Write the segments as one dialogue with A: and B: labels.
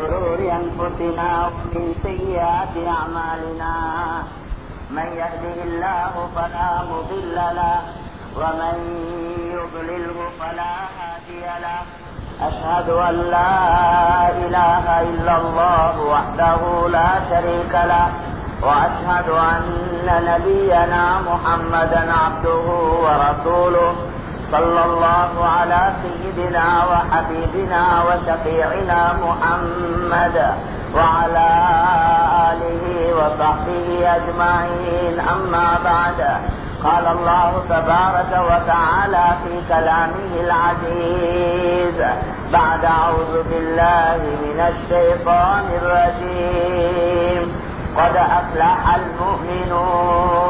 A: شرور أنفسنا ومن سيئات أعمالنا. من يهده الله فلا مضل له ومن يضلله فلا هادي له. أشهد أن لا إله إلا الله وحده لا شريك له وأشهد أن نبينا محمدا عبده ورسوله. صلى الله على سيدنا وحبيبنا وشفيعنا محمد وعلى آله وصحبه أجمعين. أما بعد قال الله تبارك وتعالى في كلامه العزيز بعد أعوذ بالله من الشيطان الرجيم قد أفلح المؤمنون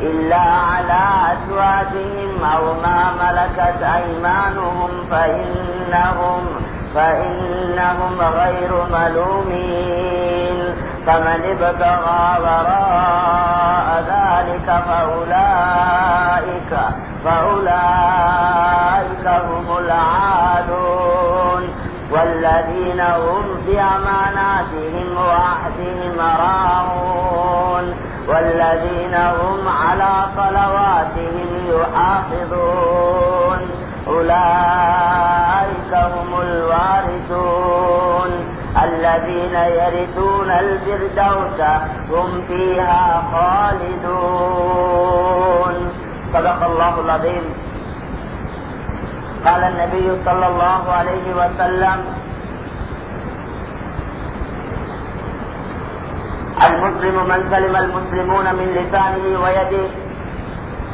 A: إلا على أزواجهم أو ما ملكت أيمانهم فإنهم فإنهم غير ملومين. فمن ابتغى وراء ذلك فأولئك فأولئك هم العادون. والذين هم بأماناتهم وعهدهم راعون. والذين هم على صلواتهم يحافظون. أولئك هم الوارثون. الذين يرثون الفردوس هم فيها خالدون. صدق الله العظيم. قال النبي صلى الله عليه وسلم المسلم من سلم المسلمون من لسانه ويده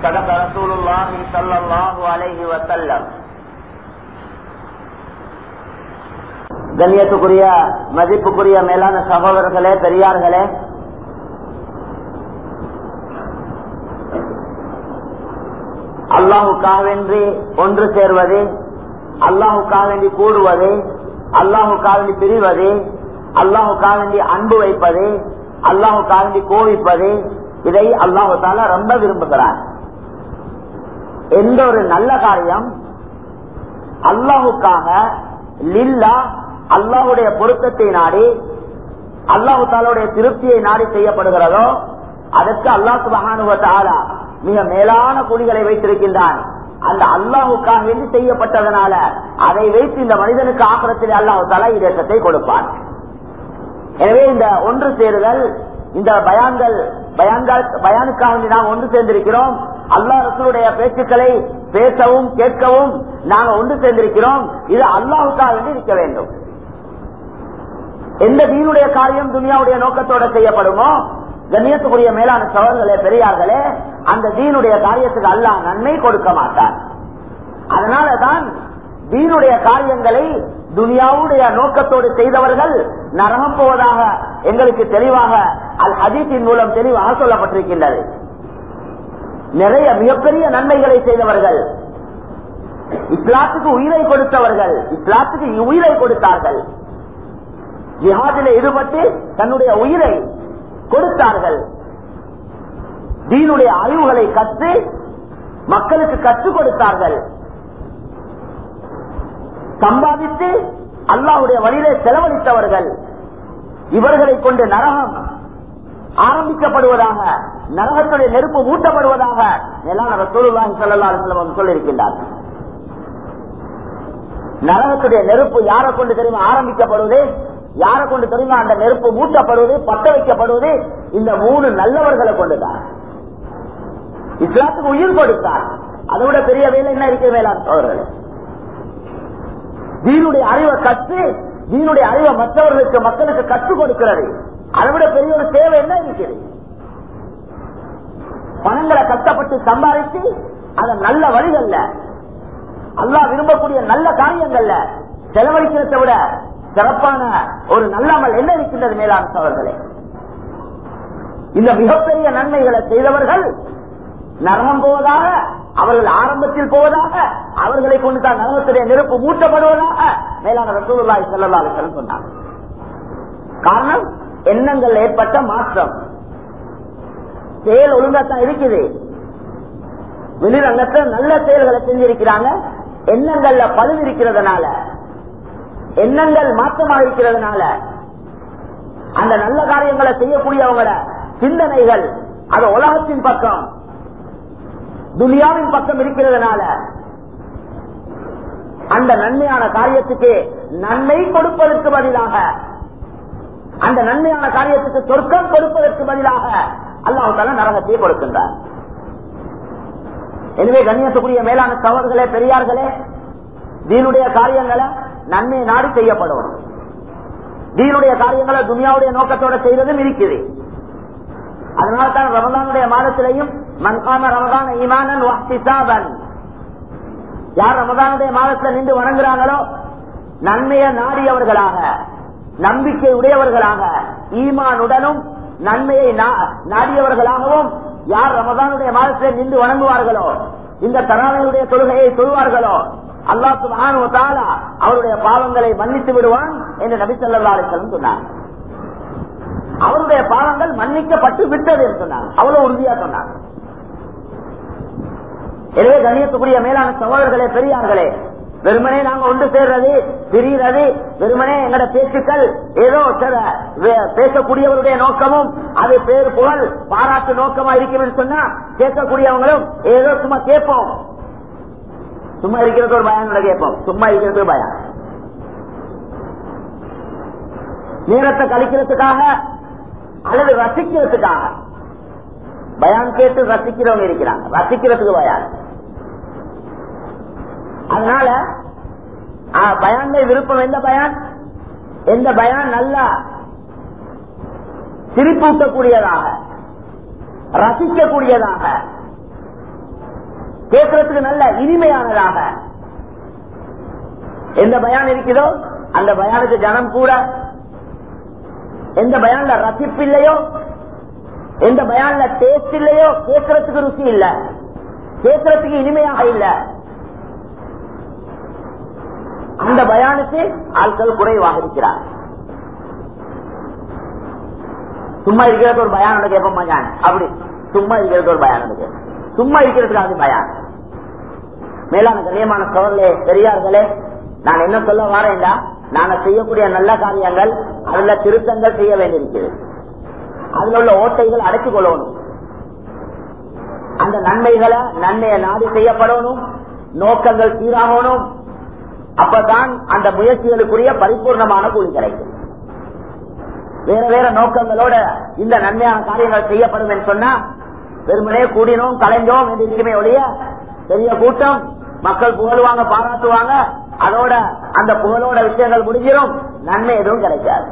A: صدق رسول الله صلى الله عليه وسلم கண்ணியத்துக்குரிய மதிப்புக்குரிய மேலான சகோதரர்களே பெரியார்களே அல்லாஹுக்காக வேண்டி ஒன்று சேர்வது அல்லாஹுக்காக வேண்டி கூடுவது அல்லாஹுக்காக வேண்டி பிரிவது அல்லாஹுக்காக வேண்டி அன்பு வைப்பது அல்லாஹுக்காக வேண்டி கோவிப்பது இதை அல்லாஹு தாலா ரொம்ப விரும்புகிறார். எந்த ஒரு நல்ல காரியம் அல்லாஹுக்காக லில்லா அல்லாஹுடைய பொருத்தத்தை நாடி அல்லாஹு தாலாவுடைய திருப்தியை நாடி செய்யப்படுகிறதோ அதற்கு அல்லாஹு மகானுவத்தாலா மிக மேலான கூலிகளை வைத்திருக்கின்றான். அந்த அல்லாஹுக்காக வேண்டி செய்யப்பட்டதனால அதை வைத்து இந்த மனிதனுக்கு ஆக்கிரத்தில் அல்லாஹு தாலா இதேசத்தை கொடுப்பான். எனவே இந்த ஒன்று சேருதல் இந்த பயான்கள் பயான்கள் பயானுக்காக நாம் ஒன்று சேர்ந்திருக்கிறோம். அல்லா ரசூலுடைய பேச்சுக்களை பேசவும் கேட்கவும் நாங்கள் ஒன்று சேர்ந்திருக்கிறோம். இது அல்லாஹுக்காக வேண்டி இருக்க வேண்டும். எந்த தீனுடைய காரியம் துனியாவுடைய நோக்கத்தோட செய்யப்படுமோ கண்ணியத்துக்குரிய மேலான சவர்களே பெரியார்களே அந்த தீனுடைய காரியத்துக்கு அல்லாஹ் நன்மை கொடுக்க மாட்டான். அதனாலதான் தீனுடைய காரியங்களை துனியாவுடைய நோக்கத்தோடு செய்தவர்கள் நரகம் போவதாக எங்களுக்கு தெளிவாக அல் ஹதீத்தின் மூலம் தெளிவாக சொல்லப்பட்டிருக்கின்றது. நிறைய மிகப்பெரிய நன்மைகளை செய்தவர்கள் இஸ்லாத்துக்கு உயிரை கொடுத்தவர்கள் இஸ்லாத்துக்கு உயிரை கொடுத்தார்கள். ஜிஹாதில ஈடுபட்டு தன்னுடைய உயிரை கொடுத்தார்கள். தீனுடைய அறிவுகளை கற்று மக்களுக்கு கற்றுக் கொடுத்தார்கள். சம்பாதித்து அல்லாவுடைய வழியிலே செலவழித்தவர்கள் இவர்களை கொண்டு நரகம் ஆரம்பிக்கப்படுவதாக நரகத்துடைய நெருப்பு ஊட்டப்படுவதாக மேலான ரசூலுல்லாஹி ஸல்லல்லாஹு சொல்லியிருக்கின்றார். நரகத்துடைய நெருப்பு யாரை கொண்டு தெரியுமா ஆரம்பிக்கப்படுவது? யாரை கொண்டு தெரியுமா அந்த நெருப்பு மூட்டப்படுவது பத்த வைக்கப்படுவது? இந்த மூணு நல்லவர்களை கொண்டுதான். இஸ்லாத்துக்கு உயிர் கொடுத்தார். அதை விட பெரிய வேலை என்ன இருக்க வேளாண் அவர்கள் தீனுடைய அறிவை கற்று தீனுடைய அறிவை மற்றவர்களுக்கு மக்களுக்கு கற்றுக் கொடுக்கிறது. அதை விட பெரிய ஒரு தேவை என்ன இருக்கிறது பணங்களை கஷ்டப்பட்டு சம்பாதித்து அதை நல்ல வழிகள்ல அல்லா விரும்பக்கூடிய நல்ல காரியங்கள்ல செலவழிக்கிறத விட சிறப்பான ஒரு நல்லமல் என்ன இருக்கின்றது மேலான அவர்களே இந்த மிகப்பெரிய நன்மைகளை செய்தவர்கள் நரமம் போவதாக அவர்கள் ஆரம்பத்தில் போவதாக அவர்களை கொண்டு தான் நரகத்துடைய நெருப்பு மூட்டப்படுவதாக மேலான ரசூலுல்லாஹி ஸல்லல்லாஹு அலைஹி சொன்னார். காரணம் எண்ணங்கள் ஏற்பட்ட மாற்றம். செயல் ஒழுங்காத்தான் இருக்குது. வெளிரங்கத்துல நல்ல செயல்களை செஞ்சிருக்கிறாங்க. எண்ணங்கள்ல பழுது இருக்கிறதுனால எண்ணங்கள் மாற்றமாக இருக்கிறதுனால அந்த நல்ல காரியங்களை செய்யக்கூடியவங்களோட சிந்தனைகள் அது உலகத்தின் பக்கம் துனியாவின் பக்கம் இருக்கிறதுனால. அந்த நன்மையான காரியத்துக்கு நன்மை கொடுப்பதற்கு பதிலாக அந்த நன்மையான காரியத்துக்கு சொர்க்கம் கொடுப்பதற்கு பதிலாக அல்லாஹால நரகத்தை கொடுக்கின்றார். எனவே கண்ணியத்துக்குரிய மேலான சவர்களே பெரியார்களே தீனுடைய காரியங்களை நன்மை நாடி செய்யப்படும். தீனுடைய காரியங்களை துனியாவுடைய நோக்கத்தோட செய்யறதும் இருக்குது. அதனால தான் ரமதானுடைய மாதத்திலையும் மன்காம ரமதான ஈமானன் யார் ரமதானுடைய மாதத்துல நின்று வணங்குறாங்களோ நன்மையை நாடியவர்களாக நம்பிக்கை உடையவர்களாக ஈமானுடனும் நன்மையை நாடியவர்களாகவும் யார் ரமதானுடைய மாதத்தில் நின்று வணங்குவார்களோ இந்த தராவையுடைய தொழுகையை சொல்வார்களோ அல்லாஹ் அவருடைய பாவங்களை மன்னித்து விடுவான் என்று நபி சொல்லா சொன்னார். அவருடைய பாவங்கள் மன்னிக்கப்பட்டு விட்டது என்று சொன்னாங்க. அவ்வளவு உறுதியா சொன்னாங்க. எனவே கண்ணியத்துக்குரிய மேலான சகோதரர்களே பெரியார்களே வெறுமனே நாங்க ஒன்று சேர்றது பிரிகிறது வெறுமனே எங்கட பேச்சுக்கள் ஏதோ சில பேசக்கூடியவருடைய நோக்கமும் அது பேர் புகழ் பாராட்டு நோக்கமா இருக்கும் சொன்னா கேட்கக்கூடியவங்களும் ஏதோ சும்மா கேட்போம். சும்மா இருக்கிறது ஒரு பயானோட கேட்போம். சும்மா இருக்கிறது பயம். நேரத்தை கழிக்கிறதுக்காக அல்லது ரசிக்கிறதுக்காக. பயான் கேட்டு ரசிக்கிறவங்க இருக்கிறாங்க. ரசிக்கிறதுக்கு பயான். அதனால பயான்ல விருப்பம் எந்த பயான்? எந்த பயான் நல்லா சிரிப்பூட்டக்கூடியதாக ரசிக்கக்கூடியதாக கேட்கறதுக்கு நல்ல இனிமையானதாக எந்த பயான் இருக்கிறோ அந்த பயானுக்கு ஜனம் கூட எந்த பயான்ல ரசிப்பு இல்லையோ? எந்த பயான்ல டேஸ்ட் இல்லையோ? கேட்கறதுக்கு ருசி இல்ல. கேட்கறதுக்கு இனிமையாக இல்ல. அந்த பயானுக்கு ஆட்கள் குறைவாக இருக்கிறார் சும்மா இருக்கிறது ஒரு பயானோட கேட்போம் மகான் அப்படி. சும்மா இருக்கிறது ஒரு பயானோட சும்மா இருக்கிறதுக்கு அது பயான். மேலான கண்ணியமான சோழர்களே பெரியார்களே நான் என்ன சொல்ல வரேன்டா? நாங்க செய்யக்கூடிய நல்ல காரியங்கள் அதுல திருத்தங்கள் செய்ய வேண்டியிருக்கிறது. அதுல உள்ள ஓட்டைகள் அடைத்துக் கொள்ளணும். அந்த நன்மைகளை நன்மையை நாடி செய்யப்படணும் நோக்கங்கள் சீராகணும். அப்பதான் அந்த முயற்சிகளுக்குரிய பரிபூர்ணமான கூலி கிடைக்கும். வேற வேற நோக்கங்களோட இந்த நன்மையான காரியங்கள் செய்யப்படும் என்று சொன்னா வெறுமனே கூடினோம் கலைஞ்சோம் என்று இருக்குமே ஒழிய பெரிய கூட்டம் மக்கள் புகழ்வாங்க பாராட்டுவாங்க அதோட அந்த புகழோட விஷயங்கள் முடிஞ்சிடும் நன்மை எதுவும் கிடைக்காது.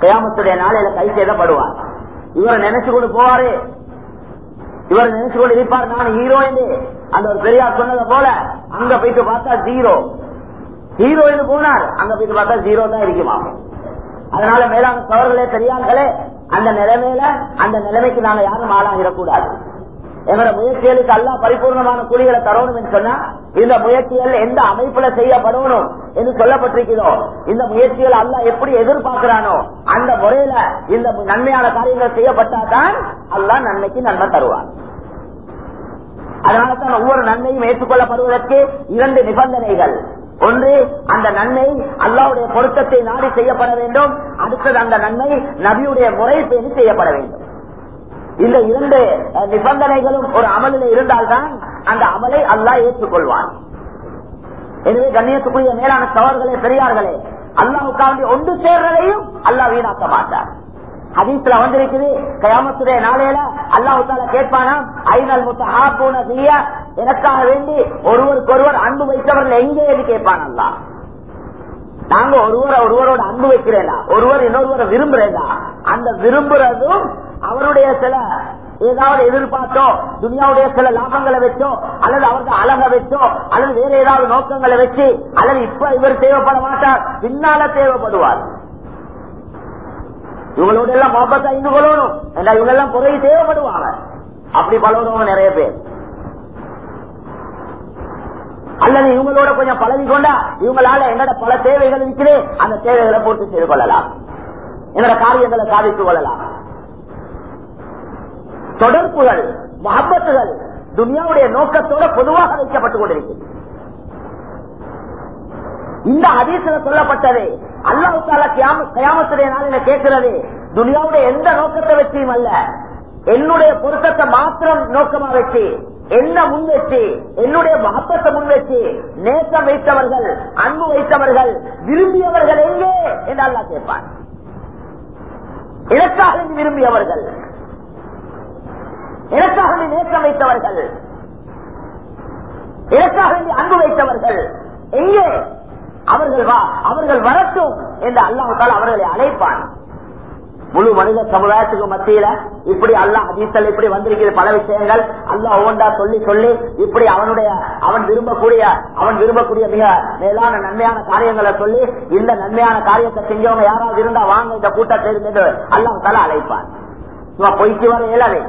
A: கயாமத்துடைய நாளையில கை செய்தப்படுவார் இவரை நினைச்சு கொண்டு போவாரு. இவர் நினைச்சு கொண்டு இருப்பார். நான் ஹீரோ என்று அந்த ஒரு பெரியார் சொன்னதை போல அங்க போயிட்டு பார்த்தா ஜீரோ. ஹீரோ என்று போனார். அங்க போயிட்டு பார்த்தா ஜீரோ தான் இருக்குமா? அதனால மேலாண் தவறுகளே பெரியார்களே அந்த நிலைமையில அந்த நிலைமைக்கு நாங்க யாரும் ஆளாகிடக்கூடாது எங்களோட முயற்சிகளுக்கு எல்லாம் பரிபூர்ணமான கூலிகளை தரணும் என்று சொன்னா இந்த முயற்சிகள் எந்த அமைப்புல செய்யப்படணும் என்று சொல்லப்பட்டிருக்கிறோம் இந்த முயற்சிகள் அல்ல எப்படி எதிர்பார்க்கிறானோ அந்த முறையில இந்த நன்மையான காரியங்கள் செய்யப்பட்டாதான் அல்ல நன்மைக்கு நன்மை தருவான். அதனால்தான் ஒவ்வொரு நன்மையும் ஏற்றுக்கொள்ளப்படுவதற்கு இரண்டு நிபந்தனைகள். ஒன்று அந்த நன்மை அல்லாவுடைய பொருத்தத்தை நாடி செய்யப்பட வேண்டும். அடுத்தது அந்த நன்மை நபியுடைய முறை பேணி செய்யப்பட வேண்டும். இந்த இரண்டு நிபந்தனைகளும் ஒரு அமலில் இருந்தால்தான் அந்த அமலை அல்லாஹ் ஏற்றுக்கொள்வான். எனவே கண்ணியத்துக்குரிய மேலான தவறுகளே பெரியார்களே அல்லாவுக்காண்டி ஒன்று சேர்றதையும் அல்லாஹ் வீணாக்க மாட்டார் ஹதீஸ்ல வந்திருக்குது கயாமத்துடைய நாளையில அல்லாஹால கேட்பானா ஐநல் முத்த எனக்காக வேண்டி ஒருவருக்கு ஒருவர் அன்பு வைத்தவர்கள் எங்கே என்று கேட்பான் அல்லா நாங்க ஒருவரை ஒருவரோட அன்பு வைக்கிறேனா ஒருவர் இன்னொருவரை விரும்புறேனா அந்த விரும்புறதும் அவருடைய சில ஏதாவது எதிர்பார்த்தோ துனியாவுடைய சில லாபங்களை வச்சோ அல்லது அவருக்கு அழக வச்சோ அல்லது வேற ஏதாவது நோக்கங்களை வச்சு அல்லது இப்ப இவர் தேவைப்பட மாட்டார் பின்னால தேவைப்படுவார். இவங்களோட எல்லாம் மொபத்தா இந்து கொள்ளணும். ஏன்னா இவங்க எல்லாம் குறைய தேவைப்படுவாங்க. அப்படி பழகுறவங்க நிறைய பேர். அல்லது இவங்களோட கொஞ்சம் பழகி கொண்டா இவங்களால எங்கட பல தேவைகள் இருக்கிறேன் அந்த தேவைகளை பூர்த்தி செய்து கொள்ளலாம். எங்கட காரியங்களை சாதித்துக் கொள்ளலாம். தொடர்புகள் மகப்பத்துகள் துனியாவுடைய நோக்கத்தோட பொதுவாக வைக்கப்பட்டுக் கொண்டிருக்கிறது இந்த அதிசல சொல்லப்பட்டது அல்லாஹு தாலா கயாமத்துடைய நாளில கேட்கிறது துனியாவுடைய எந்த நோக்கத்தை வச்சியும் அல்ல. என்னுடைய பொருத்தத்தை மாத்திரம் நோக்கமா வச்சு என்ன முன் வச்சு என்னுடைய மகத்தத்தை முன் வச்சு நேசம் வைத்தவர்கள் அன்பு வைத்தவர்கள் விரும்பியவர்கள் எங்கே? என்று அல்லா கேட்பார் எனக்காக விரும்பியவர்கள்? எனக்காக நேற்றம் வைத்தவர்கள் எனக்காக அன்பு வைத்தவர்கள். எங்கே? அவர்கள் வா அவர்கள் வரட்டும் என்று அல்லாஹால் அவர்களை அழைப்பான். முழு மனித சமுதாயத்துக்கு மத்தியில இப்படி அல்லாஹ் ஹதீசல் இப்படி வந்திருக்கிற பல விஷயங்கள் அல்லாஹ் ஓண்டா சொல்லி சொல்லி இப்படி அவனுடைய அவன் விரும்பக்கூடிய அவன் விரும்பக்கூடிய மிக மேலான நன்மையான காரியங்களை சொல்லி இந்த நன்மையான காரியத்தை செஞ்சவங்க யாராவது இருந்தா வாங்க இந்த கூட்டத்தை இருந்து அல்லாஹ் தலை அழைப்பான். சும்மா பொய்க்கு வர இயலாது.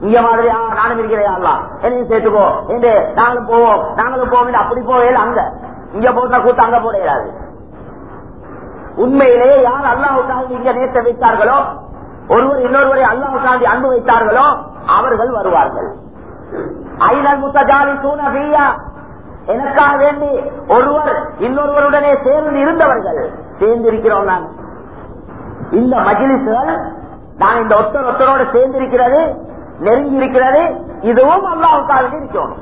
A: இங்க மாதிரி நானும் இருக்கிறேன் அல்லா என்னையும் சேர்த்துக்கோ. என்று நாங்களும் போவோம். நாங்களும் போவோம் அப்படி போவே அங்க. இங்க போட்ட கூட்டம் அங்க போட இயலாது. உண்மையிலேயே யார் அல்லாவுக்காக இங்க நேற்ற வைத்தார்களோ ஒருவர் இன்னொருவரை அல்லாவுக்காண்டி அன்பு வைத்தார்களோ அவர்கள் வருவார்கள். ஐநல் முத்தஜாலி சூனபியா எனக்காக வேண்டி ஒருவர் இன்னொருவருடனே சேர்ந்து இருந்தவர்கள் சேர்ந்து இருக்கிறோம் நான் இந்த மஜிலிசுகள் நான் இந்த ஒத்தர் ஒத்தரோடு சேர்ந்திருக்கிறது நெருங்கி இருக்கிறது இதுவும் அல்லாவுக்காக இருக்கணும்.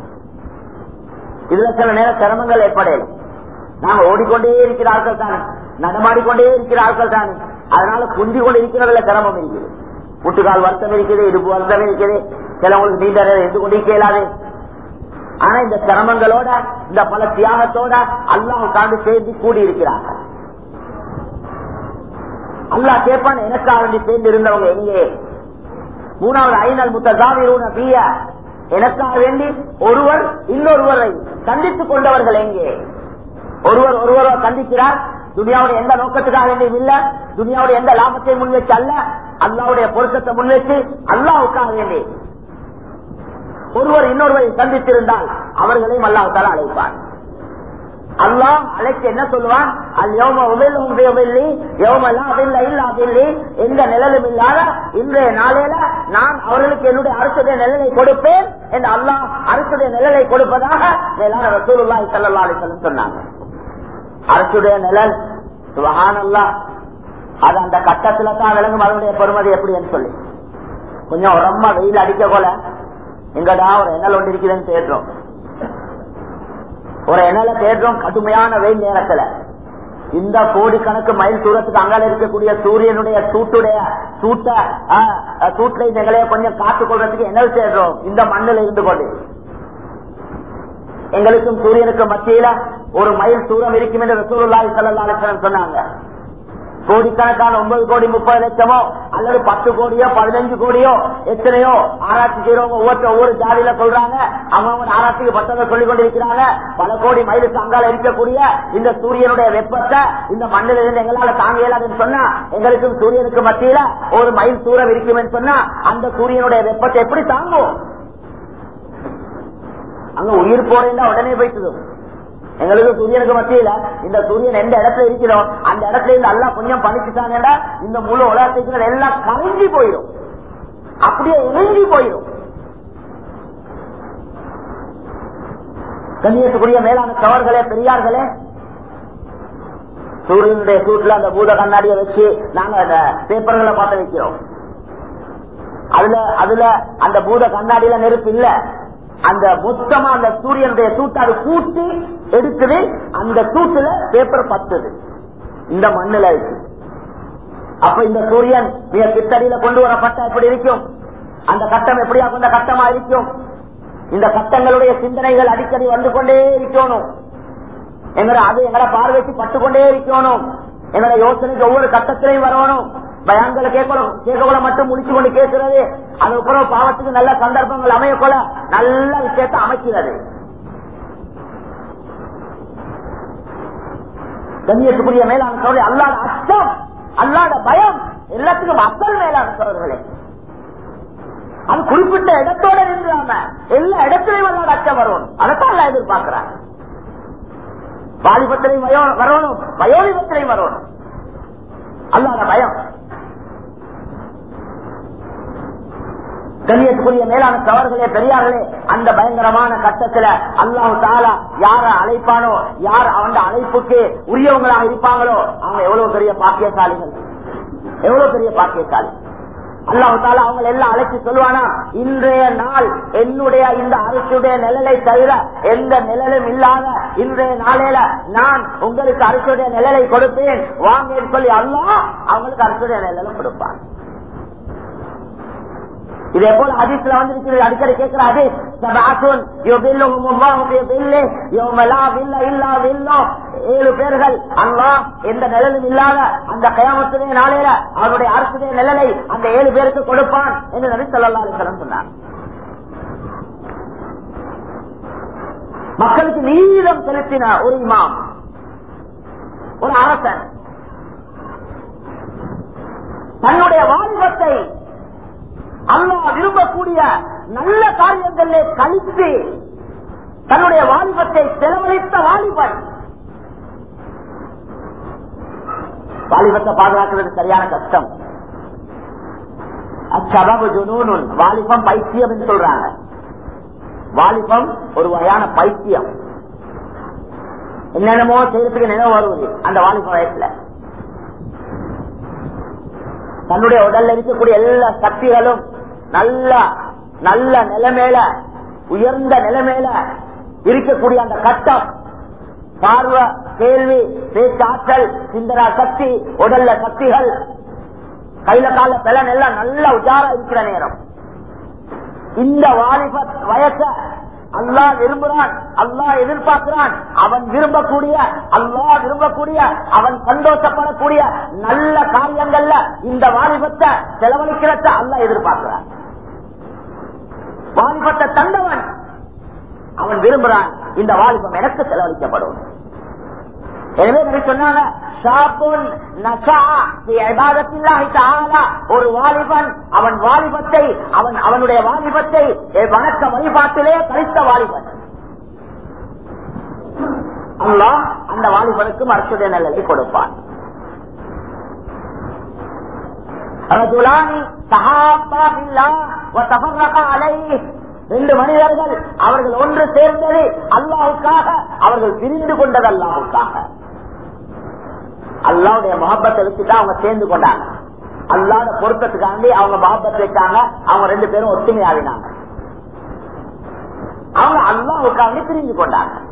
A: இதுல சில நேர சிரமங்கள் ஏற்படையும் நாங்க ஓடிக்கொண்டே இருக்கிற ஆட்கள் தானே. நடமாடிக்கொண்டே இருக்கிற ஆட்கள் தானே. அதனால குந்தி கொண்டு இருக்கிறதுல சிரமம் இருக்குது. முட்டுக்கால் வருத்தம் இருக்குது இடுப்பு வருத்தம் இருக்குது. சிலவங்களுக்கு நீண்ட நேரம் இருந்து கொண்டே கேளாது ஆனா இந்த சிரமங்களோட இந்த பல தியாகத்தோட அல்லாஹ் உட்கார்ந்து சேர்ந்து கூடி இருக்கிறாங்க அல்லாஹ் கேட்பான் எனக்காக வேண்டி சேர்ந்து இருந்தவங்க எங்கே மூணாவது ஐநல் முத்தசாவிரூன பிய. எனக்காக வேண்டி ஒருவர் இன்னொருவரை சந்தித்துக் கொண்டவர்கள் எங்கே? ஒருவர் ஒருவரை சந்திக்கிறார். துனியாவுடைய எந்த நோக்கத்துக்காக வேண்டியும் இல்ல. துனியாவுடைய எந்த லாபத்தை முன்வைச்சு அல்ல. அல்லாவுடைய பொருத்தத்தை முன்வைச்சு அல்லாவுக்காக வேண்டி. ஒருவர் இன்னொருவரை சந்தித்திருந்தால் அவர்களையும் அல்லாவுக்கால அழைப்பார் அல்லாஹ் அழைச்சு என்ன சொல்லுவான்? அல் யோம உமிழும் யோமெல்லாம் அதில்ல இல்ல அதில்லி எந்த நிழலும் இல்லாத இன்றைய நாளையில நான் அவர்களுக்கு என்னுடைய அரசுடைய நிழலை கொடுப்பேன் என்று அல்லாஹ் அரசுடைய நிழலை கொடுப்பதாக மேலான ரசூலுல்லாஹி ஸல்லல்லாஹு அலைஹி சொன்னாங்க. அரசுடைய நிழல் சுபஹானல்லாஹ் அது அந்த கட்டத்துல தான் விளங்கும். அதனுடைய பெருமதி எப்படின்னு சொல்லி. கொஞ்சம் ரொம்ப வெயில் அடிக்க போல. எங்கடா ஒரு எண்ணல் ஒன்று இருக்குதுன்னு தேடுறோம் ஒரு எண்ணல தேடுறோம் கடுமையான வெயில் நேரத்துல. இந்த கோடிக்கணக்கு மைல் தூரத்துக்கு அங்கால இருக்கக்கூடிய சூரியனுடைய சூட்டுடைய சூட்ட சூட்டை எங்களைய கொஞ்சம் காத்துக் கொள்றதுக்கு எண்ணல் தேடுறோம் இந்த மண்ணில் இருந்து கொண்டு. எங்களுக்கும் சூரியனுக்கும் மத்தியில ஒரு மைல் தூரம் இருக்கும் என்று ரசூலுல்லாஹி சொன்னாங்க. கோடிக்கணக்கான ஒன்பது கோடி முப்பது லட்சமோ அல்லது பத்து கோடியோ பதினஞ்சு கோடியோ எத்தனையோ ஆராய்ச்சி செய்யறவங்க ஒவ்வொருத்த ஒவ்வொரு ஜாதியில சொல்றாங்க. அவங்க ஆராய்ச்சிக்கு பத்தவங்க சொல்லிக் கொண்டிருக்கிறாங்க. பல கோடி மைலுக்கு அங்கால இருக்கக்கூடிய இந்த சூரியனுடைய வெப்பத்தை இந்த மண்ணில் இருந்து எங்களால தாங்க இயலாதுன்னு சொன்னா எங்களுக்கும் சூரியனுக்கு மத்தியில ஒரு மயில் தூரம் இருக்குமென்னு சொன்னா அந்த சூரியனுடைய வெப்பத்தை எப்படி தாங்கும்? அங்க உயிர் போறேன்னா உடனே போயிட்டு எங்களுக்கு சூரியனுக்கு மத்தியில இந்த சூரியன் எந்த இடத்துல இருக்கிறோம் அந்த இடத்துல இருந்து எல்லாம் கொஞ்சம் பணிச்சுட்டாங்கன்னா இந்த முழு உலகத்துக்கு எல்லாம் கரைஞ்சி போயிடும். அப்படியே இறங்கி போயிடும். கண்ணியத்துக்குரிய மேலான தவறுகளே பெரியார்களே சூரியனுடைய சூட்ல அந்த பூத கண்ணாடியை வச்சு நாங்க அந்த பேப்பர்களை பார்த்து வைக்கிறோம். அதுல அதுல அந்த பூத கண்ணாடியில நெருப்பு இல்ல. அந்த மொத்தமா அந்த சூரியனுடைய சூட்டை கூட்டி எடுக்குது. அந்த சூட்டுல பேப்பர் பத்துது. இந்த மண்ணுல இருக்கு. அப்ப இந்த சூரியன் மிக கிட்டடியில கொண்டு வரப்பட்ட எப்படி இருக்கும்? அந்த கட்டம் எப்படியா கொண்ட கட்டமா இருக்கும்? இந்த கட்டங்களுடைய சிந்தனைகள் அடிக்கடி வந்து கொண்டே இருக்கணும். எங்களை அது எங்களை பார்வைக்கு பட்டுக்கொண்டே இருக்கணும். எங்களை யோசனைக்கு ஒவ்வொரு கட்டத்திலையும் வரணும். பயான்களை கேட்கணும். கேட்கக்கூட மட்டும் முடிச்சு கொண்டு கேட்கிறது அதுக்கப்புறம் பாவத்துக்கு நல்ல சந்தர்ப்பங்கள் அமையக்கொள்ள நல்ல விஷயத்தை அமைக்கிறது. கண்ணியத்துக்குரிய மேலான கவலை அல்லாத அச்சம் அல்லாத பயம் எல்லாத்துக்கும் அசல் மேலான சோழர்களே அது குறிப்பிட்ட இடத்தோட நின்றாம எல்லா இடத்திலையும் அல்லாத அச்சம் வரும். அதைத்தான் எல்லாம் எதிர்பார்க்கிறார். வாலிபத்திலையும் வரணும். வயோலிபத்திலையும் வரணும். அல்லாத பயம். கண்ணியத்துக்குரிய மேலான தவறுகளே பெரியார்களே அந்த பயங்கரமான கட்டத்துல அல்லாஹு தாலா யார அழைப்பானோ யார் அவன் அழைப்புக்கு உரியவங்களாக இருப்பாங்களோ அவங்க எவ்வளவு பெரிய பாக்கியசாலிகள்? எவ்வளவு பெரிய பாக்கியசாலி? அல்லாஹு தாலா அவங்க எல்லாம் அழைச்சி சொல்லுவானா இன்றைய நாள் என்னுடைய இந்த அரசுடைய நிழலை தவிர எந்த நிழலும் இல்லாத இன்றைய நாளையில நான் உங்களுக்கு அரசுடைய நிழலை கொடுப்பேன். வாங்கன்னு சொல்லி அல்லா அவங்களுக்கு அரசுடைய நிழலும் கொடுப்பான். இதே போல அதிசல வந்திருக்கிறது அடிக்கடி கேட்கிற ஏழு பேர்கள் அல்லா எந்த நிழலும் இல்லாத அந்த கயாமத்துடைய நாளையில அவருடைய அரசுடைய நிழலை அந்த ஏழு பேருக்கு கொடுப்பான் என்று நபி ஸல்லல்லாஹு சொன்னார். மக்களுக்கு நீதம் செலுத்தின ஒரு இமாம் ஒரு அரசன் தன்னுடைய வாலிபத்தை அல்லாஹ் விரும்பக்கூடிய நல்ல காரியங்களிலே கழித்து தன்னுடைய வாலிபத்தை செலவழித்த வாலிபன். வாலிபத்தை பாதுகாக்கிறது சரியான கஷ்டம். அச்சபபு ஜுனூனுன் வாலிபம் பைத்தியம் என்று சொல்றாங்க. வாலிபம் ஒரு வகையான பைத்தியம். என்னென்னமோ செய்யறதுக்கு நினைவு வருவது அந்த வாலிப வயசுல. தன்னுடைய உடல்ல இருக்கக்கூடிய எல்லா சக்திகளும் நல்ல நல்ல நிலைமையில உயர்ந்த நிலைமையில இருக்கக்கூடிய அந்த கட்டம் பார்வ கேள்வி பேச்சாற்றல் சிந்தனா சக்தி உடல்ல சக்திகள் கையில கால பலன் எல்லாம் நல்ல உஜார இருக்கிற நேரம். இந்த வாலிப வயச அல்லா விரும்புறான் அல்லா எதிர்பார்க்கிறான். அவன் விரும்பக்கூடிய அல்லா விரும்பக்கூடிய அவன் சந்தோஷப்படக்கூடிய நல்ல காரியங்கள்ல இந்த வாலிபத்தை செலவழிக்கிறத அல்லா எதிர்பார்க்கிறான். வாலிபத்தை தந்தவன். அவன் விரும்புறான் இந்த வாலிபம் எனக்கு செலவழிக்கப்படும். எனவே ஒரு வாலிபன் அவன் வாலிபத்தை அவன் அவனுடைய வாலிபத்தை வணக்க வழிபாட்டிலே கழித்த வாலிபன். அல்லாஹ் அந்த வாலிபனுக்கும் அரசுடைய நல்லதை கொடுப்பான். ரஜுலானி ரெண்டு மனிதர்கள் அவர்கள் ஒன்று சேர்ந்தது அல்லாவுக்காக அவர்கள் பிரிந்து கொண்டது அல்லாவுக்காக அல்லாவுடைய மொஹப்பத்தை வச்சுதான் அவங்க சேர்ந்து கொண்டாங்க. அல்லாத பொருத்தத்துக்காண்டி அவங்க மொஹப்பத் வச்சாங்க. அவங்க ரெண்டு பேரும் ஒத்துமையாவினாங்க அவங்க அல்லாவுக்காண்டி பிரிந்து கொண்டாங்க.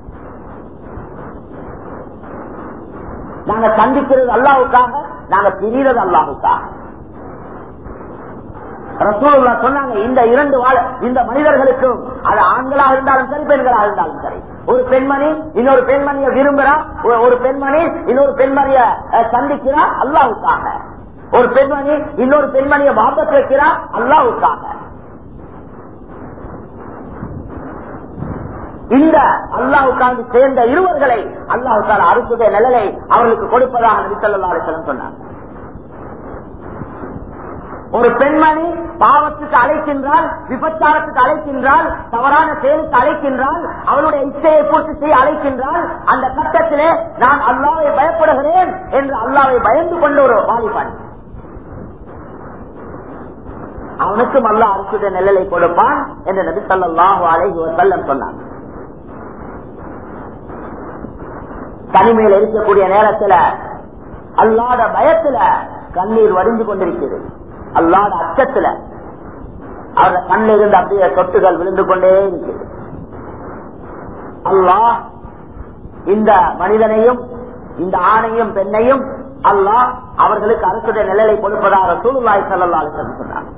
A: நாங்க சந்திக்கிறது அல்லாவுக்காக நாங்க பிரிகிறது அல்லாவுக்காக ரசூலுல்லா சொன்னாங்க இந்த இரண்டு வாழ இந்த மனிதர்களுக்கும் அது ஆண்களாக இருந்தாலும் சரி பெண்களாக இருந்தாலும் சரி. ஒரு பெண்மணி இன்னொரு பெண்மணியை விரும்புறா ஒரு- பெண்மணி இன்னொரு பெண்மணிய சந்திக்கிறா அல்லாவுக்காக ஒரு பெண்மணி இன்னொரு பெண்மணியை வாபஸ் வைக்கிறா அல்லாவுக்காக இந்த அல்லாவுக்காக சேர்ந்த இருவர்களை அல்லாவுக்கான அறுப்புடைய நிழலை அவர்களுக்கு கொடுப்பதாக நபிசல்லா சொன்னாங்க சொன்னார். ஒரு பெண்மணி பாவத்துக்கு அழைக்கின்றால் விபச்சாரத்துக்கு அழைக்கின்றால் தவறான செயலுக்கு அழைக்கின்றால் அவளுடைய இச்சையை பூர்த்தி செய்ய அழைக்கின்றால் அந்த கட்டத்திலே நான் அல்லாவை பயப்படுகிறேன் என்று அல்லாவை பயந்து கொண்ட ஒரு வாலிபான். அவனுக்கும் அல்லா அரசுடைய நிழலை கொடுப்பான் என்று நபி ஸல்லல்லாஹு அலைஹி வஸல்லம் சொன்னான் தனிமையில் இருக்கக்கூடிய நேரத்துல அல்லாத பயத்துல கண்ணீர் வடிந்து கொண்டிருக்கிறது. அல்லாத அச்சத்துல. அவருடைய கண்ணில் இருந்து அப்படியே சொட்டுகள் விழுந்து கொண்டே இருக்கிறது அல்லாஹ் இந்த மனிதனையும் இந்த ஆணையும் பெண்ணையும் அல்லாஹ் அவர்களுக்கு அரசுடைய நிழலை கொடுப்பதாக சூழ்நாய் செல்லலாம் சொன்னார்.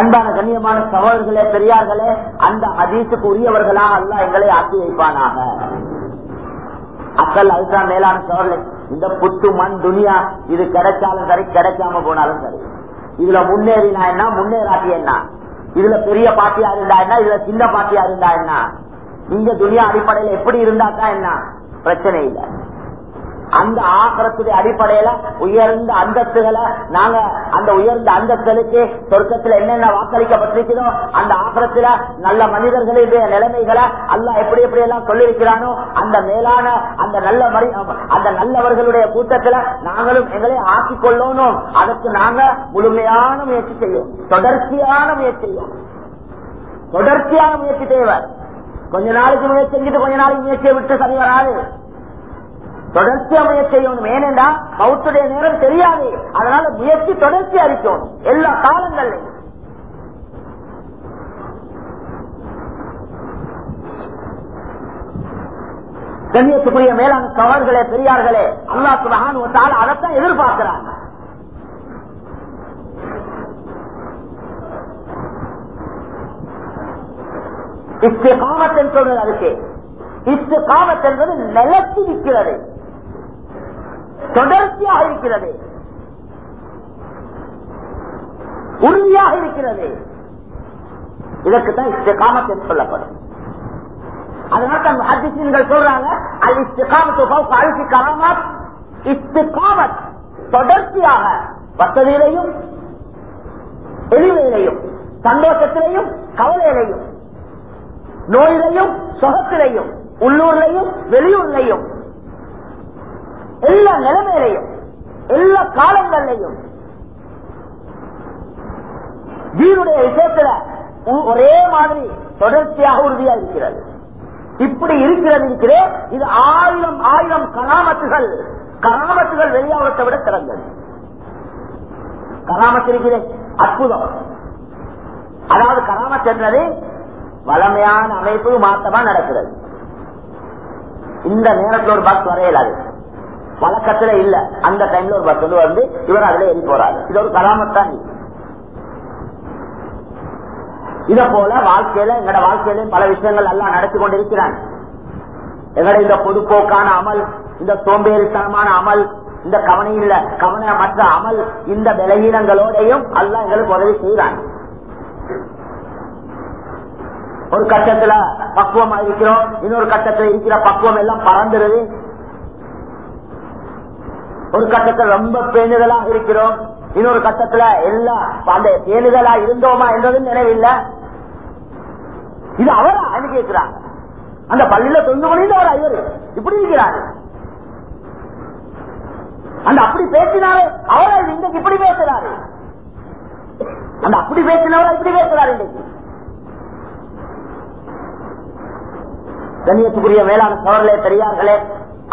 A: அன்பான கண்ணியமான சகோதரர்களே பெரியார்களே அந்த அதீசுக்கு உரியவர்களாக அல்லா எங்களை ஆக்கி வைப்பானாக. அக்கல் அதுதான் மேலான சோழர்கள் இந்த புத்து மண் துனியா இது கிடைச்சாலும் சரி கிடைக்காம போனாலும் சரி. இதுல முன்னேறினா என்ன? முன்னேறாட்டி என்ன? இதுல பெரிய பாட்டியா இருந்தா என்ன? இதுல சின்ன பாட்டியா இருந்தா என்ன? இங்க துனியா அடிப்படையில எப்படி இருந்தா தான் என்ன? பிரச்சனை இல்லை. அந்த ஆகரத்துடைய அடிப்படையில உயர்ந்த அந்தஸ்துகளை நாங்க அந்த உயர்ந்த அந்தஸ்துகளுக்கு சொர்க்கத்துல என்னென்ன வாக்களிக்கப்பட்டிருக்கிறோம் அந்த ஆகரத்துல நல்ல மனிதர்களுடைய நிலைமைகளை அல்ல எப்படி எப்படி எல்லாம் சொல்லியிருக்கிறானோ அந்த மேலான அந்த நல்ல அந்த நல்லவர்களுடைய கூட்டத்துல நாங்களும் எங்களை ஆக்கிக் கொள்ளணும். அதற்கு நாங்க முழுமையான முயற்சி செய்யும் தொடர்ச்சியான முயற்சி செய்யும் தொடர்ச்சியான முயற்சி தேவை. கொஞ்ச நாளைக்கு முயற்சி செஞ்சுட்டு கொஞ்ச நாளைக்கு முயற்சியை விட்டு சரி வராது. தொடர்ச்சியா முயற்சி செய்யணும். ஏனென்றா மவுத்துடைய நேரம் தெரியாது. அதனால முயற்சி தொடர்ச்சி அளிக்கணும் எல்லா காலங்கள்லையும் கண்ணியத்துக்குரிய மேலாண் கவர்களே பெரியார்களே அல்லா சுபகான் அதைத்தான் எதிர்பார்க்கிறாங்க. இஸ்திகாமத் என்பது அதுக்கு. இஸ்திகாமத் என்பது நிலத்தி நிற்கிறது. தொடர்ச்சியாக இருக்கிறது. உறுதியாக இருக்கிறது. இதற்கு தான் இஷ்டகாமத் என்று சொல்லப்படும். அதனால தான் சொல்றாங்க அது இஷ்டகாமத்து அழுத்தி கராமத் இஷ்டகாமத் தொடர்ச்சியாக வசதியிலையும் எளிமையிலையும் சந்தோஷத்திலையும் கவலையிலையும் நோயிலையும் சுகத்திலையும் உள்ளூர்லையும் வெளியூர்லையும் எல்லா நிலைமையிலையும் எல்லா காலங்களிலையும். வீருடைய விஷயத்துல ஒரே மாதிரி தொடர்ச்சியாக உறுதியா இருக்கிறது. இப்படி இருக்கிறது இருக்கிறே இது ஆயிரம் ஆயிரம் கராமத்துகள் கராமத்துகள் வெளியாவத்தை விட சிறந்தது. கராமத்து இருக்கிறேன் அற்புதம். அதாவது கராமத் என்றது வளமையான அமைப்பு மாத்தமா நடக்கிறது. இந்த நேரத்தில் ஒரு பஸ் வரையலாது. வழக்கத்துல இல்ல. அந்த டைம்ல ஒரு பஸ் வந்து இவர் அதுல ஏறி போறாரு. இது ஒரு கராமத்தான் இத போல வாழ்க்கையில எங்கட வாழ்க்கையில பல விஷயங்கள் எல்லாம் நடத்தி கொண்டிருக்கிறாங்க எங்கட இந்த பொதுப்போக்கான அமல் இந்த சோம்பேறித்தனமான அமல் இந்த கவனையில் கவனமற்ற அமல் இந்த விலகீனங்களோடையும் அல்ல எங்களுக்கு உதவி செய்யறாங்க ஒரு கட்டத்துல பக்குவமா இருக்கிறோம் இன்னொரு கட்டத்துல இருக்கிற பக்குவம் எல்லாம் பறந்துருது. ஒரு கட்டத்தில் ரொம்ப பேணுதலாக இருக்கிறோம். இன்னொரு கட்டத்துல எல்லாம் அந்த பேணுதலா இருந்தோமா என்றதும் நினைவில்லை. இது அவரா கேட்கிறாங்க அந்த பள்ளியில தொண்டு முடிந்தவர் இவரு இப்படி இருக்கிறாரு. அந்த அப்படி பேசினாலே அவரா இன்றைக்கு இப்படி பேசுறாரு. அந்த அப்படி பேசினவரா இப்படி பேசுறாரு இன்றைக்கு கண்ணியத்துக்குரிய மேலான சோழர்களே பெரியார்களே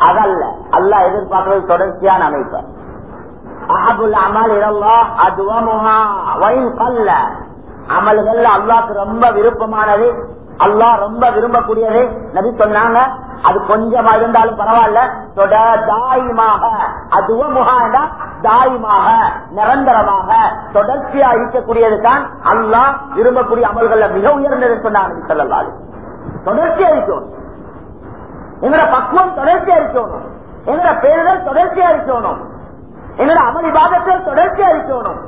A: அதல்ல. அல்ல எதிர்பார்க்கிறது தொடர்ச்சியான அமைப்பு. அஹபுல் அமல் இரல்லா அதுவமுகா வயின் கல்ல. அமல்கள் அல்லாக்கு ரொம்ப விருப்பமானது. அல்லாஹ் ரொம்ப விரும்பக்கூடியது. நபி சொன்னாங்க அது கொஞ்சமா இருந்தாலும் பரவாயில்ல. தொட தாயுமாக. அதுவும் முகாண்டா தாயமாக நிரந்தரமாக தொடர்ச்சியா இருக்கக்கூடியது தான் அல்லாஹ் விரும்பக்கூடிய அமல்கள் மிக உயர்ந்தது சொன்னாங்க சொல்லலாது தொடர்ச்சியா இருக்கும். எங்களோட பக்குவம் தொடர்ச்சியா இருக்கணும். எங்களோட பேரிடர் தொடர்ச்சியா இருக்கணும். எங்களோட அமளி விவாதத்தில் தொடர்ச்சியா இருக்கணும்.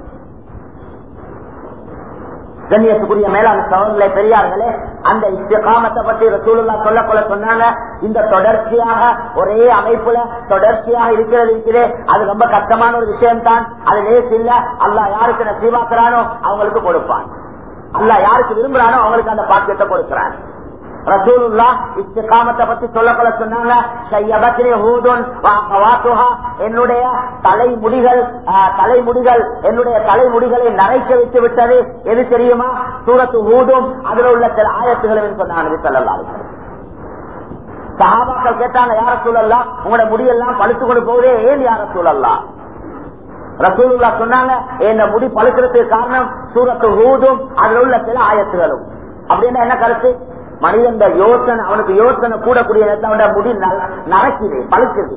A: கண்ணியத்துக்குரிய மேலான சகோதரர்களே பெரியார்களே அந்த இஸ்திகாமத்தை பற்றி ரசூலுல்லா சொல்ல கொள்ள சொன்னாங்க. இந்த தொடர்ச்சியாக ஒரே அமைப்புல தொடர்ச்சியாக இருக்கிறது இருக்கிறே அது ரொம்ப கஷ்டமான ஒரு விஷயம் தான் அது லேஸ் இல்ல. அல்லா யாருக்கு நசீவாக்குறானோ அவங்களுக்கு கொடுப்பான். அல்லா யாருக்கு விரும்புறானோ அவங்களுக்கு அந்த பாக்கியத்தை கொடுக்கிறான். ரசூலுல்லா இஸ்திகாமத்தை பத்தி சொல்லப்பட சொன்னாங்க என்னுடைய தலைமுடிகள் தலைமுடிகள் என்னுடைய தலைமுடிகளை நரைக்க வைத்து விட்டது. எது தெரியுமா? சூரத்து ஊடும் அதுல உள்ள சில ஆயத்துகளும் சொன்னாங்க சொல்லலாம் சகாபாக்கள் கேட்டாங்க யார சூழல்லாம் உங்களோட முடியெல்லாம் பழுத்து கொண்டு போவதே ஏன் யார சூழல்லாம் ரசூலுல்லா சொன்னாங்க என்ன முடி பழுக்கிறதுக்கு காரணம் சூரத்து ஊதும் அதுல உள்ள சில ஆயத்துகளும். அப்படின்னா என்ன கருத்து? மனிதன் யோசனை அவனுக்கு யோசனை கூடக்கூடிய நேரத்தை முடி நடக்குது பழுக்குது.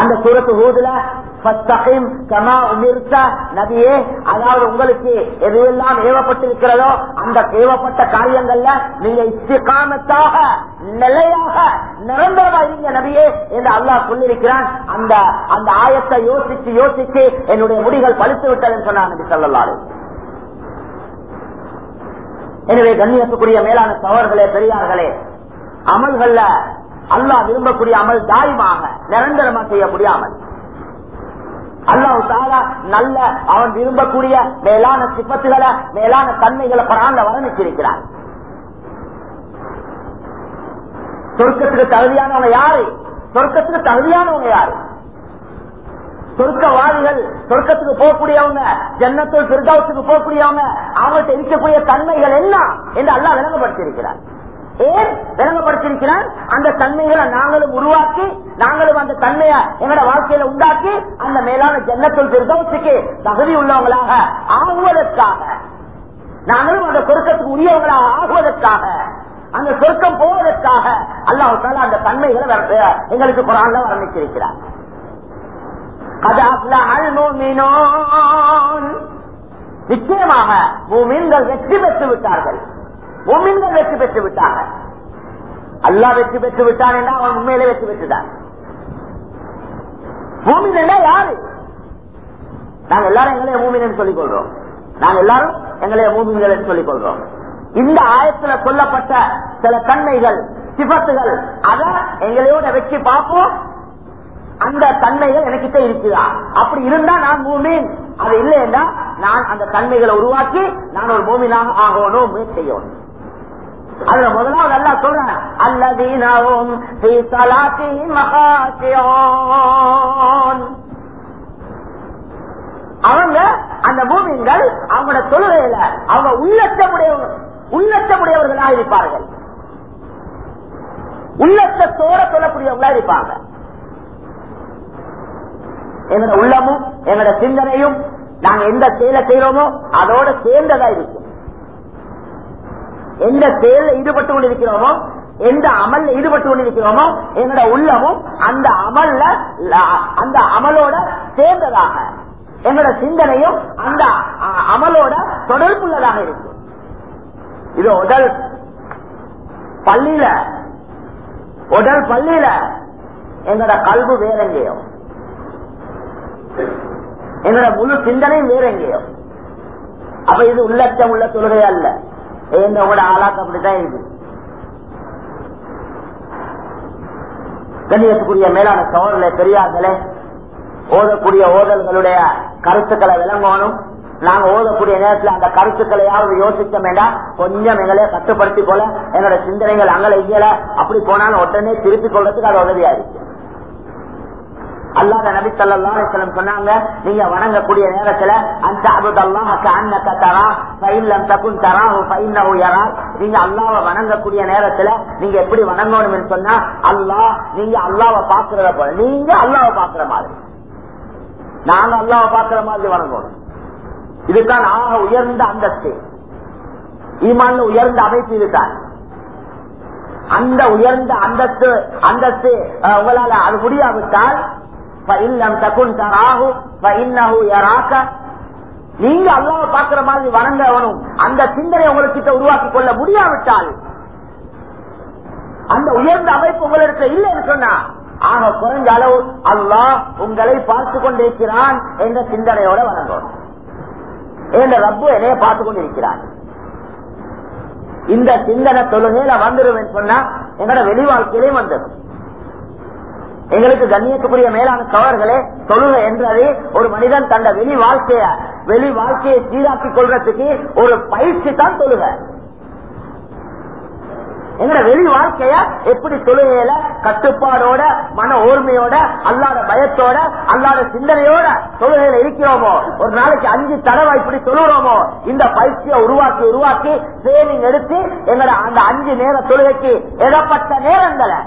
A: அந்த சூரத்து ஊதுல நபியே அதாவது உங்களுக்கு எதுவெல்லாம் ஏவப்பட்டிருக்கிறதோ அந்த ஏவப்பட்ட காரியங்கள்ல நீங்க இஸ்திகாமத்தாக நிலையாக நிரந்தரமா இருங்க நபியே என்று அல்லாஹ் சொல்லியிருக்கிறான். அந்த அந்த ஆயத்தை யோசிச்சு யோசிச்சு என்னுடைய முடிகள் பழுத்து விட்டதுன்னு சொன்னார் நபி சொல்லலாரு எனவே கண்ணியத்துக்குரிய மேலான சவர்களே பெரியார்களே அமல்கள்ல அல்லாஹ் விரும்பக்கூடிய அமல் தாயமாக நிரந்தரமா செய்யக்கூடிய அமல். அல்லாஹு தாலா நல்ல அவன் விரும்பக்கூடிய மேலான சிப்பத்துகளை மேலான தன்மைகளை பராண்ட வர்ணிச்சிருக்கிறான். சொர்க்கத்துக்கு தகுதியானவங்க யாரு? சொர்க்கத்துக்கு தகுதியானவங்க யாரு? சொர்க்கவாதிகள் சொர்க்கத்துக்கு போகக்கூடியவங்க ஜன்னத்தோல் பிர்தாவுக்கு போகக்கூடியவங்க அவங்கள்ட்ட இருக்கக்கூடிய தன்மைகள் என்ன என்று அல்லா விளங்கப்படுத்தியிருக்கிறார். ஏன் விளங்கப்படுத்தியிருக்கிறார்? அந்த தன்மைகளை நாங்களும் உருவாக்கி நாங்களும் அந்த தன்மையை எங்களோட வாழ்க்கையில உண்டாக்கி அந்த மேலான ஜன்னத்தோல் பிர்தவத்துக்கு தகுதி உள்ளவங்களாக ஆகுவதற்காக நாங்களும் அந்த சொர்க்கத்துக்கு உரியவங்களாக ஆகுவதற்காக அந்த சொர்க்கம் போவதற்காக அல்லாஹால அந்த தன்மைகளை எங்களுக்கு குரான்ல வர்ணித்திருக்கிறார். நிச்சயமாக மூமின்கள் வெற்றி பெற்று விட்டார்கள். மூமின்கள் வெற்றி பெற்று விட்டார்கள். அல்லாஹ் வெற்றி பெற்று விட்டான் என்றால் அவன் உண்மையிலே வெற்றி பெற்றுட்டான். மூமின் யாரு? நாங்க எல்லாரும் எங்களைய மூமின் சொல்லிக் கொள்றோம் நாங்க எல்லாரும் எங்களைய மூமின்கள் என்று சொல்லிக் கொள்றோம் இந்த ஆயத்துல சொல்லப்பட்ட சில தன்மைகள் சிபத்துகள் அத எங்களையோட வெற்றி பார்ப்போம் அந்த தன்மைகள் எனக்கிட்ட இருக்குதா? அப்படி இருந்தா நான் மூமின். அது இல்லைன்னா நான் அந்த தன்மைகளை உருவாக்கி நான் ஒரு மூமினாக ஆகணும் செய்யணும். அதுல முதலாவது நல்லா சொல்றேன் அல்லதீனவும் அவங்க அந்த மூமின்கள் அவங்களோட தொழுகையில அவங்க உள்ளத்தமுடைய உள்ளத்தமுடையவர்களாக இருப்பார்கள். உள்ளத்தோட சொல்லக்கூடியவங்களா இருப்பாங்க. எங்களோட உள்ளமும் எங்களோட சிந்தனையும் நாங்க எந்த செயலை செய்யறோமோ அதோட சேர்ந்ததா இருக்கும். எந்த செயல ஈடுபட்டு கொண்டிருக்கிறோமோ எந்த அமல்ல ஈடுபட்டு கொண்டிருக்கிறோமோ எங்களோட உள்ளமும் அந்த அமல்ல அந்த அமலோட சேர்ந்ததாக எங்களோட சிந்தனையும் அந்த அ- அமலோட தொடர்புள்ளதாக இருக்கும். இது உடல் பள்ளியில உடல் பள்ளியில எங்களோட கல்வி வேற எங்கேயும் என்னோட முழு சிந்தனையும் வேற எங்கேயோ. அப்ப இது உள்ளச்சம் உள்ள தொழுகை அல்ல. எங்களோட உங்களோட ஆளாக்கு அப்படித்தான் இது கண்ணியத்துக்குரிய மேலான சோழர்களே பெரியார்களே ஓதக்கூடிய ஓதல்களுடைய கருத்துக்களை விளங்கணும். நாங்க ஓதக்கூடிய நேரத்தில் அந்த கருத்துக்களையாவது யோசிக்க வேண்டாம் கொஞ்சம் எங்களை கட்டுப்படுத்தி போல என்னோட சிந்தனைகள் அங்கே இயல அப்படி போனாலும் உடனே திருப்பிக் கொள்றதுக்கு அது உதவியா இருக்கு. அல்லாத நபி ஸல்லல்லாஹு சொன்னாங்க நீங்க வணங்கக்கூடிய நேரத்துல அந்த அபுதல்லாஹ கஅன்னக தரா ஃபைல்லம் தகுன் தராஹு ஃபைன்னஹு நீங்க அல்லாஹ்வை வணங்கக்கூடிய நேரத்துல நீங்க எப்படி வணங்கணும்னு சொன்னா அல்லாஹ் நீங்க அல்லாஹ்வை பாக்குறத போல நீங்க அல்லாஹ்வை பாக்குற மாதிரி. நாங்க அல்லாஹ்வை பாக்குற மாதிரி வணங்கணும். இதுதான் ஆக உயர்ந்த அந்தஸ்து. ஈமான் உயர்ந்த அமைப்பு இதுதான். அந்த உயர்ந்த அந்தஸ்து அந்தஸ்து உங்களால அது முடியாவிட்டால் நீங்க அல்லாவ பாக்குற மாதிரி வணங்கவனும் அந்த சிந்தனை உங்ககிட்ட உருவாக்கி கொள்ள முடியாவிட்டால் அந்த உயர்ந்த அமைப்பு உங்களுக்கு இல்லைன்னு சொன்னா ஆக குறைஞ்ச அளவு அல்லாஹ் உங்களை பார்த்து கொண்டிருக்கிறான் என்ற சிந்தனையோட வணங்கணும். என்ற ரப்பு என்னைய பார்த்து கொண்டிருக்கிறான் இந்த சிந்தனை தொழுகையில வந்துடும் சொன்னா எங்களோட வெளி வாழ்க்கையிலே வந்துடும் எங்களுக்கு கண்ணியத்துக்குரிய மேலான தவறுகளே தொழுகை என்றது ஒரு மனிதன் தந்த வெளி வாழ்க்கைய வெளி வாழ்க்கையை சீராக்கிக் கொள்றதுக்கு ஒரு பயிற்சி தான் தொழுகை. எங்கட வெளி வாழ்க்கைய எப்படி தொழுகையில கட்டுப்பாடோட மன ஓர்மையோட அல்லாத பயத்தோட அல்லாத சிந்தனையோட தொழுகையில இருக்கிறோமோ ஒரு நாளைக்கு அஞ்சு தடவை இப்படி தொழுகிறோமோ இந்த பயிற்சியை உருவாக்கி உருவாக்கி ட்ரைனிங் எடுத்து எங்களோட அந்த அஞ்சு நேர தொழுகைக்கு இடப்பட்ட நேரங்களை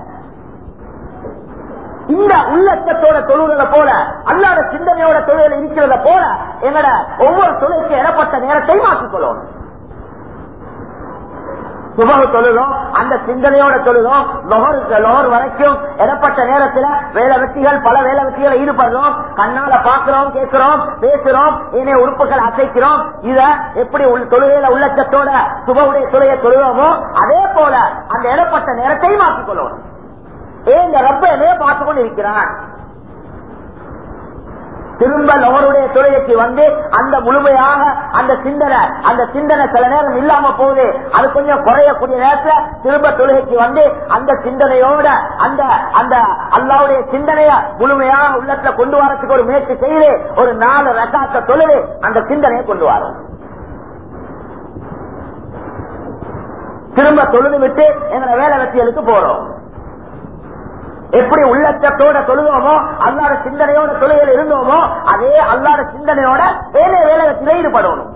A: இந்த உள்ளத்தோட தொழுகிறத போல அல்லாத சிந்தனையோட தொழில இருக்கிறத போல எங்கட ஒவ்வொரு தொழிலுக்கு இடப்பட்ட நேரத்தை மாற்றிக்கொள்ளணும். சுபகு தொழுதும் அந்த சிந்தனையோட தொழுதும் லொஹருக்கு லொஹர் வரைக்கும் இடப்பட்ட நேரத்துல வேலை வெட்டிகள் பல வேலை வெட்டிகளை ஈடுபடுறோம். கண்ணால பாக்குறோம் கேட்கிறோம் பேசுறோம் ஏனைய உறுப்புகள் அசைக்கிறோம். இத எப்படி உள் தொழுகையில உள்ளச்சத்தோட சுபவுடைய தொழுகை தொழுவோமோ அதே போல அந்த இடப்பட்ட நேரத்தை மாற்றிக்கொள்ளணும். இந்த ரப்ப என்னைய பார்த்து கொண்டு இருக்கிறான். திரும்ப லோருடைய துறையைக்கு வந்து அந்த முழுமையாக அந்த சிந்தனை அந்த சிந்தனை சில நேரம் இல்லாம போகுது. அது கொஞ்சம் குறையக்கூடிய நேரத்துல திரும்ப தொழுகைக்கு வந்து அந்த சிந்தனையோட அந்த அந்த அல்லாவுடைய சிந்தனைய முழுமையாக உள்ளத்துல கொண்டு வரத்துக்கு ஒரு முயற்சி செய்து ஒரு நாலு ரசாத்த தொழுது அந்த சிந்தனையை கொண்டு வரும். திரும்ப தொழுது விட்டு எங்களை வேலை வெற்றியலுக்கு போறோம். எப்படி உள்ளச்சத்தோட தொழுவோமோ அல்லாத சிந்தனையோட தொழுகையில் இருந்தோமோ அதே அல்லாத சிந்தனையோட வேலை வேலை ஈடுபடணும்.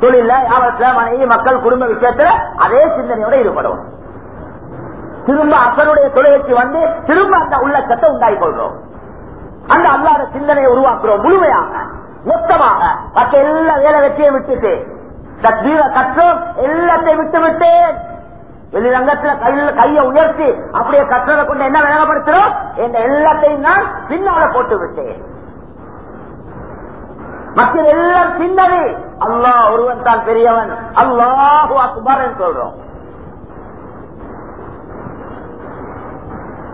A: தொழில யாவத்துல மனைவி மக்கள் குடும்ப விஷயத்துல அதே சிந்தனையோட ஈடுபடணும். திரும்ப அசனுடைய தொழுகைக்கு வந்து திரும்ப அந்த உள்ளச்சத்தை உண்டாகி கொள்றோம். அந்த அல்லாத சிந்தனையை உருவாக்குறோம் முழுமையாக மொத்தமாக. மற்ற எல்லா வேலை வெற்றியை விட்டுட்டு தத்வீர கற்றோம் எல்லாத்தையும் விட்டு விட்டேன். வெளிரங்கத்துல கையில கையை உயர்த்தி அப்படியே கற்றதை கொண்டு என்ன வேலைப்படுத்துறோம் என்ற எல்லாத்தையும் நான் பின்னால போட்டு விட்டேன். மக்கள் எல்லாம் சின்னது. அல்லா ஒருவன் தான் பெரியவன். அல்லாஹு அக்பர் சொல்றோம்.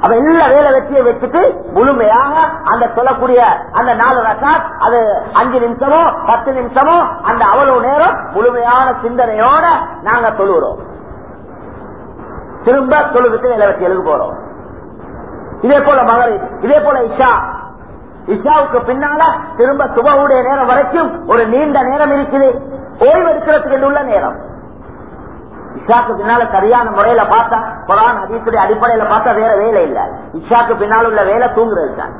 A: அவ எல்லா வேலை வெற்றியை வச்சுட்டு முழுமையாக அந்த சொல்லக்கூடிய அந்த நாலு ரசாத் அது அஞ்சு நிமிஷமோ பத்து நிமிஷமோ அந்த அவ்வளவு நேரம் முழுமையான சிந்தனையோட நாங்க சொல்லுறோம். திரும்ப தொழுதுக்கு வேலை எழுது போறோம். இதே போல மகளிர் இதே போல இஷா. இஷாவுக்கு பின்னால திரும்ப சுபவுடைய நேரம் வரைக்கும் ஒரு நீண்ட நேரம் இருக்குது. ஓய்வு எடுக்கிறதுக்கு உள்ள நேரம். இஷாக்கு பின்னால சரியான முறையில பார்த்தா குரான் அதிகத்துடைய அடிப்படையில பார்த்தா வேற வேலை இல்ல. இஷாக்கு பின்னால் உள்ள வேலை தூங்குறது தான்.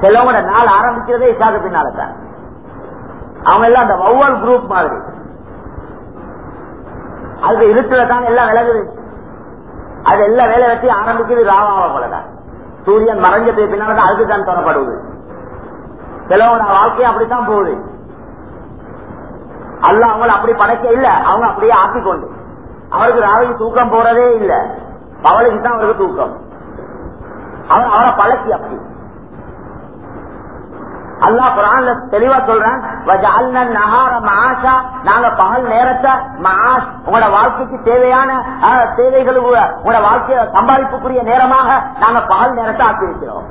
A: சிலவங்களோட நாள் ஆரம்பிக்கிறதே இஷாக்கு பின்னால தான். அவங்க எல்லாம் அந்த வௌவல் குரூப் மாதிரி. அதுக்கு இருட்டுலதான் எல்லாம் விலகுது. அது எல்லா வேலை வச்சு ஆரம்பிக்குது ராவாவை போலதான். சூரியன் மறைஞ்சதுக்கு பின்னால்தான் அதுக்கு தான் தரப்படுவது சிலவங்களோட வாழ்க்கையும் அப்படித்தான் போகுது. அல்ல அவங்களை அப்படி படைக்க இல்ல அவங்க அப்படியே ஆக்கிக்கொண்டு. அவருக்கு ராவைக்கு தூக்கம் போறதே இல்ல. பவளுக்கு தான் அவருக்கு தூக்கம். அவர் அவரை பழக்கி அப்படி. அல்லா குரான்ல தெளிவா சொல்றேன் நாங்க பகல் நேரத்தை மாஸ் உங்களோட வாழ்க்கைக்கு தேவையான தேவைகள் உங்களோட வாழ்க்கைய சம்பாதிப்புக்குரிய நேரமாக நாங்க பகல் நேரத்தை ஆக்கி வைக்கிறோம்.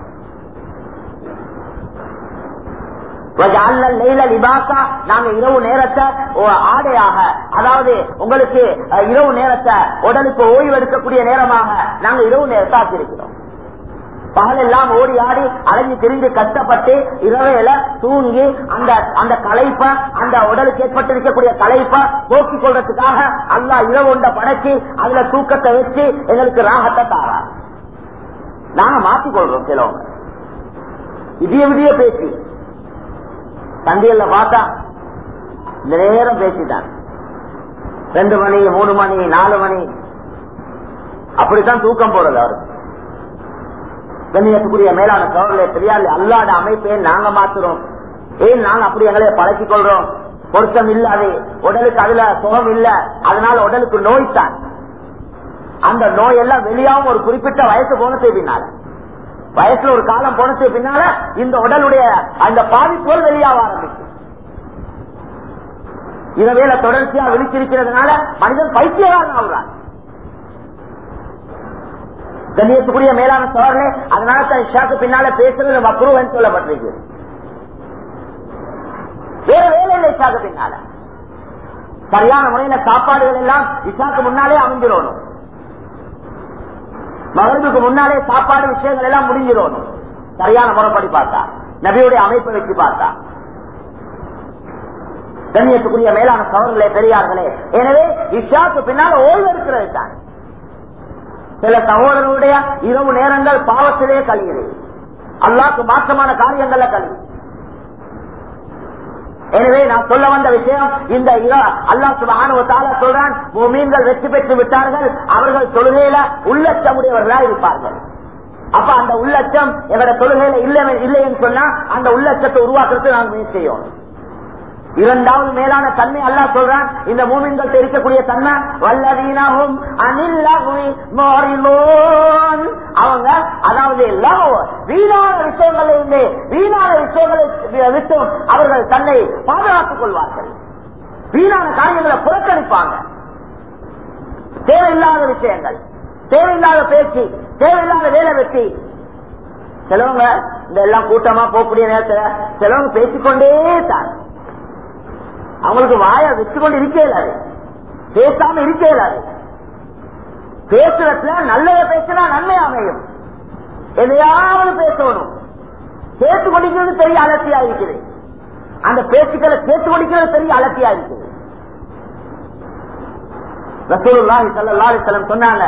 A: நாங்க இரவு நேரத்தை ஆடையாக அதாவது உங்களுக்கு இரவு நேரத்தை உடலுக்கு ஓய்வு எடுக்கக்கூடிய நேரமாக நாங்க இரவு நேரத்தை ஆக்கியிருக்கிறோம் பகல் எல்லாம் ஓடி ஆடி அழகி திரிந்து கஷ்டப்பட்டு இரவையில தூங்கி அந்த அந்த களைப்ப அந்த உடலுக்கு ஏற்பட்டிருக்கக்கூடிய களைப்ப போக்கிக் கொள்றதுக்காக அல்லா இரவு ஒன்றை படைச்சு அதுல தூக்கத்தை வச்சு எங்களுக்கு ராகத்தை தாரா. நாங்க மாத்திக்கொள்றோம் சிலவங்க. விதிய விதிய பேசி சந்தையில பார்த்தா நேரம் பேசிட்டாங்க. ரெண்டு மணி மூணு மணி நாலு மணி. அப்படித்தான் தூக்கம் போறது அவருக்கு. கண்ணியத்துக்குரிய மேலான சோழர்களே தெரியாது அல்லாத அமைப்பை நாங்க மாத்துறோம். ஏன் நாங்க அப்படி எங்களை பழக்கிக் கொள்றோம் பொருத்தம் இல்லாது உடலுக்கு அதுல சுகம் இல்ல. அதனால உடலுக்கு நோய் தான். அந்த நோய் எல்லாம் வெளியாகவும் ஒரு குறிப்பிட்ட வயசு போனது பின்னால. வயசுல ஒரு காலம் போனது பின்னால இந்த உடலுடைய அந்த பாதிப்புகள் வெளியாக ஆரம்பிச்சு. இதவேல தொடர்ச்சியா விழிச்சிருக்கிறதுனால மனிதன் பைத்தியகாரன் ஆகுறான். கண்ணியத்துக்குரிய மேலான சோழர்களே அதனால தான் இஷாக்கு பின்னால பேசுறது மக்ரூவன் சொல்லப்பட்டிருக்கு. வேற வேலை இல்லை இஷாக்கு பின்னால. சரியான முறையில சாப்பாடுகள் எல்லாம் இஷாக்கு முன்னாலே அமைஞ்சிடணும். மகளுக்கு முன்னாலே சாப்பாடு விஷயங்கள் எல்லாம் முடிஞ்சிடணும். சரியான முறைப்படி பார்த்தா. நபியுடைய அமைப்பை வச்சு பார்த்தா. கண்ணியத்துக்குரிய மேலான சவர்களே பெரியார்களே எனவே இஷாக்கு பின்னால் ஓய்வு இருக்கிறது தான். சில சகோதரனுடைய இரவு நேரங்கள் பாவத்திலே கழியுது அல்லாக்கு மாற்றமான காரியங்கள்ல கழிவு எனவே நான் சொல்ல வந்த விஷயம் இந்த அல்லா சுபானுவத்தால சொல்றான் மீன்கள் வெற்றி பெற்று விட்டார்கள் அவர்கள் தொழுகையில உள்ளச்சமுடையவர்களா இருப்பார்கள். அப்ப அந்த உள்ளச்சம் எங்களோட தொழுகையில இல்லை இல்லைன்னு சொன்னா அந்த உள்ளச்சத்தை உருவாக்குறதுக்கு நாங்கள் முயற்சி செய்யணும் இரண்டாவது மேலான தன்மை அல்லா சொல்றான் இந்த மூமின்கள் இருக்கக்கூடிய தன்மை வல்லவீனாகும் அவங்க அதாவது வீணான விஷயங்கள் இருந்து வீணான விஷயங்களை விட்டும் அவர்கள் தன்னை பாதுகாத்துக் கொள்வார்கள். வீணான காரியங்களை புறக்கணிப்பாங்க. தேவையில்லாத விஷயங்கள் தேவையில்லாத பேச்சு தேவையில்லாத வேலை வெட்டி. சிலவங்க இந்த எல்லாம் கூட்டமா போகக்கூடிய நேரத்துல சிலவங்க பேசிக்கொண்டே தான் அவங்களுக்கு வாய வச்சுக்கொண்டு இருக்க இயலாது. பேசாம இருக்க இயலாது. பேசுறதுல நல்லத பேசினா நன்மை அமையும். எதையாவது பேசணும். கேட்டு கொண்டிருக்கிறது பெரிய அலட்சியா இருக்குது. அந்த பேச்சுக்களை கேட்டு கொண்டிருக்கிறது பெரிய அலட்சியா இருக்குது. ரசூலுல்லாஹி ஸல்லல்லாஹு அலைஹி வஸல்லம் சொன்னாங்க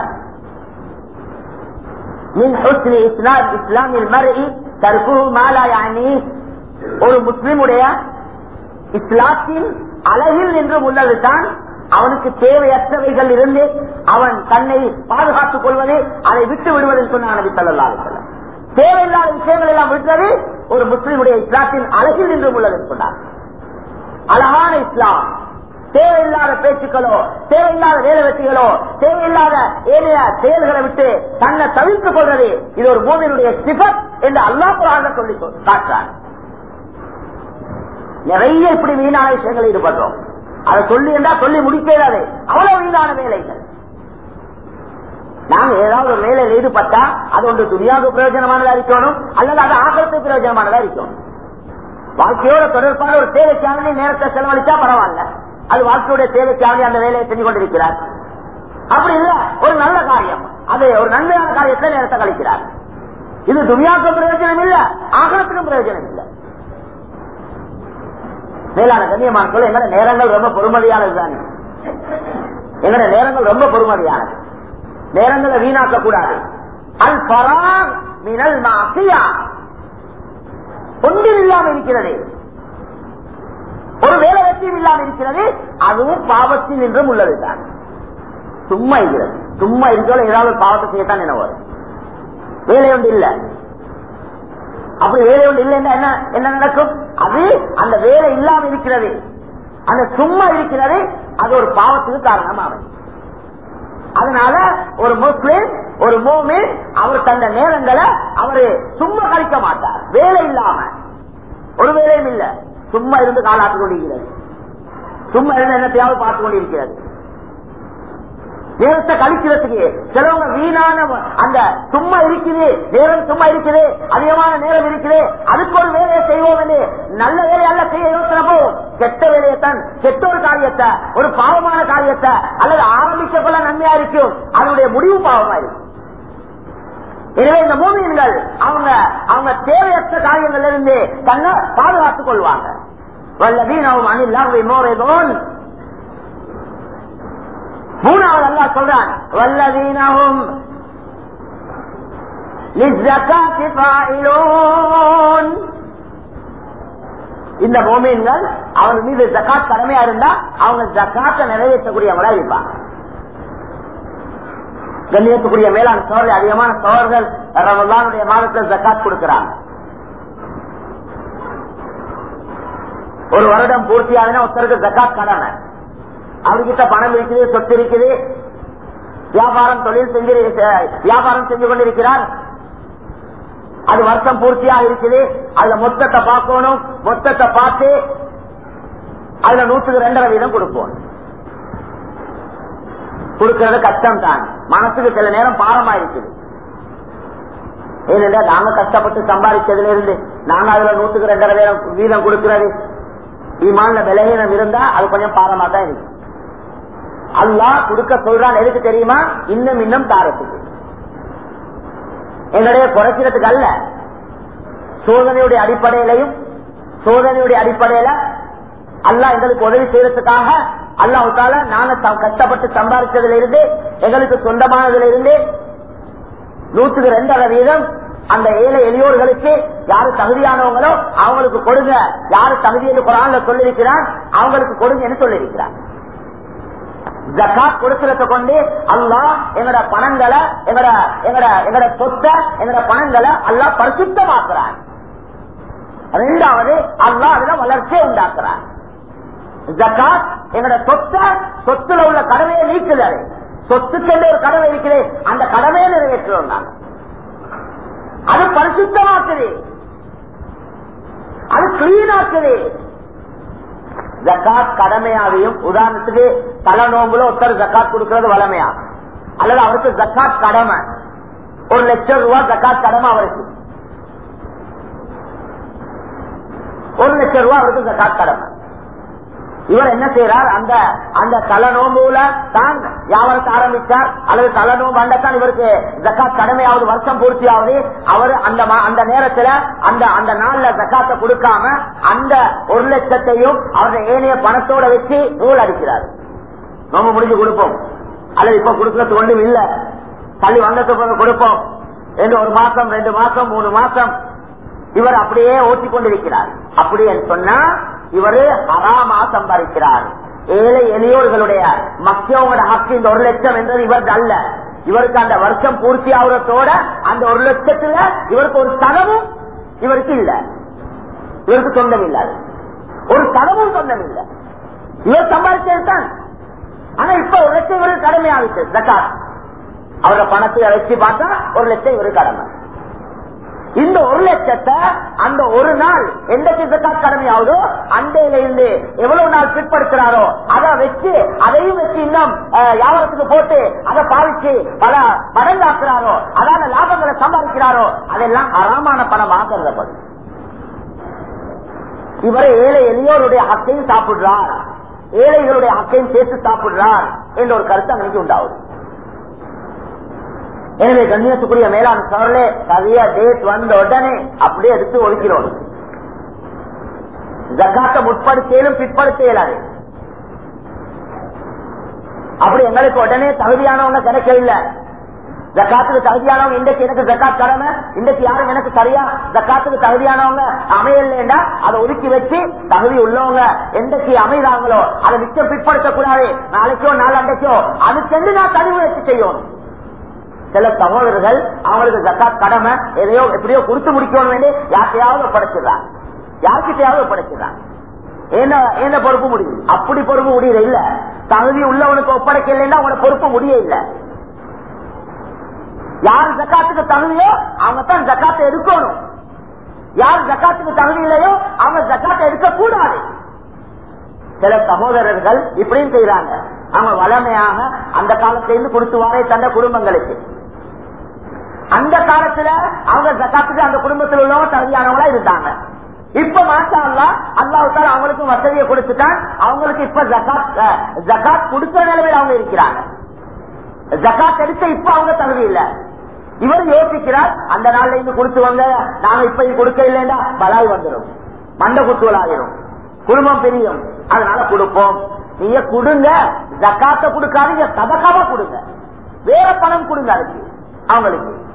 A: மின் ஹுஸ்னி இஸ்லாம் இஸ்லாமில் மர்இ தர்குஹு மா லா யானி ஒரு முஸ்லிமுடைய இஸ்லாத்தின் அழகில் நின்று உள்ளதுதான் அவனுக்கு தேவையற்றவைகள் இருந்து அவன் தன்னை பாதுகாத்துக் கொள்வது அதை விட்டு விடுவதில் சொன்ன நபி ஸல்லல்லாஹு தேவையில்லாத விஷயங்கள் எல்லாம் விட்டது ஒரு முஸ்லிமுடைய இஸ்லாத்தின் அழகில் நின்று உள்ளது சொன்னார். அழகான இஸ்லாம். தேவையில்லாத பேச்சுக்களோ தேவையில்லாத வேலை வெற்றிகளோ தேவையில்லாத ஏனைய செயல்களை விட்டு தன்னை தவிர்த்துக் கொள்வது இது ஒரு மூவினுடைய சிபத் என்று அல்லாஹ் சொல்லி காட்டுறார் நிறைய இப்படி வீணான விஷயங்கள் ஈடுபடுறோம். அதை சொல்லி இருந்தா சொல்லி முடிக்கிறாரு அவ்வளவு வீணான வேலைகள். நாங்க ஏதாவது ஒரு வேலையில் ஈடுபட்டா அது ஒன்று துணியாவுக்கு பிரயோஜனமானதா இருக்கணும் அல்லது அது ஆகத்துக்கு பிரயோஜனமானதா இருக்கணும். வாழ்க்கையோட தொடர்பான ஒரு தேவைக்கான நேரத்தை செலவழிச்சா பரவாயில்ல. அது வாழ்க்கையுடைய தேவைக்காக அந்த வேலையை செஞ்சு கொண்டிருக்கிறார். அப்படி இல்ல ஒரு நல்ல காரியம். அது ஒரு நன்மையான காரியத்தை நேரத்தை கழிக்கிறார். இது துணியாவுக்கும் பிரயோஜனம் இல்ல ஆகலத்துக்கும் பிரயோஜனம் இல்ல. மேலான கண்ணியமான சொல்ல எங்கட நேரங்கள் ரொம்ப பொறுமதியானது தானே? எங்கட நேரங்கள் ரொம்ப பொறுமதியானது. நேரங்களை வீணாக்க கூடாது அல் பராக் மினல் மாசியா. ஒன்றில் இல்லாம இருக்கிறது. ஒரு வேலை வெற்றியும் இல்லாமல் இருக்கிறது. அதுவும் பாவத்தில் என்றும் உள்ளதுதான் சும்மா இருக்கிறது சும்மா இருக்கிற ஏதாவது பாவத்தை செய்யத்தான் என்ன வரும்? வேலை ஒன்று இல்ல. அப்படி வேலை ஒன்று இல்லைன்னா என்ன என்ன நடக்கும்? அது அந்த வேலை இல்லாம இருக்கிறது. அந்த சும்மா இருக்கிறது அது ஒரு பாவத்துக்கு காரணமாகும் அதனால ஒரு முஸ்லிம் ஒரு மோமின் அவர் தந்த நேரங்களை அவரு சும்மா கழிக்க மாட்டார். வேலை இல்லாம. ஒரு வேலையும் இல்ல. சும்மா இருந்து காலாற்றிக் கொண்டிருக்கிறது. சும்மா இருந்து என்னத்தையாவது பார்த்துக் கொண்டிருக்கிறது. நேரத்தை கழிக்கிறதுக்கு சிலவங்க வீணான அந்த சும்மா இருக்குது நேரம் சும்மா இருக்குது அதிகமான நேரம் இருக்குது அதுக்கு ஒரு வேலையை செய்வோம் என்று நல்ல வேலையல்ல செய்ய யோசனை போகும் கெட்ட வேலையைத்தான் கெட்ட ஒரு காரியத்தை ஒரு பாவமான காரியத்தை அல்லது ஆரம்பிக்க போல நன்மையா இருக்கும் அதனுடைய முடிவு பாவமா இருக்கும் எனவே இந்த மூமியன்கள் அவங்க அவங்க தேவையற்ற காரியங்கள்ல இருந்து தன்னை பாதுகாத்துக் கொள்வாங்க. வல்லதீனவும் அனில்லாவை மோரேதோன் மூணாவது அல்லா சொல்றான் வல்லதீனவும் இந்த மோமீன்கள் அவங்க மீது ஜக்காத் கடமையா இருந்தா அவங்க ஜக்காத்தை நிறைவேற்றக்கூடியவங்களா இருப்பாங்க. கண்ணியத்துக்குரிய மேலான சோழர்கள் அதிகமான சோழர்கள் ரமலானுடைய மாதத்தில் ஜக்காத் கொடுக்கிறாங்க. ஒரு வருடம் பூர்த்தியாதுன்னா ஒருத்தருக்கு ஜக்காத் கடமை. அவர்கிட்ட பணம் இருக்குது சொத்து இருக்குது. வியாபாரம் தொழில் செஞ்சு வியாபாரம் செஞ்சு கொண்டிருக்கிறார். அது வருஷம் பூர்த்தியாக இருக்குது. அதுல மொத்தத்தை பார்க்கணும். மொத்தத்தை பார்த்து அதுல நூற்றுக்கு ரெண்டரை வீதம் கொடுப்போம். கொடுக்கிறது கஷ்டம் தான் மனசுக்கு சில நேரம் பாரமா இருக்குது ஏனென்றா நாங்க கஷ்டப்பட்டு சம்பாதிச்சதுல இருந்து நாங்க அதுல நூற்றுக்கு ரெண்டரை வீதம் வீதம் கொடுக்கிறது. விமான விலகீனம் இருந்தா அது கொஞ்சம் பாரமா தான் இருக்கு. அல்லா கொடுக்க சொல்றான். எதுக்கு தெரியுமா? இன்னும் இன்னும் தாரத்துக்கு. எங்களுடைய குறைக்கிறதுக்கு அல்ல. சோதனையுடைய அடிப்படையிலையும் சோதனையுடைய அடிப்படையில அல்லா எங்களுக்கு உதவி செய்யறதுக்காக அல்லாவுக்கால நாங்க கஷ்டப்பட்டு சம்பாதிச்சதுல இருந்து எங்களுக்கு சொந்தமானதுல இருந்து நூற்றுக்கு ரெண்டு வீதம் அந்த ஏழை எளியோர்களுக்கு யாரு தகுதியானவங்களோ அவங்களுக்கு கொடுங்க. யாரு தகுதி என்று குரான்ல சொல்லியிருக்கிறான் அவங்களுக்கு கொடுங்கன்னு சொல்லியிருக்கிறான். ஜக்காத் கொடுக்கறத கொண்டு அல்லா எங்கட பணங்களை எங்கட எங்கட எங்கட சொத்தை எங்கட பணங்களை அல்லா பரிசுத்தமாக்குறான். ரெண்டாவது அல்லா அதுல வளர்ச்சியை உண்டாக்குறான். ஜக்காத் எங்கட சொத்தை சொத்துல உள்ள கடமையை நீக்குதல் சொத்துக்கென்று ஒரு கடமை இருக்குது அந்த கடமையை நிறைவேற்றுவோம் நாங்கள் அது பரிசுத்தமாக்குது. அது கிளீன் ஆக்குது. ஜக்காத் கடமையாவையும் உதாரணத்துக்கு பல நோம்புல ஒருத்தர் ஜக்காத் கொடுக்கறது வளமையா? அல்லது அவருக்கு ஜக்காத் கடமை? ஒரு லட்சம் ரூபாய் ஜக்காத் கடமை அவருக்கு. ஒரு லட்சம் ரூபாய் அவருக்கு ஜக்காத் கடமை. இவர் என்ன செய்யறார் அந்த அந்த தல நோம்புல தான் வியாபாரத்தை ஆரம்பிச்சார்? அல்லது தலநோம்பு அண்டத்தான் இவருக்கு ஜக்காத் கடமையாவது வருஷம் பூர்த்தியாவது அவர் அந்த மா- அந்த நேரத்துல அந்த அந்த நாள்ல ஜக்காத்தை கொடுக்காம அந்த ஒரு லட்சத்தையும் அவருடைய ஏனைய பணத்தோட வச்சு நூல் அடிக்கிறார். நோம்பு முடிஞ்சு கொடுப்போம். அல்லது இப்ப கொடுக்கறது ஒன்றும் இல்ல. தள்ளி வந்ததுக்கு கொடுப்போம். ரெண்டு ஒரு மாசம் ரெண்டு மாசம் மூணு மாசம். இவர் அப்படியே ஓட்டி கொண்டிருக்கிறார் அப்படி என்று சொன்னா இவரு ஹராமா சம்பாதிக்கிறார். ஏழை எளியோர்களுடைய மக்களோட ஹக்கு இந்த ஒரு லட்சம் என்றது இவருக்கு அல்ல. இவருக்கு அந்த வருஷம் பூர்த்தி ஆகுறதோட அந்த ஒரு லட்சத்துல இவருக்கு ஒரு சதமும் இவருக்கு இல்ல. இவருக்கு சொந்தம் இல்லாது ஒரு சதமும் சொந்தம் இல்ல. இவர் சம்பாதிச்சது ஆனா இப்ப ஒரு லட்சம் இவருக்கு கடமையாகிட்டு ஜக்காத். அவரோட பணத்தை வச்சு பார்த்தா ஒரு லட்சம் இவருக்கு கடமை. இந்த ஒரு லட்சத்தை அந்த ஒரு நாள் எந்த ஜக்காத் கடமையாவதோ அண்டையில இருந்து எவ்வளவு நாள் பிற்படுத்துறாரோ அதை வச்சு அதையும் வச்சு இன்னும் வியாபாரத்துக்கு போட்டு அதை பாதிச்சு பல மடங்காக்குறாரோ அதான லாபங்களை சம்பாதிக்கிறாரோ அதெல்லாம் அறமான பணமாக கருதப்படும் இவரை ஏழை எளியோருடைய அக்கையும் சாப்பிடுறார். ஏழைகளுடைய ஹக்கையும் சேர்த்து சாப்பிடுறார் என்ற ஒரு கருத்து அன்னைக்கு உண்டாகுது. எனவே கண்ணியத்துக்குரிய மேலாண் சோழலே சரியா டேட் வந்த உடனே அப்படியே எடுத்து ஒழிக்கிறோம். ஜக்காத்தை முற்படுத்தியலும் பிற்படுத்த இயலாது அப்படி எங்களுக்கு உடனே தகுதியானவங்க கிடைக்கவில்லை ஜக்காத்துக்கு தகுதியானவங்க இன்றைக்கு எனக்கு ஜக்காத் கடமை இன்றைக்கு யாரும் எனக்கு சரியா? ஜக்காத்துக்கு தகுதியானவங்க அமையலைன்னா அதை ஒதுக்கி வச்சு தகுதி உள்ளவங்க எந்தக்கு அமைதாங்களோ அதை மிச்சம் பிற்படுத்த கூடாது நாளைக்கோ அது சென்று நான் தனி முயற்சி செய்யணும். சில சகோதரர்கள் அவங்களுக்கு ஜக்காத் கடமை எதையோ எப்படியோ கொடுத்து முடிக்கணும் வேண்டி படைச்சிடலாம் ஒப்படைச்சிடறாங்க யார்கிட்டயாவது ஒப்படைச்சிடறாங்க என்ன என்ன பொறுப்பு முடியும்? அப்படி பொறுப்பு முடியல இல்ல. தகுதி உள்ளவனுக்கு ஒப்படைக்கலைன்னா அவனோட பொறுப்பு முடிய இல்ல. யார் ஜக்காத்துக்கு தகுதியோ அவங்க தான் ஜக்காத்தை எடுக்கணும். யார் ஜக்காத்துக்கு தகுதி இல்லையோ அவங்க ஜக்காத்தை எடுக்க கூடாது சில சகோதரர்கள் இப்படியும் செய்யறாங்க அவங்க வளமையாக அந்த காலத்திலிருந்து கொடுத்து வாரே தந்த குடும்பங்களுக்கு. அந்த காலத்துல அவங்க ஜக்காத்துக்கு அந்த குடும்பத்தில் உள்ளவங்க தகுதியானவங்களா இருந்தாங்க. இப்ப மாஷா அல்லா அல்லாவுத்தால அவங்களுக்கும் வசதியை கொடுத்துட்டான். அவங்களுக்கு இப்ப ஜக்காத் ஜகாத் ஜக்காத் கொடுக்கிற நிலைமையில் அவங்க இருக்கிறாங்க. ஜக்காத் எடுத்த இப்ப அவங்க தகுதி இல்ல. இவர் யோசிக்கிறார் அந்த நாள்ல இருந்து கொடுத்துவாங்க நாங்க இப்ப இது கொடுக்க இல்லைன்னா பலாய் வந்துடும் மண்டை குத்துவலாயிரும் குடும்பம் பெரியும். அதனால கொடுப்போம். நீங்க கொடுங்க. ஜக்காத்த கொடுக்காதீங்க சதக்காவா கொடுங்க. வேற பணம் கொடுங்க அதுக்கு. அவங்களுக்கு.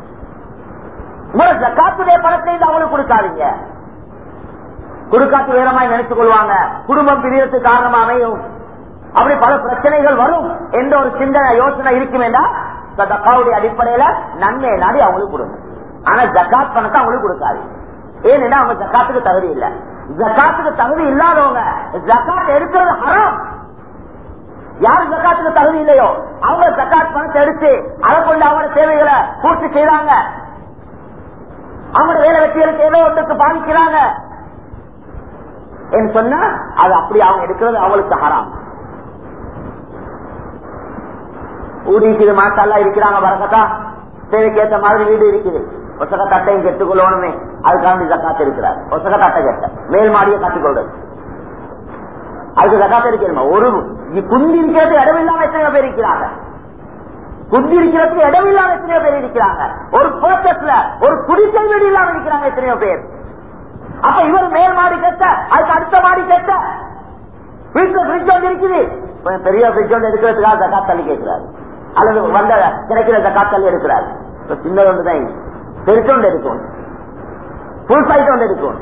A: உங்களோட ஜக்காத்துடைய பணத்தை அவங்களுக்கு கொடுக்காதீங்க. கொடுக்காத்து வேறமாய் நினைத்துக் கொள்வாங்க. குடும்பம் பிரியத்து காரணமா அமையும். அப்படி பல பிரச்சனைகள் வரும். என்ற ஒரு சிந்தனை யோசனை இருக்கும் என்றால் சதக்காவுடைய அடிப்படையில நன்மை நாடி அவங்களுக்கு கொடுங்க. ஆனா ஜக்காத் பணத்தை அவங்களுக்கு கொடுக்காது ஏன்னா அவங்க ஜக்காத்துக்கு தகுதி இல்ல. ஜக்காத்துக்கு தகுதி இல்லாதவங்க ஜக்காத் எடுக்கிறது ஹராம். யார் ஜக்காத்துக்கு தகுதி இல்லையோ? அவங்க ஜக்காத் பணத்தை எடுத்து அதை கொண்டு அவங்களோட தேவைகளை பூர்த்தி செய்யறாங்க அவங்களோட வேலை வெற்றிகளுக்கு ஏதோ ஒன்றுக்கு பாதிக்கிறாங்க என்று சொன்னா அது அப்படி அவங்க எடுக்கிறது அவங்களுக்கு ஹராம். ஊடி மாசாலா இருக்கிறாங்க வரக்கத்தா தேவைக்கு ஏத்த மாதிரி வீடு இருக்குது. ஒசக தட்டையும் கெட்டுக்கொள்ளணுமே. அதுக்காண்டி ஜக்காத்து இருக்கிறார் ஒசக தட்டை கெட்ட. மேல் மாடியை கட்டிக்கொள்றது. அதுக்கு ஜக்காத்து இருக்கணுமா ஒரு குந்தி இருக்கிறது இடமில்லாம எத்தனை பேர் இருக்கிறாங்க? குந்தி இடம் இல்லாம எத்தனையோ பேர் இருக்கிறாங்க. ஒரு பர்பஸ்ல ஒரு குடிசை வீடு இல்லாம இருக்கிறாங்க எத்தனையோ பேர். அப்ப இவர் மேல் மாடி கட்ட அதுக்கு அடுத்த மாடி கட்ட. வீட்டுல பிரிட்ஜ் ஒன்று இருக்குது. பெரிய பிரிட்ஜ் ஒன்று எடுக்கிறதுக்காக ஜக்காத் தள்ளி கேட்கிறாரு. அல்லது வந்த கிடைக்கிற ஜக்காத் தள்ளி எடுக்கிறாரு. இப்ப சின்னது ஒன்று தான் பெருசொண்டு எடுக்கும் புல் சைட் ஒன்று எடுக்கும்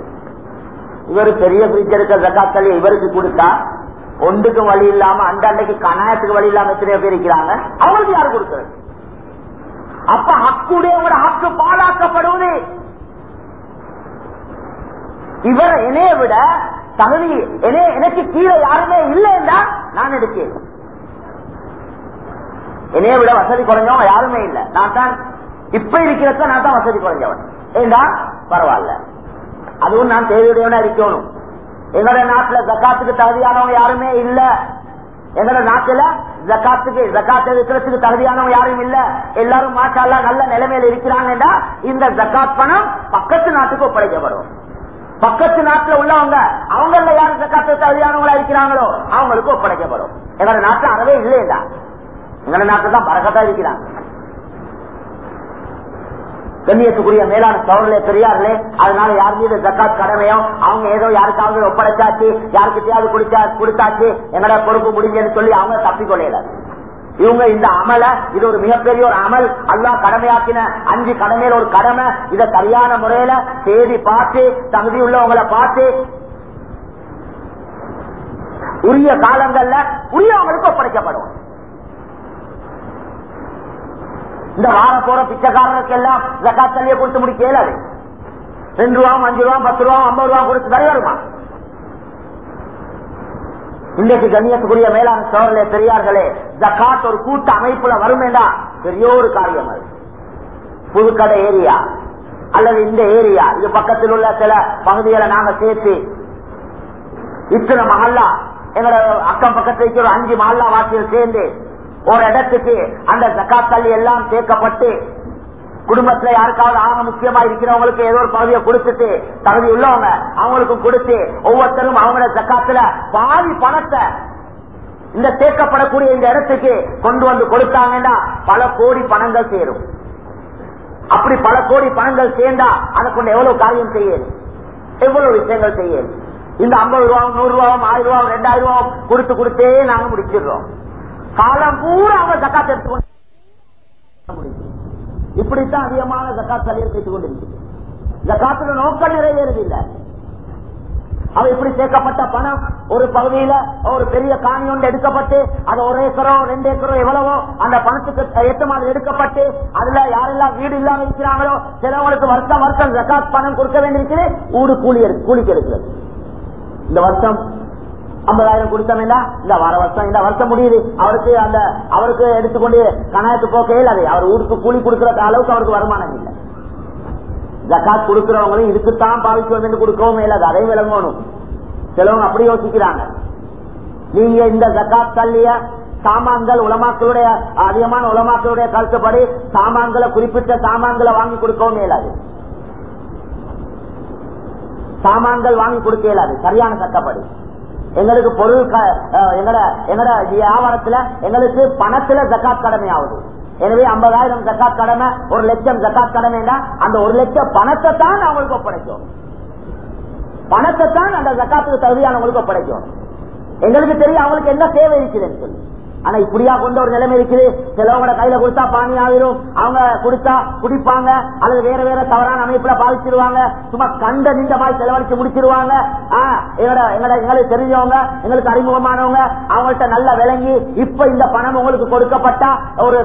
A: இவர் பெரிய பிரிட்ஜ் எடுக்கிற ஜக்காத் தள்ளி இவருக்கு கொடுத்தா ஒன்றுக்கும் வழி இல்லாம அந்த அன்னைக்கு கணாயத்துக்கு வழி இல்லாம எத்தனையோ பேர் இருக்கிறாங்க. அவங்களுக்கு யாரு கொடுக்கிறது அப்ப ஹக்குடையவங்க ஹக்கு பாழாக்கப்படுவது. இவர் என்னைய விட தகுதி எனக்கு கீழே யாருமே இல்லைன்னா நான் எடுக்கேன் என்னைய விட வசதி குறைஞ்சவங்க யாருமே இல்ல. நான் தான் இப்ப இருக்கிறத நான் தான் வசதி குறைஞ்சவன். ஏண்டா? பரவாயில்ல. அதுவும் நான் தேவையுடையவனா இருக்கணும். எங்களோட நாட்டுல ஜக்காத்துக்கு தகுதியானவங்க யாருமே இல்ல. எங்களோட நாட்டுல ஜக்காத்துக்கு ஜக்காத்தை விற்கிறதுக்கு தகுதியானவங்க யாரும் இல்ல. எல்லாரும் மாஷால்லா நல்ல நிலைமையில இருக்கிறாங்கன்னா இந்த ஜக்காத் பணம் பக்கத்து நாட்டுக்கு ஒப்படைக்கப்படும். பக்கத்து நாட்டுல உள்ளவங்க அவங்கள யாரு ஜக்காத்து தகுதியானவங்களா இருக்கிறாங்களோ அவங்களுக்கு ஒப்படைக்கப்படும். எங்களோட நாட்டுல அறவே இல்லையா எங்களோட நாட்டுல தான் பறக்கத்தான் இருக்கிறாங்க. கண்ணியத்துக்குரிய மேலான சோழர்களே பெரியார்களே அதனால யார் மீது ஜக்காத் கடமையோ அவங்க ஏதோ யாருக்காவது ஒப்படைச்சாச்சு யாருக்கிட்டையாவது குடிச்சா கொடுத்தாச்சு எங்கட பொறுப்பு முடிஞ்சதுன்னு சொல்லி அவங்க தப்பிக்கொள்ளையில. இவங்க இந்த அமல இது ஒரு மிகப்பெரிய ஒரு அமல் அல்லா கடமையாக்கின அஞ்சு கடமையில ஒரு கடமை இத சரியான முறையில தேதி பார்த்து தகுதி உள்ளவங்களை பார்த்து உரிய காலங்கள்ல உரியவங்களுக்கு ஒப்படைக்கப்படும். இந்த வார போற பிச்சைக்காரருக்கு எல்லாம் ஜக்காத் தள்ளிய கொடுத்து முடிக்க இயலாது ரெண்டு ரூபா அஞ்சு ரூபா பத்து ரூபா ஐம்பது ரூபா கொடுத்து தர வருமா? இன்றைக்கு கண்ணியத்துக்குரிய மேலாண் சோழர்களே பெரியார்களே ஜக்காத் ஒரு கூட்ட அமைப்புல வருமேடா? பெரிய ஒரு காரியம் அது. புதுக்கடை ஏரியா அல்லது இந்த ஏரியா. இது பக்கத்தில் உள்ள சில பகுதிகளை நாங்க சேர்த்து இத்தனை மஹல்லா எங்களோட அக்கம் பக்கத்தில் இருக்கிற அஞ்சு மகல்லா வாசிகள் சேர்ந்து ஒரு இடத்துக்கு அந்த ஜக்காத் எல்லாம் சேர்க்கப்பட்டு குடும்பத்துல யாருக்காவது ஆக முக்கியமா இருக்கிறவங்களுக்கு ஏதோ ஒரு பகுதியை கொடுத்துட்டு தகுதி உள்ளவங்க அவங்களுக்கும் கொடுத்து ஒவ்வொருத்தரும் அவங்களோட ஜக்காத்துல பாதி பணத்தை இந்த சேர்க்கப்படக்கூடிய இந்த இடத்துக்கு கொண்டு வந்து கொடுத்தாங்கன்னா பல கோடி பணங்கள் சேரும். அப்படி பல கோடி பணங்கள் சேர்ந்தா அதை கொண்டு எவ்வளவு காரியம் செய்யும் எவ்வளவு விஷயங்கள் செய்யும் இந்த ஐம்பது ரூபாவும் நூறு ரூபாவும் ஆயிரம் ரூபாவும் ரெண்டாயிரம் ரூபாவும் கொடுத்து கொடுத்தே நாங்க முடிச்சிடுறோம். காலம் பூரா அவங்க ஜக்காத் எடுத்துக்கொண்டு இப்படித்தான் அதிகமான ஜக்காத் தலையில் கேட்டுக் கொண்டிருக்கிறது. ஜக்காத்துல நோக்கம் நிறைவேறதில்லை அவ இப்படி சேர்க்கப்பட்ட பணம் ஒரு பகுதியில ஒரு பெரிய காணி ஒன்று எடுக்கப்பட்டு அது ஒரு ஏக்கரோ ரெண்டு ஏக்கரோ எவ்வளவோ அந்த பணத்துக்கு ஏற்ற மாதிரி எடுக்கப்பட்டு அதுல யாரெல்லாம் வீடு இல்லாம இருக்கிறாங்களோ சிலவங்களுக்கு வருஷம் வருஷம் ஜக்காத் பணம் கொடுக்க வேண்டியிருக்கிறேன் ஊடு கூலி கூலிக்கு எடுக்கிறது. இந்த வருஷம் ஐம்பதாயிரம் கொடுத்தோம்னா இந்த வர வருஷம் இந்த வருஷம் முடியுது. அவருக்கு அந்த அவருக்கு எடுத்துக்கொண்டு கணக்கு போக்க இயலாது அவர் ஊருக்கு கூலி கொடுக்கிற அளவுக்கு அவருக்கு வருமானம் இல்லை. ஜக்காத் கொடுக்கிறவங்களும் இதுக்குத்தான் பாவிச்சு வந்து கொடுக்கவும் இல்லாது அதை விளங்கணும். சிலவங்க அப்படி யோசிக்கிறாங்க. நீங்க இந்த ஜக்காத் தள்ளிய சாமான்கள் உலமாக்களுடைய அதிகமான உலமாக்களுடைய கருத்துப்படி சாமான்களை குறிப்பிட்ட சாமான்களை வாங்கி கொடுக்கவும் இயலாது. சாமான்கள் வாங்கி கொடுக்க இயலாது. சரியான சட்டப்படி. எங்களுக்கு பொருள் எங்கட எங்கட வியாபாரத்துல எங்களுக்கு பணத்துல ஜக்காத் கடமை ஆகுது. எனவே ஐம்பதாயிரம் ஜக்காத் கடமை ஒரு லட்சம் ஜக்காத் கடமைன்னா அந்த ஒரு லட்சம் பணத்தை தான் அவங்களுக்கு ஒப்படைக்கும். பணத்தை தான் அந்த ஜக்காத்துக்கு தகுதியானவங்களுக்கு ஒப்படைக்கும். எங்களுக்கு தெரியும் அவங்களுக்கு என்ன தேவை இருக்குதுன்னு சொல்லி. ஆனா இப்படியா கொண்ட ஒரு நிலைமை இருக்குது. சிலவங்களோட கையில கொடுத்தா பானி ஆகிரும் அவங்க கொடுத்தா குடிப்பாங்க. அல்லது வேற வேற தவறான அமைப்புல பாதிச்சிருவாங்க. சும்மா கண்ட நின்ற மாதிரி செலவழிச்சு முடிச்சிருவாங்க. எங்களுக்கு தெரிஞ்சவங்க எங்களுக்கு அறிமுகமானவங்க அவங்கள்ட்ட நல்லா விளங்கி இப்ப இந்த பணம் உங்களுக்கு கொடுக்கப்பட்டா ஒரு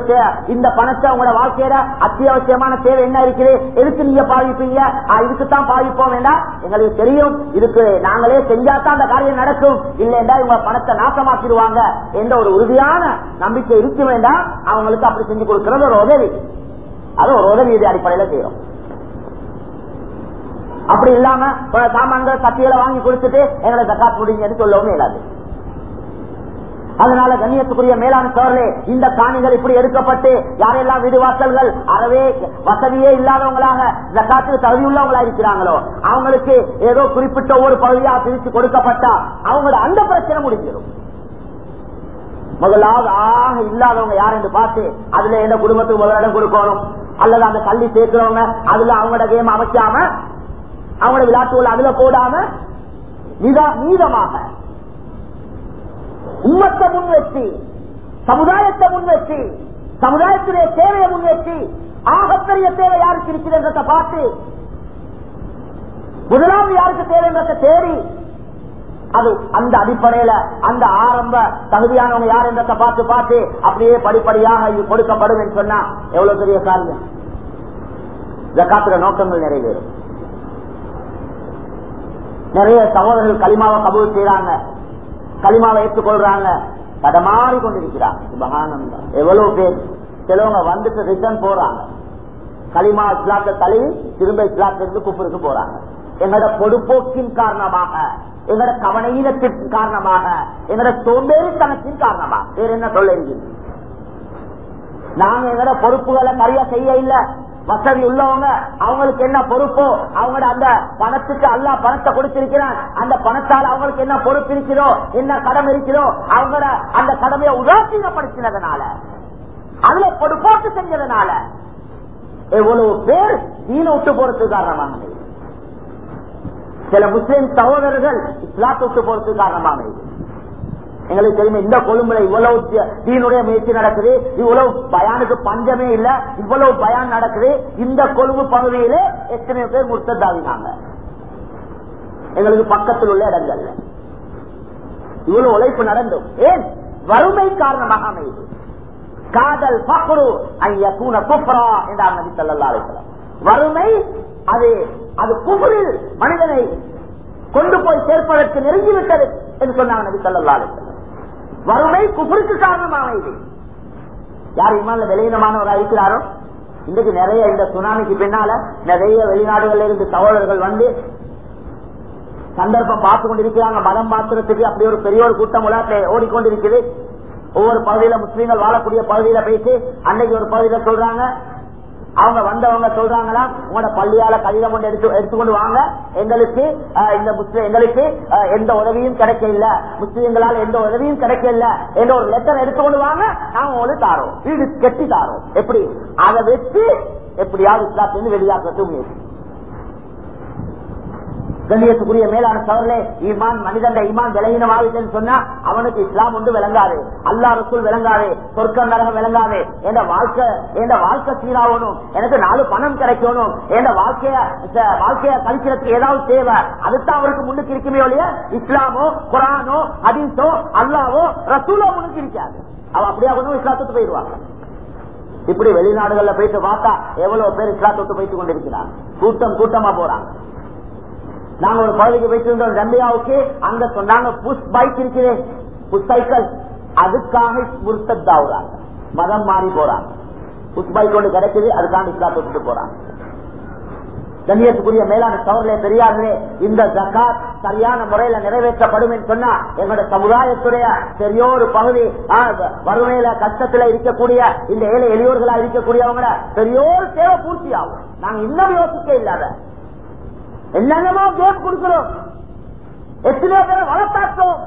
A: இந்த பணத்தை உங்களோட வாழ்க்கையில அத்தியாவசியமான தேவை என்ன இருக்குது? எதுக்கு நீங்க பாதிப்பீங்க இதுக்குத்தான் பாதிப்போம் வேண்டாம் எங்களுக்கு தெரியும். இதுக்கு நாங்களே செஞ்சாதான் அந்த காரியம் நடக்கும். இல்லைன்னா இவங்க பணத்தை நாசமாக்கிடுவாங்க என்ற ஒரு உறுதியான உண்மையான நம்பிக்கை இருக்க வேண்டாம். அவங்களுக்கு அப்படி செஞ்சு கொடுக்கிறது ஒரு உதவி. அது ஒரு உதவி இது அடிப்படையில செய்யறோம். அப்படி இல்லாம சாமான்கள் சத்திகளை வாங்கி கொடுத்துட்டு எங்களை ஜக்காத் முடிங்கன்னு சொல்லவும் இயலாது. அதனால கண்ணியத்துக்குரிய மேலாண் சோழர்களே இந்த காணிகள் இப்படி எடுக்கப்பட்டு யாரெல்லாம் வீடு வாசல்கள் அறவே வசதியே இல்லாதவங்களாக ஜக்காத்துக்கு தகுதியுள்ளவங்களா இருக்கிறாங்களோ அவங்களுக்கு ஏதோ குறிப்பிட்ட ஒரு பகுதியாக பிரித்து கொடுக்கப்பட்டா அவங்களோட அந்த பிரச்சனை முடிஞ்சிடும். முதலாவது ஆக இல்லாதவங்க யார் என்று பார்த்து அதுல எந்த குடும்பத்துக்கு முதலிடம் கொடுக்கணும்? அல்லது அந்த கல்வி சேர்க்கிறவங்க அதுல அவங்களோட கேம் அமைக்காம அவங்களோட விளையாட்டுகள் அதுல போடாம மீதமாக உம்மத்தை முன்வச்சு சமுதாயத்தை முன்வச்சு சமுதாயத்துடைய தேவையை முன்வச்சு ஆகப்பெரிய தேவை யாருக்கு இருக்கிறத பார்த்து முதலாவது யாருக்கு தேவைன்றத தேடி அது அந்த அடிப்படையில அந்த ஆரம்ப தகுதியானவங்க யார் என்றதை பார்த்து பார்த்து அப்படியே படிப்படியாக இது கொடுக்கப்படும் என்று சொன்னா எவ்வளவு பெரிய காரியம் ஜக்காத்துல நோக்கங்கள் நிறைவேறும். நிறைய சகோதரர்கள் களிமாவை கபூல் செய்யறாங்க களிமாவை ஏற்றுக்கொள்றாங்க. தடமாறி கொண்டிருக்கிறாங்க. சுபகானந்தம் எவ்வளவு பேர். சிலவங்க வந்துட்டு ரிட்டர்ன் போறாங்க. களிமா இஸ்லாத்தை தழுவி திரும்ப இஸ்லாத்திலிருந்து குப்பருக்கு போறாங்க. எங்களோட பொடுப்போக்கின் காரணமாக எங்களோட கவனையினத்தின் காரணமாக எங்களோட சோம்பேறித்தனத்தின் காரணமாக. வேற என்ன சொல்லுங்க நாங்க எங்களோட பொறுப்புகளை நிறைய செய்ய இல்ல. வசதி உள்ளவங்க அவங்களுக்கு என்ன பொறுப்போ அவங்களோட அந்த பணத்துக்கு அல்லா பணத்தை கொடுத்திருக்கிறான். அந்த பணத்தால் அவங்களுக்கு என்ன பொறுப்பு இருக்கிறோ என்ன கடமை இருக்கிறோ அவங்களோட அந்த கடமையை உதாசீனப்படுத்தினதுனால அதுல பொறுப்போட்டு செஞ்சதுனால எவ்வளவு பேர் தீன விட்டு போறதுக்கு காரணமாக சில முஸ்லிம் சகோதரர்கள் இஸ்லாத்தை விட்டு காரணமாக எங்களுக்கு தெரியும் இந்த கொழும்புல இவ்வளவு தீனுடைய முயற்சி நடக்குது. இவ்வளவு பயானுக்கு பஞ்சமே இல்ல. இவ்வளவு பயான் நடக்குது. இந்த கொழும்பு பகுதியிலே எத்தனை பேர் முர்த்ததாவினாங்க எங்களுக்கு பக்கத்தில் உள்ள இடங்கள்ல. இவ்வளவு உழைப்பு நடந்தும். ஏன்? வறுமை காரணமாக அமைது காதல் பக்குரு ஐயா கூன குப்ரா என்றார் நபி சொல்லா வறுமை அது அது குபரில் மனிதனை கொண்டு போய் சேர்ப்பதற்கு நெருங்கிவிட்டது என்று சொன்னாங்க நபி சொல்லா வறுமை குபருக்கு காரணமாக இது. யார் இமான்ல விலையினமானவராக இருக்கிறாரோ? இன்றைக்கு நிறைய இந்த சுனாமிக்கு பின்னால நிறைய வெளிநாடுகளில் இருந்து சகோதரர்கள் வந்து சந்தர்ப்பம் பார்த்து கொண்டிருக்கிறாங்க. மதம் மாத்திரத்துக்கு அப்படி ஒரு பெரிய ஒரு கூட்டம் உலகத்தை ஓடிக்கொண்டிருக்குது. ஒவ்வொரு பகுதியில முஸ்லீம்கள் வாழக்கூடிய பகுதியில போயிட்டு அன்னைக்கு ஒரு பகுதியில சொல்றாங்க அவங்க வந்தவங்க சொல்றாங்களா? உங்களோட பள்ளியால கடிதம் கொண்டு எடுத்து எடுத்துக்கொண்டு வாங்க. எங்களுக்கு இந்த முஸ்லிம் எங்களுக்கு எந்த உதவியும் கிடைக்க இல்ல எந்த உதவியும் கிடைக்க இல்ல என்ற ஒரு லெட்டர் எடுத்துக்கொண்டு வாங்க. நாங்க உங்களுக்கு தாரோம். வீடு கெட்டி தாரோம். எப்படி? அதை வச்சு எப்படியாவது இஸ்லாத்திலிருந்து வெளியாக்குறது முயற்சி. கண்ணியத்துக்குரிய மேலான சவர்களே ஈமான் மனிதன் ஈமான் விலகினமாகிட்டேன்னு சொன்னா அவனுக்கு இஸ்லாம் ஒன்று விளங்காது. அல்லா ரசூல் விளங்காது சொர்க்கம் நரகம் விளங்காது. என் வாழ்க்கை என் வாழ்க்கை சீராகணும் எனக்கு நாலு பணம் கிடைக்கணும் என் வாழ்க்கைய வாழ்க்கைய கழிக்கிறதுக்கு ஏதாவது தேவை அதுதான் அவருக்கு முன்னுக்கு இருக்குமே ஒழிய இஸ்லாமோ குரானோ அதீசோ அல்லாவோ ரசூலோ முன்னுக்கு இருக்காது. அவ அப்படியே அவனும் இஸ்லாத்துக்கு போயிடுவாங்க இப்படி வெளிநாடுகள்ல போயிட்டு பார்த்தா எவ்வளவு பேர் இஸ்லாத்துக்கு போயிட்டு கொண்டிருக்கிறான் கூட்டம் கூட்டமா போறாங்க. நாங்க ஒரு பகுதிக்கு போயிட்டு இருந்தோம் அங்க சொன்னாங்க புஷ் பைக் இருக்கிறேன் புஷ் சைக்கிள். அதுக்காக முருத்தத்தாவுறாங்க மதம் மாறி போறாங்க. புஷ் பைக் ஒன்று கிடைக்குது அதுக்காக இஸ்லாத்தை விட்டு போறாங்க. கண்ணியத்துக்குரிய மேலான சவர்களே பெரியார்களே இந்த ஜக்காத் சரியான முறையில நிறைவேற்றப்படும் என்று சொன்னா எங்களுடைய சமுதாயத்துடைய பெரியோரு பகுதி வறுமையில கஷ்டத்துல இருக்கக்கூடிய இந்த ஏழை எளியோர்களா இருக்கக்கூடியவங்கள பெரியோர் தேவை பூர்த்தி ஆகும் நாங்க இன்னும் யோசிக்க இல்லாத என்னென்னமோ கேம் கொடுக்கிறோம். எத்தனையோ பேரை வளர்த்தாக்கிறோம்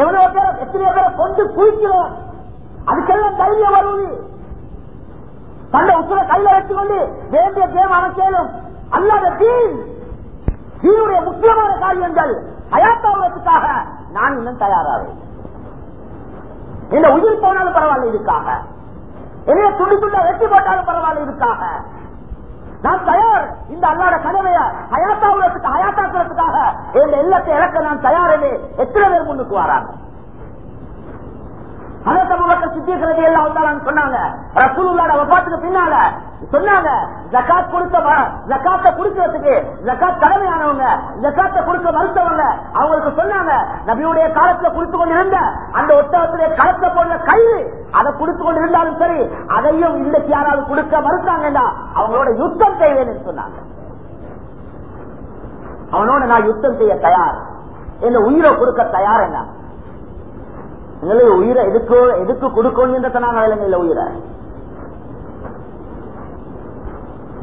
A: எவ்வளவு பேர் எத்தனையோ பேரை கொண்டு குளிக்கிறோம். அதுக்கெல்லாம் தைரியம் வருவது தன்னை உசுர கையில வச்சுக்கொண்டு வேண்டிய கேம் அமைக்கலும் அல்லாத தீன். தீனுடைய முக்கியமான காரியங்கள் அயாத்தாவதற்காக நான் இன்னும் தயாராக இந்த உயிர் போனாலும் பரவாயில்ல இதுக்காக. என்ன துண்டு துண்டா வெட்டி போட்டாலும் பரவாயில்ல இதுக்காக. நான் தயார். இந்த அல்லாட கனவைய ஹயாத்தாவுறதுக்கு ஹயாத்தாக்குறதுக்காக என் எல்லத்தை இழக்க நான் தயார் என்று எத்தனை பேர் முன்னுக்கு வராங்க? சித்திக்கிறது எல்லாம் சொன்னாங்க ரசூலுல்லாட வபாத்துக்கு பின்னால சொன்னாங்க ஜக்காத் கொடுத்த ஜக்காத்த குடுக்கிறதுக்கு ஜக்காத் கடமையானவங்க ஜக்காத்த கொடுக்க மறுத்தவங்க அவங்களுக்கு சொன்னாங்க நபியுடைய காலத்துல குடுத்து கொண்டிருந்த அந்த ஒட்டகத்திலே களத்துல போடுற கயிறு அதை கொடுத்து கொண்டு இருந்தாலும் சரி அதையும் இன்றைக்கு யாராவது கொடுக்க மறுத்தாங்கன்னா அவங்களோட யுத்தம் செய்வேன்னு சொன்னாங்க. அவனோட நான் யுத்தம் செய்ய தயார். என்ன உயிரை கொடுக்க தயார் என்ன? எங்களுக்கு உயிரை எதுக்கு எதுக்கு கொடுக்கணுன்றத நாங்க விலங்கு உயிரை கேட்டாங்க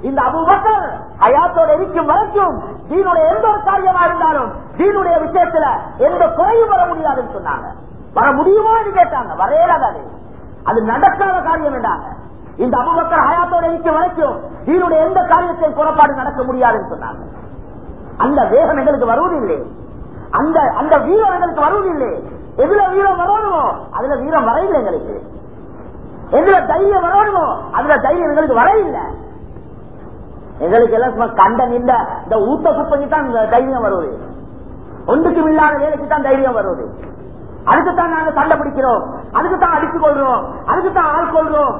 A: இந்த அபுபக்கர் அயாத்தோட இருக்கும் வரைக்கும் தீனுடைய எந்த ஒரு காரியமா இருந்தாலும் தீனுடைய விஷயத்துல எந்த குறையும் வர முடியாதுன்னு சொன்னாங்க. வர முடியுமான்னு கேட்டாங்க. வரையலாது அது நடக்காத காரியம் என்றாங்க இந்த அபுபக்கர் ஹயாத்தோட இருக்கும் வரைக்கும் தீனுடைய எந்த காரியத்தையும் குறைபாடு நடக்க முடியாதுன்னு சொன்னாங்க. அந்த வேகம் எங்களுக்கு வருவதில்லை. அந்த அந்த வீரம் எங்களுக்கு வருவதில்லை. எதுல வீரம் வரணுமோ அதுல வீரம் வரையில எங்களுக்கு. எதுல தைரியம் வரணுமோ அதுல தைரியம் எங்களுக்கு வரையில்லை எங்களுக்கு எல்லாம் சும்மா கண்ட நின்ற இந்த ஊத்த குப்பைக்கு தான் தைரியம் வருவது. ஒன்றுக்கும் இல்லாத வேலைக்கு தான் தைரியம் வருவது. அதுக்குத்தான் நாங்க சண்டை பிடிக்கிறோம். அதுக்குத்தான் அடித்துக் கொள்றோம் அதுக்குத்தான் ஆள் கொள்றோம்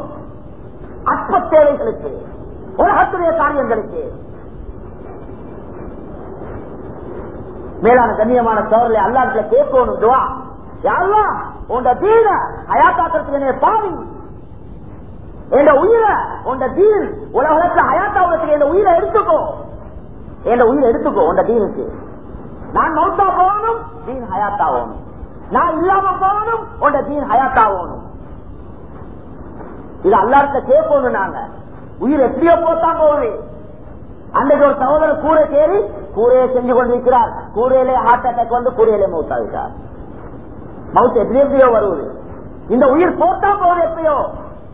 A: அற்ப தேவைகளுக்கு உலகத்துடைய காரியங்களுக்கு. மேலான கண்ணியமான சோழர்களை அல்லாட்டில் கேட்கணும் துவா. யாருவா? உண்ட தீர அயாத்தாக்கிறதுக்கு என்ன பாவி. என் உயிரை உண்ட தீன் உலகத்துல அயாத்தாவதுக்கு என் உயிரை எடுத்துக்கோ. என் உயிரை எடுத்துக்கோ உண்ட தீனுக்கு. நான் மௌத்தா போகணும் தீன் ஹயாத்தாகணும் நான் இல்லாம போகணும் உண்ட தீன் ஹயாத்தாகணும் இது அல்லாட்ட கேட்போம் நாங்க. உயிர் எப்படியோ போத்தான் போகுது. அன்றைக்கு ஒரு சகோதரர் கூரை கேறி கூரையை செஞ்சு கொண்டிருக்கிறார். கூரையிலே ஹார்ட் அட்டாக் வந்து கூரையிலே மவுத்தாவிட்டார் மவுத் எப்படி எப்படியோ வருவது. இந்த உயிர் போட்டா போகுது எப்படியோ.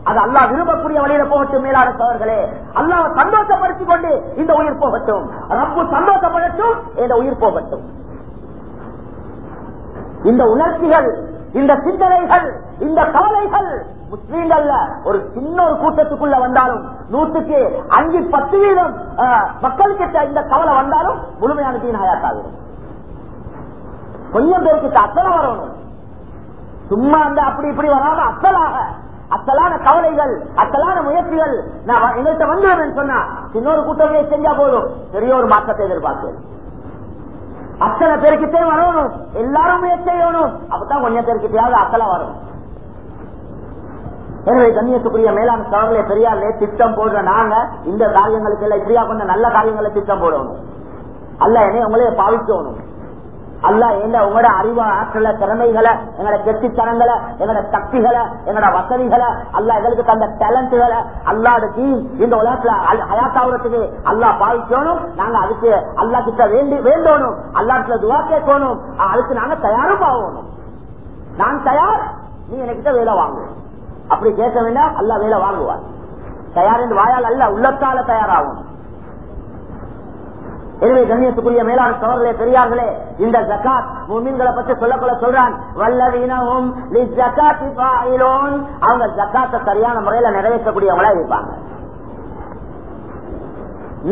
A: அது அல்லா விரும்பக்கூடிய வழியில போகட்டும் மேலான சோழர்களே. அல்லாஹ் சந்தோஷப்படுத்திக் கொண்டு இந்த உயிர் போகட்டும். ரப்பு சந்தோஷப்படட்டும் இந்த உயிர் போகட்டும். இந்த உணர்ச்சிகள் இந்த சிந்தனைகள் இந்த கவலைகள் முஸ்லீம்கள்ல ஒரு சின்ன ஒரு கூட்டத்துக்குள்ள வந்தாலும் நூற்றுக்கு அஞ்சு பத்து வீதம் மக்கள் கிட்ட இந்த கவலை வந்தாலும் முழுமையான தீன் ஹயாத்தாகிடும் கொஞ்சம் பேருக்கு அத்தனை வரணும். சும்மா அந்த அப்படி இப்படி வராம அத்தலாக அத்தலான கவலைகள் அத்தலான முயற்சிகள். நான் எங்கள்கிட்ட வந்தேன் சொன்னா இன்னொரு கூட்டமே செஞ்சா போதும். பெரிய ஒரு மாற்றத்தை எதிர்பார்க்கிறேன் அத்தனை பேருக்கிட்டே வரணும். எல்லாரும் முயற்சி செய்யணும். அப்பதான் கொஞ்சம் பேருக்கிட்டையாவது அசலா வரணும் எனவே கண்ணியத்துக்குரிய மேலாண் சவர்களே பெரியார்களே திட்டம் போடுற நாங்க இந்த காரியங்களுக்கு எல்லாம் இப்படியா கொஞ்சம் நல்ல காரியங்களை திட்டம் போடணும். அல்ல என்னை உங்களே பாவிக்கணும். அல்ல என்ன உங்களோட அறிவு ஆற்றல திறமைகளை எங்களோட கெட்டித்தனங்களை எங்களோட சக்திகளை எங்களோட வசதிகளை அல்ல எங்களுக்கு தந்த டேலண்ட்களை அல்லாட டீம் இந்த உலகத்துல ஹயாத்தாவதுக்கு அல்லா பாதிக்கணும் நாங்க அதுக்கு அல்லா கிட்ட வேண்டி வேண்டணும். அல்லாத்துல துவா கேட்கணும். அதுக்கு நாங்க தயாரும் ஆகணும். நான் தயார் நீ என்கிட்ட வேலை வாங்கு. அப்படி கேட்க வேண்டாம் அல்ல வேலை வாங்குவார். தயார் என்று வாயால் அல்ல உள்ளத்தால தயாராகும். எனவே கண்ணியத்துக்குரிய மேலாண் சோழர்களே பெரியார்களே இந்த ஜக்காத் மூமின்களை பற்றி சொல்லக்குள்ள சொல்றான். வல்லவீனவும் அவங்க ஜக்காத்தை சரியான முறையில நிறைவேற்றக்கூடியவங்களா இருப்பாங்க.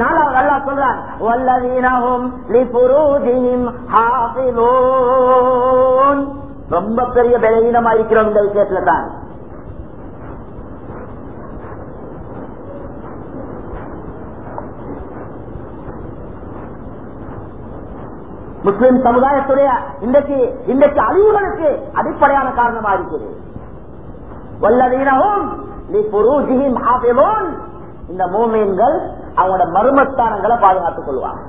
A: நாலாவது அல்லா சொல்றான் வல்லவீனவும் ரொம்ப பெரிய பலவீனமா இருக்கிறோம் இந்த விஷயத்துல தான். முஸ்லிம் சமுதாயத்துடைய இன்றைக்கு இன்றைக்கு அழிவுகளுக்கு அடிப்படையான காரணமா இருக்குது. வல்லதீனமும் இந்த மூமீன்கள் அவங்களோட மருமஸ்தானங்களை பாதுகாத்துக் கொள்வாங்க.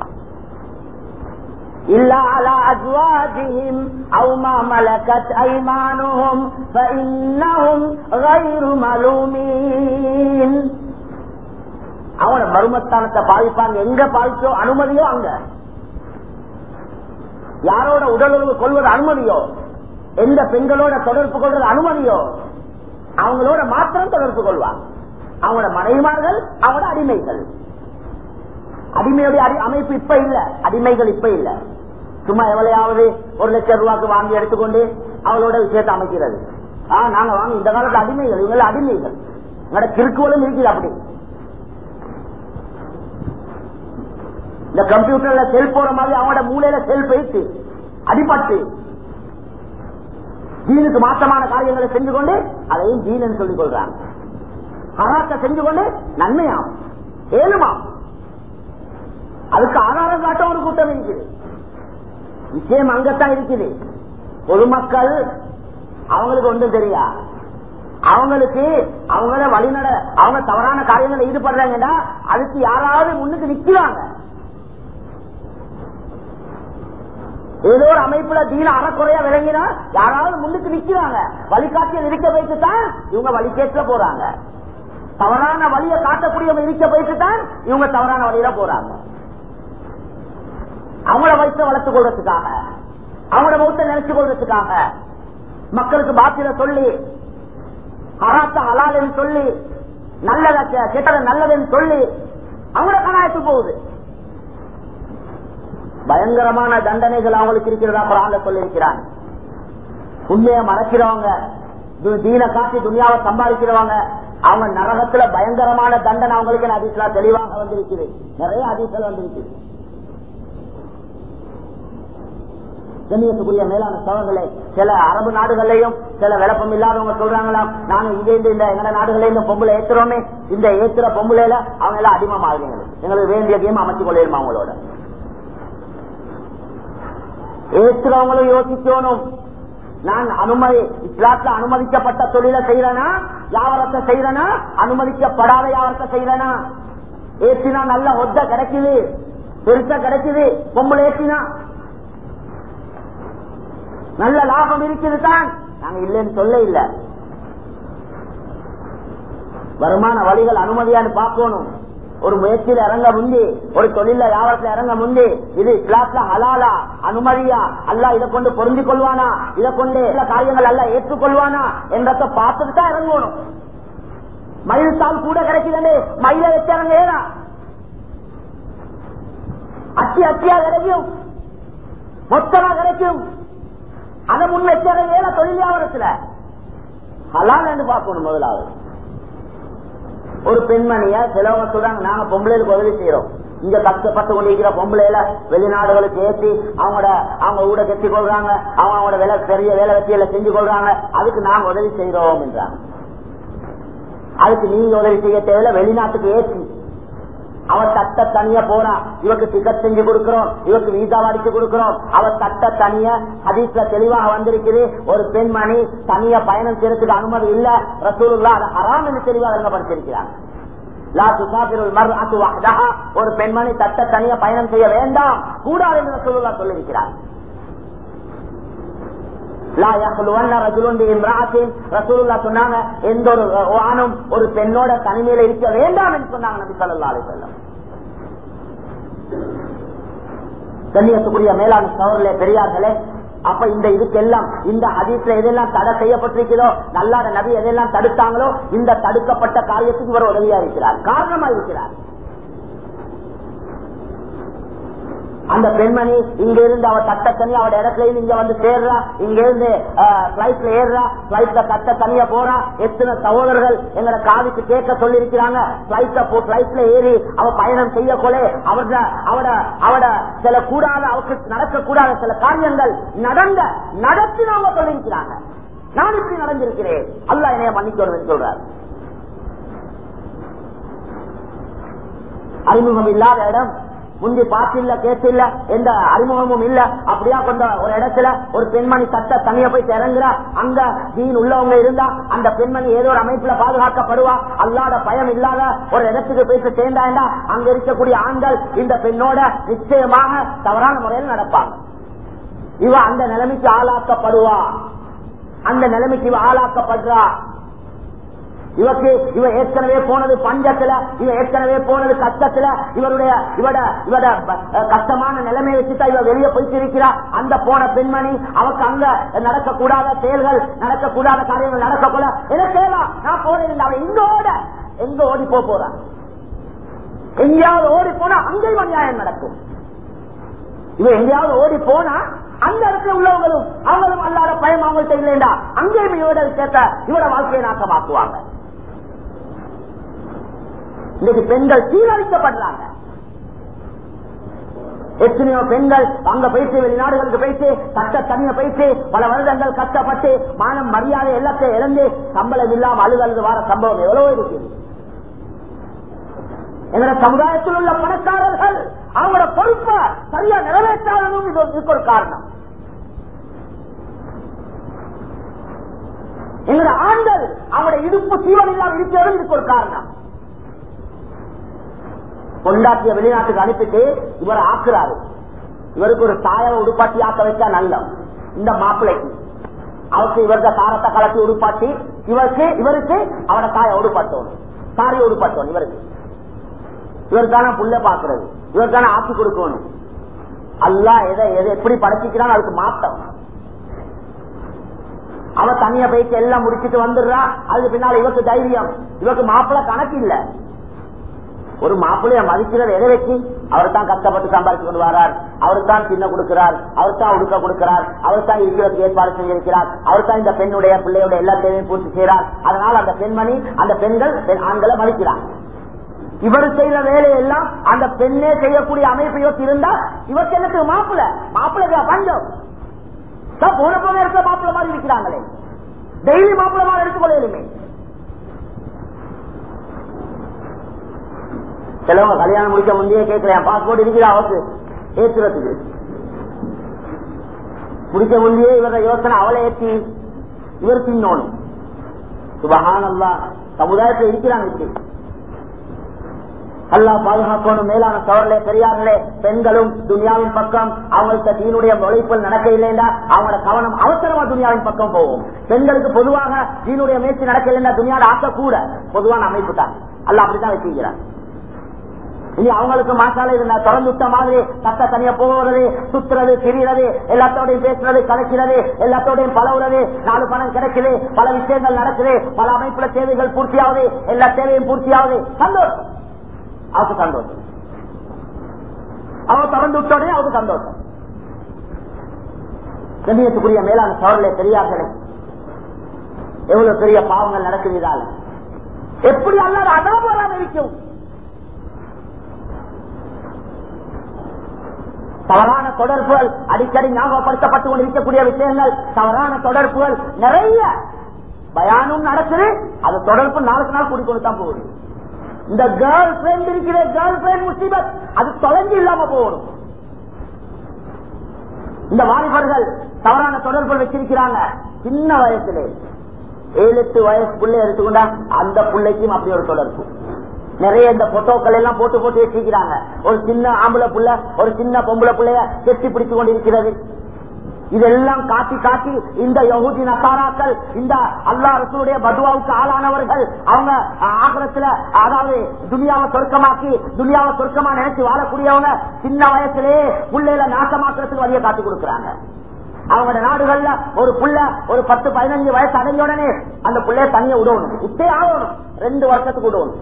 A: அவனோட மருமஸ்தானத்தை பாதிப்பாங்க எங்க பாதிச்சோ அனுமதியோ அங்க. யாரோட உடலுறவு கொள்வது அனுமதியோ? எந்த பெண்களோட தொடர்பு கொள்வது அனுமதியோ? அவங்களோட மாத்திரம் தொடர்பு கொள்வார். அவங்களோட மனைவிமார்கள் அவங்களோட அடிமைகள். அடிமையுடைய அமைப்பு இப்ப இல்ல. அடிமைகள் இப்ப இல்ல. சும்மா எவ்வளையாவது ஒரு லட்சம் ரூபாய்க்கு வாங்கி எடுத்துக்கொண்டு அவளோட விஷயத்தை அமைக்கிறது. ஆஹ் நாங்க வாங்க இந்த காலத்து அடிமைகள் இவங்க அடிமைகள். எங்களோட கிறுக்குவலும் இருக்குது அப்படி. இந்த கம்ப்யூட்டர்ல செல் போற மாதிரி அவனோட மூலையில செல் போயிட்டு அடிபட்டு ஜீனுக்கு மாற்றமான காரியங்களை செஞ்சு கொண்டு அதையும் ஜீன் சொல்லிக் கொள்றாங்க. ஹராத்த செஞ்சு கொண்டு நன்மையாம் ஏழுமா அதுக்கு ஆதாரம் காட்ட ஒரு கூட்டம் இருக்குது. விஷயம் அங்கத்தான் இருக்குது. பொதுமக்கள் அவங்களுக்கு ஒன்றும் தெரியா? அவங்களுக்கு அவங்கள வழிநட அவங்க தவறான காரியங்களை ஈடுபடுறாங்கன்னா அதுக்கு யாராவது முன்னுக்கு நிக்கிறாங்க ஏதோ ஒரு அமைப்புல தீன அறக்குறையா விளங்கினா யாராவது முன்னுக்கு நிக்கிறாங்க. வழிகாட்டியில் இருக்க வைத்து தான் இவங்க வழிகேட்டுல போறாங்க. தவறான வழியை காட்டக்கூடியவங்க இருக்க வைத்து தான் இவங்க தவறான வழியில போறாங்க. அவங்கள வயசை வளர்த்துக் கொள்றதுக்காக அவங்களோட முகத்தை நினைச்சு கொள்றதுக்காக மக்களுக்கு பாத்திர சொல்லி அராத்த ஹலால் சொல்லி நல்லத கெட்டத நல்லதுன்னு சொல்லி அவங்களோட கணாயத்து போகுது. பயங்கரமான தண்டனைகள் அவங்களுக்கு இருக்கிறதா குரான்ல சொல்லியிருக்கிறான் உண்மையை மறைக்கிறவங்க தீன காட்டி துணியாவை சம்பாதிக்கிறவங்க அவங்க நரகத்துல பயங்கரமான தண்டனை அவங்களுக்கு அதிசலா தெளிவாக வந்திருக்குது. நிறைய அதிசல் வந்திருக்குது. கண்ணியத்துக்குரிய மேலான சவங்களை சில அரபு நாடுகள்லயும் சில விளப்பம் இல்லாதவங்க சொல்றாங்களா நாங்க இங்க இருந்து இந்த எங்க நாடுகள்ல இந்த பொம்பளை ஏத்துறோமே இந்த ஏத்துற பொம்பளையில அவங்க எல்லாம் அடிமமாகுங்க எங்களுக்கு வேண்டிய கேம் அமைச்சு கொள்ளிருமா அவங்களோட ஏற்றுறவங்களும் யோசிக்கணும். நான் அனுமதி இஸ்லாத்துல அனுமதிக்கப்பட்ட தொழிலை செய்யறனா? வியாபாரத்தை செய்யறனா? அனுமதிக்கப்படாத யாவரத்தை செய்யறனா? ஏற்றினா நல்ல ஒத்த கிடைக்குது பெருசா கிடைக்குது பொம்பளை ஏற்றினா நல்ல லாபம் இருக்குது தான். நாங்க இல்லைன்னு சொல்ல இல்ல. வருமான வழிகள் அனுமதியான்னு பார்க்கணும். ஒரு முயற்சியில இறங்க முந்தி ஒரு தொழில வியாபாரத்துல இறங்க முந்தி இது இஸ்லாத்துல ஹலாலா அனுமதியா? அல்ல இதை கொண்டு பொருந்திக் கொள்வானா? இதை கொண்டு சில காரியங்கள் அல்ல ஏற்றுக்கொள்வானா? என்றத பார்த்துட்டு தான் இறங்கணும். மயில் தாள் கூட கிடைக்குதுன்னு மயில வச்சு இறங்க அச்சி அத்தி அத்தியா கிடைக்கும். மொத்தமா கிடைக்கும். அதை முன் வச்சு ஏற தொழில் வியாபாரத்துல? ஹலால் என்று பார்க்கணும் முதலாவது. ஒரு பெண்மணிய சிலவங்க சொல்றாங்க நாங்க பொம்பளைகளுக்கு உதவி செய்யறோம் இங்க கஷ்டப்பட்டு கொண்டிருக்கிற பொம்பளையில வெளிநாடுகளுக்கு ஏற்றி அவங்களோட அவங்க ஊட கட்டி கொள்றாங்க அவங்க அவங்களோட வேலை பெரிய வேலை வெற்றியில செஞ்சு கொள்றாங்க. அதுக்கு நாங்க உதவி செய்யறோம் என்றாங்க. அதுக்கு நீங்க உதவி செய்ய தேவையில்ல வெளிநாட்டுக்கு ஏற்றி அவ தட்ட தனியா போனா இவக்கு டிக்கெட் செஞ்சு கொடுக்கிறோம். இவக்கு வீசா அடிச்சு கொடுக்கிறோம். அவ தட்ட தனியா ஹதீஸ்ல தெளிவாக வந்திருக்குது. ஒரு பெண்மணி தனியா பயணம் செய்யறதுக்கு அனுமதி இல்ல. ரசூலுல்லா அது ஹராம் என்று தெளிவாக விளங்கப்படுத்திருக்கிறாங்க ஒரு பெண்மணி தட்ட தனியா பயணம் செய்ய வேண்டாம். கூடாது என்று ரசூலுல்லா சொல்லியிருக்கிறார். சொன்னாங்க எந்த ஒரு ஆணும் ஒரு பெண்ணோட தனிமையில இருக்க வேண்டாம் என்று சொன்னாங்க நபி சொல்லா அலி செல்லம் கண்ணியத்துக்குரிய மேலாண் சவர்களே பெரியார்களே அப்ப இந்த இதுக்கெல்லாம் இந்த ஹதீஸ்ல எதெல்லாம் தடை செய்யப்பட்டிருக்கிறதோ நல்லாட நபி எதெல்லாம் தடுத்தாங்களோ இந்த தடுக்கப்பட்ட காரியத்துக்கு இவர் உதவியா இருக்கிறார் காரணமா இருக்கிறார். அந்த பெண்மணி இங்க இருந்து அவ தட்ட தண்ணி அவட இடத்துல இருந்து இங்க வந்து சேர்றா இங்க இருந்து பிளைட்ல ஏறுறா பிளைட்ல தட்ட தண்ணிய போறா. எத்தனை சகோதரர்கள் எங்களை காதுக்கு கேட்க சொல்லி இருக்கிறாங்க பிளைட்ல பிளைட்ல ஏறி அவ பயணம் செய்ய கொலை அவட அவட அவட சில கூடாத அவருக்கு நடக்கக்கூடாத சில காரியங்கள் நடந்த நடத்தினவங்க சொல்லியிருக்கிறாங்க. நான் இப்படி நடந்திருக்கிறேன். அல்ல என்னைய மன்னிக்கணும் சொல்றார். அறிமுகம் இல்லாத இடம் முந்தி பார்த்தில்ல கேட்டில்ல எந்த அறிமுகமும் இல்ல. அப்படியா கொண்ட ஒரு இடத்துல ஒரு பெண்மணி சட்ட தனியா போய் இறங்குறா. அங்க தீன் உள்ளவங்க இருந்தா அந்த பெண்மணி ஏதோ ஒரு அமைப்புல பாதுகாக்கப்படுவா. அல்லாத பயம் இல்லாத ஒரு இடத்துக்கு போயிட்டு சேர்ந்தாண்டா அங்க இருக்கக்கூடிய ஆண்கள் இந்த பெண்ணோட நிச்சயமாக தவறான முறையில் நடப்பாங்க. இவ அந்த நிலைமைக்கு ஆளாக்கப்படுவா. அந்த நிலைமைக்கு இவ ஆளாக்கப்படுறா. இவக்கு இவ ஏற்கனவே போனது பஞ்சத்துல இவ ஏற்கனவே போனது கஷ்டத்துல இவருடைய இவட இவட கஷ்டமான நிலைமை வச்சுட்டா இவ வெளியே போயிட்டு இருக்கிறா அந்த போன பெண்மணி அவக்கு அங்க நடக்கக்கூடாத செயல்கள் நடக்கக்கூடாத காரியங்கள் நடக்கக்கூட என்ன செய்யலாம்? நான் போனேன் அவன் இங்கோட எங்க ஓடி போறான் எங்கேயாவது ஓடி போனா அங்கேயும் அநியாயம் நடக்கும். இவ எங்கேயாவது ஓடி போனா அந்த இடத்துல உள்ளவங்களும் அவங்களும் அல்லாத பயம் அவங்கள்ட்ட இல்லைண்டா அங்கேயும் இவட விஷயத்த இவட வாழ்க்கையை நாசமாக்குவாங்க. இன்னைக்கு பெண்கள் சீரழிக்கப்படுறாங்க. எத்தனையோ பெண்கள் அங்க போயிட்டு வெளிநாடுகளுக்கு போயிட்டு கட்ட தனிய போயிட்டு பல வருடங்கள் கஷ்டப்பட்டு மானம் மரியாதை எல்லாத்தையும் இழந்து சம்பளம் இல்லாம அழுதழுது வர சம்பவம் எவ்வளவோ இருக்கு. எங்களோட சமுதாயத்தில் உள்ள பணக்காரர்கள் அவங்களோட பொறுப்பை சரியா நிறைவேற்றாதனும் இது ஒரு காரணம். எங்களோட ஆண்கள் அவங்களோட இடுப்பு தீவனம் இல்லாமல் இருக்கிறதும் இதுக்கு ஒரு காரணம். கொண்டாட்டிய வெளிநாட்டுக்கு அனுப்பிட்டு இவரை ஆக்குறாரு. இவருக்கு ஒரு தாயை உடுப்பாட்டி ஆக்க வைச்சா நல்ல. இந்த மாப்பிள்ளைக்கு அவருக்கு இவருடைய தாரத்தை கலத்தி உடுப்பாட்டி இவருக்கு இவருக்கு அவட தாயை உடுப்பாட்டணும் தாரியை உடுப்பாட்டோம் இவருக்கு. இவருக்கான புள்ள பாக்குறது. இவருக்கான ஆக்கி கொடுக்கணும். அல்லா எதை எதை எப்படி படைச்சிக்கிறான் அதுக்கு மாத்தம். அவ தனியா போயிட்டு எல்லாம் முடிச்சிட்டு வந்துடுறா. அதுக்கு பின்னால இவருக்கு தைரியம். இவருக்கு மாப்பிள்ள கணக்கு இல்ல. ஒரு மாப்பிள்ளைய மதிக்கிறது எதை வச்சு? அவர் தான் கஷ்டப்பட்டு சம்பாதிச்சு கொண்டு வரார். அவர் தான் சின்ன கொடுக்கிறார். அவர் தான் உடுக்க கொடுக்கிறார். அவர் தான் இருக்கிறதுக்கு ஏற்பாடு செஞ்சிருக்கிறார் அவர் தான் இந்த பெண்ணுடைய பிள்ளையோட எல்லா தேவையும் பூர்த்தி செய்கிறார். அதனால் அந்த பெண்மணி அந்த பெண்கள் ஆண்களை மதிக்கிறார். இவர் செய்யற வேலையெல்லாம் அந்த பெண்ணே செய்யக்கூடிய அமைப்பு இவருக்கு இருந்தா இவருக்கு எனக்கு மாப்பிள்ள? மாப்பிள்ள பஞ்சம். போன போன இருக்கிற மாப்பிள்ள மாதிரி இருக்கிறாங்களே. டெய்லி மாப்பிள்ள மாதிரி எடுத்துக்கொள்ளுமே சிலவங்க கல்யாணம் முடிக்க முந்தையே கேட்கிறேன் பாஸ்போர்ட் இருக்குதா? அவருக்கு ஏற்றுறதுக்கு. முடிக்க முந்தையே இவர யோசனை அவளை ஏற்றி இவர் தின்னோணும் சுபகானல்லா சமுதாயத்தில் இருக்கிறாங்க இப்படி. அல்லா பாதுகாக்கணும். மேலான சவர்களே பெரியார்களே பெண்களும் துனியாவின் பக்கம் அவங்களுக்கு தீனுடைய உழைப்புகள் நடக்க இல்லைன்னா அவங்களோட கவனம் அவசரமா துனியாவின் பக்கம் போகும். பெண்களுக்கு பொதுவாக தீனுடைய முயற்சி நடக்க இல்லைன்னா துனியாவோட ஆசை கூட. பொதுவான அமைப்பு தான். அல்ல அப்படித்தான் வச்சுக்கிறான் நீ அவங்களுக்கு மாசால இது நான் திறந்து மாதிரி தக்க தனியா போகிறது சுத்துறது திரிகிறது எல்லாத்தோடையும் பேசுறது கலைக்கிறது எல்லாத்தோடையும் பழகுறது நாலு பணம் கிடைக்குது பல விஷயங்கள் நடக்குது பல அமைப்புல தேவைகள் பூர்த்தியாகுது எல்லா தேவையும் பூர்த்தியாகுது. சந்தோஷம். அவருக்கு சந்தோஷம். அவ திறந்து விட்டோடனே அவருக்கு சந்தோஷம். கண்ணியத்துக்குரிய மேலான சோழர்களே பெரியார்களே எவ்வளவு பெரிய பாவங்கள் நடக்குது இதால. எப்படி அல்லாத அதாபரம் இருக்கும் தவறான தொடர்புகள் அடிக்கடி ஞாபகப்படுத்தப்பட்டு கொண்டிருக்கக்கூடிய விஷயங்கள் தவறான தொடர்புகள் நிறைய. பயானும் நடக்குது அது தொடர்பு நாளுக்கு நாள் கூடிக்கொண்டு தான் போகுது. இந்த கேர்ள் ஃபிரெண்ட் இருக்கிற கேர்ள் ஃபிரெண்ட் முசிபத் அது தொலைஞ்சு இல்லாம போகணும். இந்த வாலிபர்கள் தவறான தொடர்புகள் வச்சிருக்கிறாங்க சின்ன வயசுல. ஏழு எட்டு வயசு பிள்ளை எடுத்துக்கொண்டா அந்த பிள்ளைக்கும் அப்படி ஒரு தொடர்பு. நிறைய இந்த போட்டோக்கள் எல்லாம் போட்டு போட்டு வச்சிருக்கிறாங்க ஒரு சின்ன ஆம்பளை புள்ள ஒரு சின்ன பொம்பளை பிள்ளைய கெட்டி பிடிச்சு கொண்டிருக்கிறது. இதெல்லாம் காட்டி காட்டி இந்த யகுதி நசாராக்கள் இந்த அல்லா ரசூடைய பதுவாவுக்கு ஆளானவர்கள் அவங்க ஆகரத்துல அதாவது துனியாவை சொர்க்கமாக்கி துனியாவை சொர்க்கமா நினைச்சு வாழக்கூடியவங்க சின்ன வயசுலயே பிள்ளையில நாசமாக்குறதுக்கு வழியை காட்டி கொடுக்குறாங்க. அவங்களோட நாடுகள்ல ஒரு புள்ள ஒரு பத்து பதினஞ்சு வயசு அடைஞ்ச உடனே அந்த புள்ளைய தனியை விடணும். இப்பே ஆகணும். ரெண்டு வருஷத்துக்கு விடணும்.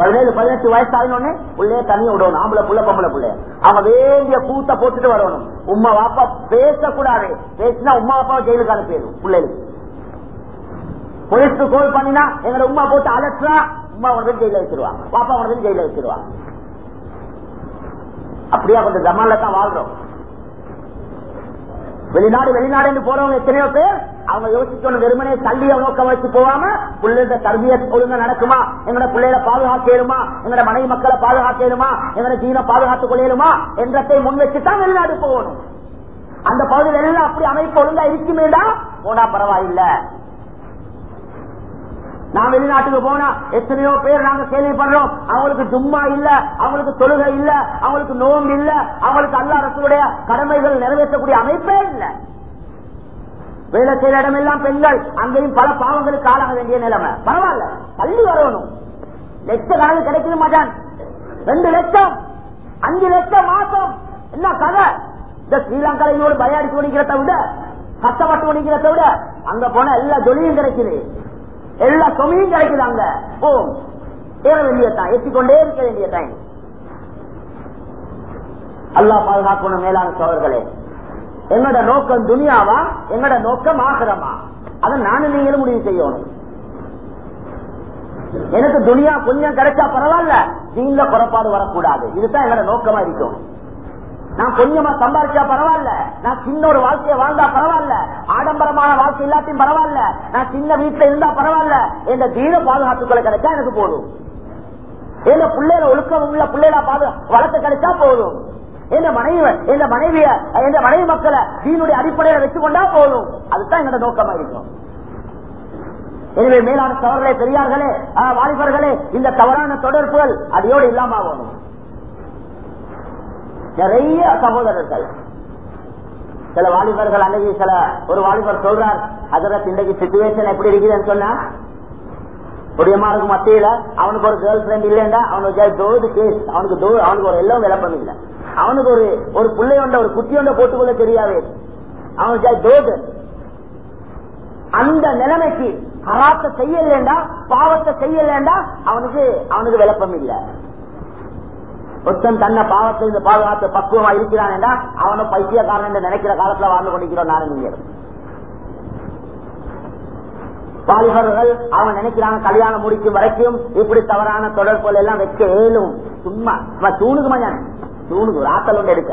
A: பதினேழு பதினெட்டு வயசு ஆகணும்னு உள்ளே தண்ணி விடணும். ஆம்பளை புள்ள பொம்பளை புள்ள. அவன் வேண்டிய கூத்த போட்டுட்டு வரணும். உமா வாப்பா பேசக்கூடாது. பேசினா உமா வாப்பாவை ஜெயிலுக்கு அனுப்பிடும் பிள்ளைகளுக்கு. போலீஸ்க்கு கோல் பண்ணினா எங்களை உமா போட்டு அலட்டுறா உமா உனக்கு ஜெயில வச்சிருவாங்க பாப்பா உனக்கு ஜெயில வச்சிருவாங்க அப்படியா கொஞ்சம் ஜமான்ல தான் வாழ்றோம். வெளிநாடு வெளிநாடு போறவங்க எத்தனையோ பேர் அவங்க யோசிக்கணும் வெறுமனே தள்ளிய நோக்கம் வச்சு போகாம பிள்ளைங்க தர்பிய ஒழுங்கா நடக்குமா? எங்களோட பிள்ளைகளை பாதுகாக்கலுமா எங்களோட மனைவி மக்களை பாதுகாக்கலுமா எங்களோட ஜீவனை பாதுகாத்துக் கொள்ளலுமா என்றதை முன் வச்சுதான் வெளிநாடு போகணும். அந்த பகுதியில் எல்லாம் அப்படி அமைப்பு ஒழுங்கா இருக்குமேடா? போனா பரவாயில்லை. நான் வெளிநாட்டுக்கு போனா எத்தனையோ பேர் நாங்க கேள்விப்படுறோம். அவங்களுக்கு ஜும்மா இல்ல அவங்களுக்கு தொழுகை இல்ல அவங்களுக்கு நோம் இல்ல அவங்களுக்கு அல்லா அரசுடைய கடமைகள் நிறைவேற்றக்கூடிய அமைப்பே இல்ல. வேலை செய்யற இடமெல்லாம் பெண்கள் அங்கேயும் பல பாவங்களுக்கு ஆளாக வேண்டிய நிலைமை. பரவாயில்ல தள்ளி வரணும். லட்ச கணக்கு கிடைக்குது மாட்டான் ரெண்டு லட்சம் அஞ்சு லட்சம் மாசம். என்ன கதை? இந்த ஸ்ரீலங்கால இதோட பயாடிச்சு முடிக்கிறத விட கஷ்டப்பட்டு ஒடிக்கிறத விட அங்க போன எல்லா ஜொலியும் கிடைக்குது. எல்லா சுமையும் கிடைக்குது அங்க போம் ஏற வேண்டிய டைம் எத்திக்கொண்டே இருக்க வேண்டிய டைம் அல்லா பாதுகாக்கணும் மேலான சோழர்களே. எங்களோட நோக்கம் துனியாவா? எங்களோட நோக்கம் ஆசிரமா அதை நானும் நீங்களும் முடிவு செய்யணும். எனக்கு துனியா கொஞ்சம் கிடைச்சா பரவாயில்ல. நீங்கள புறப்பாடு வரக்கூடாது. இதுதான் என்னோட நோக்கமா இருக்கும் நான் கொஞ்சமா சம்பாதிச்சா பரவாயில்ல. நான் சின்ன ஒரு வாழ்க்கையை வாழ்ந்தா பரவாயில்ல. ஆடம்பரமான வாழ்க்கை எல்லாத்தையும் பரவாயில்ல. நான் சின்ன வீட்டுல இருந்தா பரவாயில்ல. எந்த தீன பாதுகாப்புகளை கிடைச்சா எனக்கு போதும். எந்த பிள்ளைல ஒழுக்கம் உள்ள பிள்ளைல பாது வளர்த்து கிடைச்சா போதும். எந்த மனைவி எந்த மனைவிய எந்த மனைவி மக்களை தீனுடைய அடிப்படையில வச்சு கொண்டா போதும். அதுதான் என்னோட நோக்கமா இருக்கும். எனவே மேலான தவறுகளை பெரியார்களே வாலிபர்களே இந்த தவறான தொடர்புகள் அதையோடு இல்லாம ஆகணும். நிறைய சகோதரர்கள். சில வாலிபர்கள் அன்னைக்கு சில ஒரு வாலிபர் சொல்றார் அதற்கு இன்றைக்கு சிச்சுவேஷன் எப்படி இருக்குதுன்னு சொன்னா குடியமாருக்கு மத்தியில அவனுக்கு ஒரு கேர்ள் ஃபிரெண்ட் இல்லைண்டா அவனுக்கு தோது கேஸ் அவனுக்கு தோ அவனுக்கு ஒரு எல்லாம் விளப்பம் இல்லை. அவனுக்கு ஒரு ஒரு பிள்ளையொண்ட ஒரு குட்டியொண்ட போட்டுக்கொள்ள தெரியாது. அவனுக்கு தோது. அந்த நிலைமைக்கு கராத்த செய்யலேண்டா பாவத்தை செய்யலேண்டா அவனுக்கு அவனுக்கு விளப்பம் இல்லை. ஒருத்தன் தன்னை பாவத்தை இந்த பாதுகாத்து பக்குவமா இருக்கிறான் அவனும் பைத்தியக்காரன் என்று நினைக்கிற காலத்துல வாழ்ந்து கொண்டிருக்கிறோம் நானும் நீங்க வாலிபர்கள் நினைக்கிறான் நினைக்கிறாங்க கல்யாணம் முடிக்கும் வரைக்கும் இப்படி தவறான தொடர்புகள் எல்லாம் வைக்க ஏழும் சும்மா தூணுக்கு மஜான் தூணுக்கு ஒரு ஆத்தல் ஒன்று எடுக்க.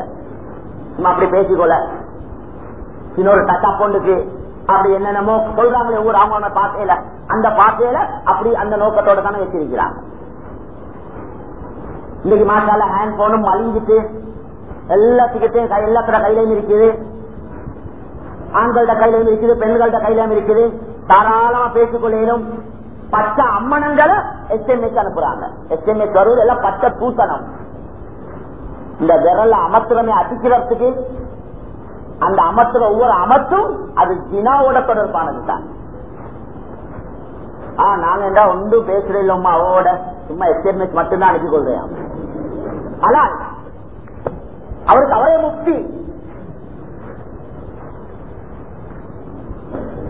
A: சும்மா அப்படி பேசிக்கொள்ள. இன்னொரு டச்சா பொண்ணுக்கு அப்படி என்னென்னமோ சொல்றாங்களே ஊர் அவங்க பாத்தையில அந்த பாத்தையில அப்படி அந்த நோக்கத்தோட தானே வச்சிருக்கிறாங்க இன்னைக்கு மாசால ஹேண்ட் போனும் அழிஞ்சிட்டு எல்லாத்துக்கிட்டையும் எல்லாத்தோட கையிலையும் இருக்குது. ஆண்களோட கையிலையும் இருக்குது பெண்களோட கையிலையும் இருக்குது. தாராளமா பேசிக்கொள்ளும் பச்சை அம்மனங்களை எஸ்எம்எஸ் அனுப்புறாங்க. எஸ்எம்எஸ் வருவது எல்லாம் பச்சை பூசணம். இந்த விரல அமர்த்துறமே அடிக்கிறதுக்கு அந்த அமர்த்துற ஒவ்வொரு அமர்த்தும் அது ஜினாவோட தொடர்பானது தான் நாங்க என்ன ஒன்றும் பேசுறோம் இல்லம்மா சும்மா எக்ஸ்பீரியன்ஸ் மட்டும்தான் அனுப்பி கொள்றேன் ஆனால் அவருக்கு அவரே முக்தி.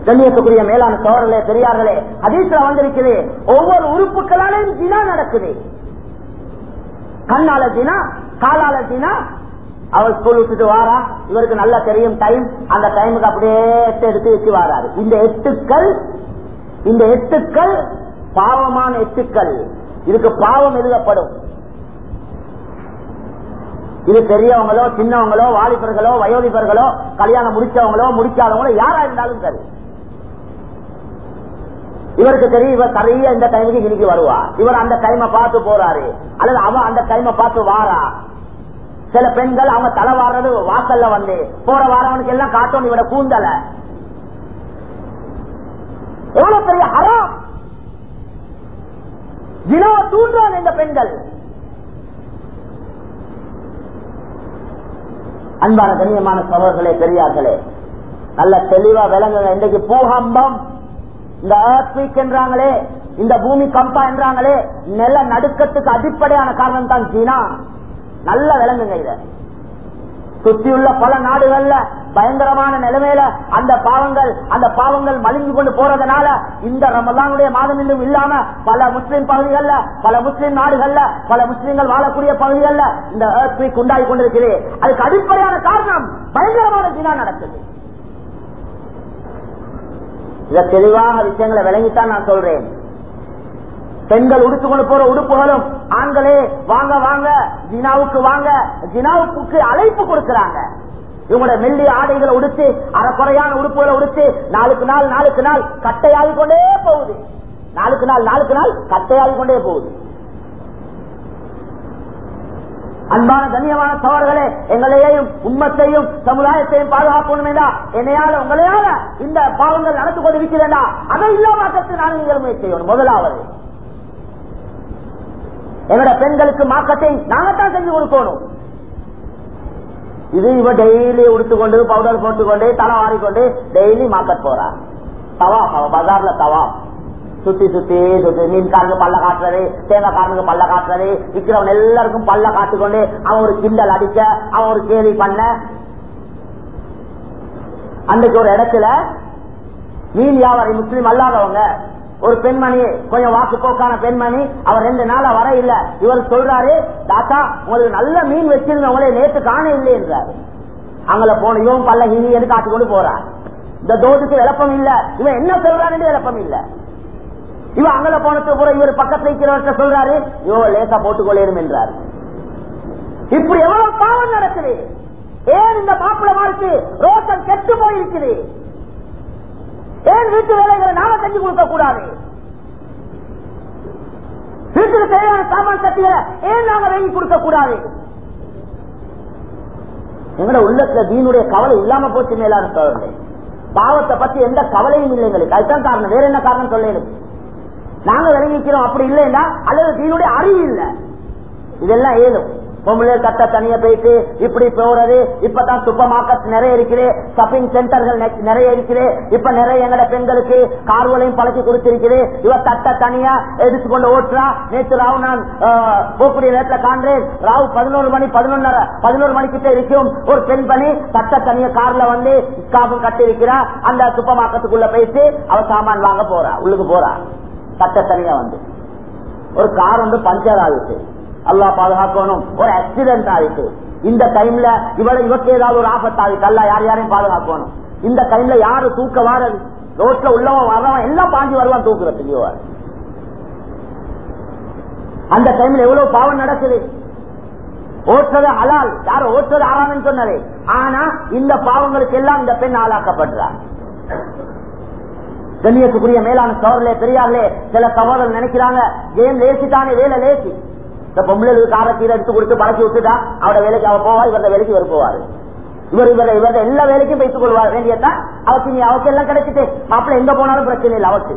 A: கண்ணியத்துக்குரிய மேலான சோழர்களே பெரியார்களே அதீசில வந்திருக்குது. ஒவ்வொரு உறுப்புகளாலையும் தினா நடக்குது. கண்ணால ஜினா காலால தினா அவர் ஸ்கூல் விட்டுட்டு வாரா. இவருக்கு நல்லா தெரியும் டைம் அந்த டைமுக்கு அப்படியே எடுத்து வச்சு வாராரு. இந்த எட்டுக்கள் இந்த எட்டுக்கள் பாவமான எட்டுக்கள். இதுக்கு பாவம் எழுதப்படும். இது பெரியவங்களோ சின்னவங்களோ வாலிபர்களோ வயோதிபர்களோ கல்யாணம் முடிச்சவங்களோ முடிக்காதவங்களோ யாரா இருந்தாலும் சரி. இவருக்கு தெரியும் இவர் சரியா இந்த டைமுக்கு இன்னைக்கு வருவா. இவர் அந்த டைமை பார்த்து போறாரு. அல்லது அவன் அந்த டைமை பார்த்து வாரா. சில பெண்கள் அவங்க தலை வாடுறது வாசல்ல வந்து போற வாரவனுக்கு எல்லாம் காட்டும் இவட கூந்தல. எவ்வளவு பெரிய ஹராம்! வினா தூண்டுறாங்க இந்த பெண்கள். அன்பான கண்ணியமான சோழர்களே பெரியார்களே நல்ல தெளிவா விளங்குங்க. இன்றைக்கு பூகம்பம் இந்த earthquake என்றாங்களே இந்த பூமி கம்பா என்றாங்களே நில நடுக்கத்துக்கு அடிப்படையான காரணம் தான் சீனா நல்ல விளங்குங்க இத. சுத்தியுள்ள பல நாடுகள்ல பயங்கரமான நிலைமையில அந்த பாவங்கள் அந்த பாவங்கள் மலிஞ்சு கொண்டு போறதுனால இந்த ரமலானுடைய மாதம் இன்னும் இல்லாம பல முஸ்லிம் பகுதிகள்ல பல முஸ்லிம் நாடுகள்ல பல முஸ்லிம்கள் வாழக்கூடிய பகுதிகள்ல இந்த earthquake உண்டாகி கொண்டிருக்கிறது அதுக்கு அடிப்படையான காரணம் பயங்கரமான தினா நடக்குது. இத தெளிவாக விஷயங்களை விளங்கித்தான் நான் சொல்றேன். பெண்கள் உடுத்துக்கொண்டு போற உடுப்புகளும் ஆண்களே வாங்க வாங்க ஜினாவுக்கு வாங்க ஜினாவுக்கு அழைப்பு கொடுக்கிறாங்க. இவங்களோட மெல்லிய ஆடைகளை உடுத்து அறக்குறையான உடுப்புகளை உடுத்து நாளுக்கு நாள் நாளுக்கு நாள் கட்டையாகி கொண்டே போகுது. நாளுக்கு நாள் நாளுக்கு நாள் கட்டையாகி கொண்டே போகுது. அன்பான கண்ணியமான சோழர்களே எங்களையும் உண்மத்தையும் சமுதாயத்தையும் பாதுகாக்கணும் என்றா என்னையால உங்களையால இந்த பாவங்கள் நடந்து கொண்டு இருக்கிறதா அதை இல்லாமக்கத்து நான் நீங்கள் முயற்சி செய்யணும். முதலாவது எங்களோட பெண்களுக்கு மாக்கத்தை நாங்கத்தான் செஞ்சு கொடுக்கணும். இது இவ டெய்லி உடுத்துக்கொண்டு பவுடர் போட்டுக்கொண்டு தலை வாரிக்கொண்டு டெய்லி மார்க்கெட் போறான் தவா பஜார்ல தவா சுத்தி சுத்தி சுத்தி மீன்காரனுக்கு பல்ல காட்டுறது தேங்காய்காரனுக்கு பல்ல காட்டுறது விற்கிறவன் எல்லாருக்கும் பல்ல காட்டுக்கொண்டு அவன் ஒரு கிண்டல் அடிக்க அவன் ஒரு கேள்வி பண்ண. அன்றைக்கு ஒரு இடத்துல மீன் வியாபாரி முஸ்லீம் அல்லாதவங்க ஒரு பெண்மணி கொஞ்சம் வாக்கு போக்கான பெண்மணி அவர் ரெண்டு நாளா வர இல்ல. இவர் சொல்றாரு தாத்தா உங்களுக்கு நல்ல மீன் வச்சிருந்தவங்களே நேற்று காண இல்லை என்றாரு. அங்கல போன இவன் பல்ல ஹிந்தி எடுத்து காட்டிக்கொண்டு போறான். இந்த தோதுக்கு விளப்பம் இல்ல. இவன் என்ன சொல்றான்னு விளப்பம் இல்ல. இவன் அங்கல போனது கூட இவர் பக்கத்துல இருக்கிறவர்கிட்ட சொல்றாரு இவன் லேசா போட்டுக்கொள்ளேரும் என்றாரு. இப்படி எவ்வளவு பாவம் நடக்குது. ஏன் இந்த மாப்பிள்ள வாழ்க்கை ரோசம் கெட்டு போயிருக்குது? ஏன் வீட்டு வேலைகளை நாம செஞ்சு கொடுக்க கூடாது? வீட்டுக்கு தேவையான சாமான் சக்திகளை ஏன் நாங்க வாங்கி கொடுக்க கூடாது? எங்கட உள்ளத்துல தீனுடைய கவலை இல்லாம போச்சு மேலான சோழர்களே. பாவத்தை பத்தி எந்த கவலையும் இல்லை எங்களுக்கு. அதுதான் காரணம். வேற என்ன காரணம் சொல்ல நாங்க விளங்கிக்கிறோம் அப்படி இல்லைன்னா அல்லது தீனுடைய அறிவு இல்லை. இதெல்லாம் ஏதும்? பொம்பளை கட்ட தனியா போயிட்டு இப்படி போறது இப்பதான் சூப்பர் மார்க்கெட் நிறைய இருக்குது ஷாப்பிங் சென்டர்கள் நிறைய இருக்குது இப்ப நிறைய எங்கட பெண்களுக்கு கார்களையும் பழக்கி கொடுத்திருக்குது. இவ தட்ட தனியா எடுத்துக்கொண்டு ஓட்டுறா. நேற்று ராவ் நான் போக்கூடிய நேரத்தில் காண்றேன். ராவ் பதினோரு மணி பதினொன்னரை பதினோரு மணிக்கிட்ட இருக்கும் ஒரு பெண் பண்ணி தட்ட தனியா கார்ல வந்து காப்பும் கட்டி இருக்கிறா அந்த சூப்பர் மார்க்கெட்டுக்குள்ள போயிட்டு அவ சாமான் வாங்க போறா உள்ளுக்கு போறா. தட்ட தனியா வந்து. ஒரு கார் வந்து பஞ்சர் ஆகுது அல்லா பாதுகாக்கணும். ஒரு ஆக்சிடென்ட் ஆயிட்டு. இந்த டைம்ல இவளை இவக்கு ஏதாவது ஒரு ஆபத் ஆகிட்டு அல்ல யார் யாரையும் பாதுகாக்கணும். இந்த டைம்ல யாரு தூக்க வாரது? ரோட்ல உள்ளவன் வரவன் எல்லாம் பாஞ்சி வருவான் தூக்குறதுக்கு அந்த டைம்ல எவ்வளவு பாவம் நடக்குது? ஓட்டுறது அலால் யாரும் ஓட்டுறது ஆறாமன்னு சொன்னது. ஆனா இந்த பாவங்களுக்கு எல்லாம் இந்த பெண் ஆளாக்கப்படுறார் கண்ணியத்துக்குரிய மேலான சவர்களே பெரியார்களே சில சகோதரர் நினைக்கிறாங்க ஏன் லேசித்தானே வேலை லேசி? இந்த பொம்பளைகளுக்கு கார கீரை எடுத்து கொடுத்து பழக்கி விட்டுட்டா அவட வேலைக்கு அவ போவா இவரது வேலைக்கு இவர் போவாரு. இவர் இவர இவரது எல்லா வேலைக்கும் வைத்துக் கொள்வார். வேண்டியதான் அவருக்கு நீ அவக்கு எல்லாம் கிடைச்சிட்டு மாப்பிள்ள எங்க போனாலும் பிரச்சனை இல்லை அவருக்கு.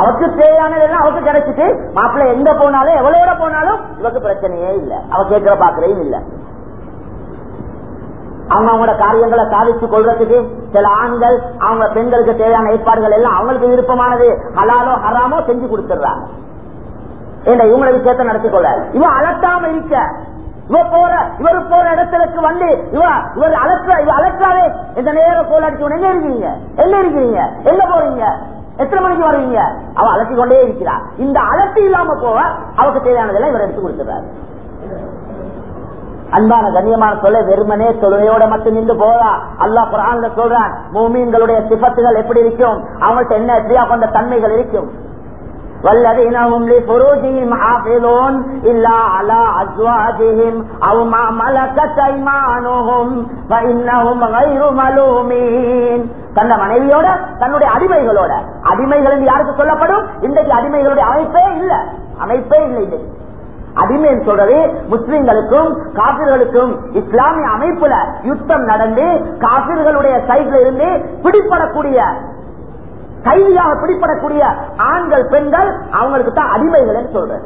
A: அவருக்கு தேவையானதெல்லாம் அவருக்கு கிடைச்சிட்டு மாப்பிள்ள எங்க போனாலும் எவ்வளோட போனாலும் இவருக்கு பிரச்சனையே இல்லை. அவ கேட்கிற பாக்குறையும் இல்லை. அவங்க அவங்களோட காரியங்களை சாதிச்சு கொள்றதுக்கு சில ஆண்கள் அவங்க பெண்களுக்கு தேவையான ஏற்பாடுகள் எல்லாம் அவங்களுக்கு விருப்பமானது. ஹலாலோ ஹராமோ செஞ்சு கொடுத்துடுறாங்க. என்ற இவங்களை விஷயத்த நடத்திக் கொள்ள இவன் அலட்டாம இருக்க. இவ போற இவர் போற இடத்துக்கு வந்து இவ இவர் அலற்ற இவ அலற்றாவே இந்த நேரம் கோல் அடிச்சு எங்க இருக்கீங்க என்ன இருக்கிறீங்க எங்க போறீங்க? எத்தனை மணிக்கு வருவீங்க? அவ அலட்டி கொண்டே இருக்கிறார் இந்த அலட்டி இல்லாம போவ அவருக்கு தேவையானதெல்லாம் இவர் எடுத்து கொடுத்துறாரு அன்பான கண்ணியமான சொல்ல வெறுமனே தொழுகையோட மட்டும் நின்று போதா? அல்லாஹ் குரான்ல சொல்றான் மூமீன்களுடைய சிபத்துகள் எப்படி இருக்கும்? அவங்கள்ட்ட என்ன எப்படியா கொண்ட தன்மைகள் இருக்கும்? والذين هم لفروجهم حافظون إلا على أزواجهم أو ما ملكت أيمانهم فإنهم غير ملومين தந்த மனைவியோட தன்னுடைய அடிமைகளோட அடிமைகள் என்று யாருக்கு சொல்லப்படும் இன்றைக்கு அடிமைகளுடைய அமைப்பே இல்ல அமைப்பே இல்லை இன்றைக்கு அடிமைன்னு சொல்றது முஸ்லிம்களுக்கும் காபிர்களுக்கும் இஸ்லாமிய அமைப்புல யுத்தம் நடந்து காபிர்களுடைய சைட்ல இருந்து பிடிப்படக்கூடிய கைதியாக பிடிப்படக்கூடிய ஆண்கள் பெண்கள் அவங்களுக்கு தான் அடிமைகள் சொல்றேன்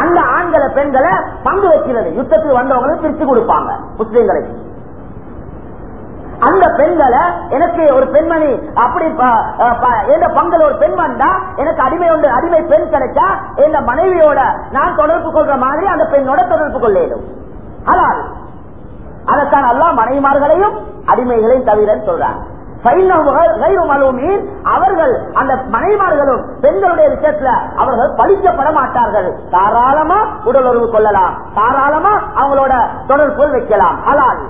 A: அந்த ஆண்களை பெண்களை பங்கு வைக்கிறது. யுத்தத்துக்கு வந்தவங்களுக்கு பிரிச்சு கொடுப்பாங்க முஸ்லிம்களுக்கு அந்த பெண்களை எனக்கு ஒரு பெண்மணி அப்படி எந்த பங்கல் ஒரு பெண் வந்தா எனக்கு அடிமை உண்டு அடிமை பெண் கிடைச்சா எந்த மனைவியோட நான் தொடர்பு கொள்ற மாதிரி அந்த பெண்ணோட தொடர்பு கொள்ளேடும் ஆனால் அதற்கான எல்லா மனைவிமார்களையும் அடிமைகளையும் தவிர சொல்றாங்க அவர்கள் அந்த மனைமார்களும் பெண்களுடைய விஷயத்துல அவர்கள் பழிக்கப்பட மாட்டார்கள் தாராளமா உடல் உறவு கொள்ளலாம் தாராளமா அவங்களோட தொடர்பு வைக்கலாம் அலால்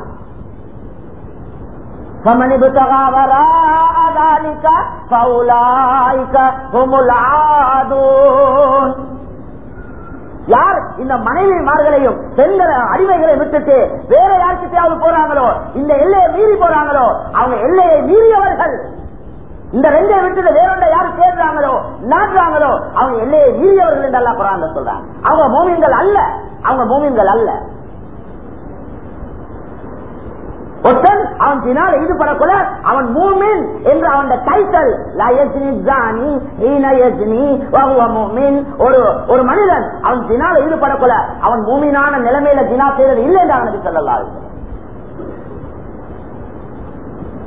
A: فمن ابتغى وراء ذلك فأولئك هم العادون யார் இந்த மனைவிமார்களையும் பெண்களை அடிமைகளை விட்டுட்டு வேற யாருக்கிட்டையாவது போறாங்களோ இந்த எல்லையை மீறி போறாங்களோ அவங்க எல்லையை மீறியவர்கள். இந்த ரெண்டை விட்டுட்டு வேறொண்ட யாரும் சேர்றாங்களோ நாட்டுறாங்களோ அவங்க எல்லையை மீறியவர்கள் என்றெல்லாம் போறாங்க சொல்றாங்க. அவங்க மூமியங்கள் அல்ல. அவங்க மூமியங்கள் அல்ல. ஒருத்தன் அவன் பின்னால் ஈடுபடக்கூட அவன் மூமின் என்று அவன் டைட்டல் ஒரு ஒரு மனிதன் அவன் தினால் ஈடுபடக்கூட அவன் மூமினான நிலைமையில தினா செய்வது இல்லை என்று அவனுக்கு சொல்லலாம்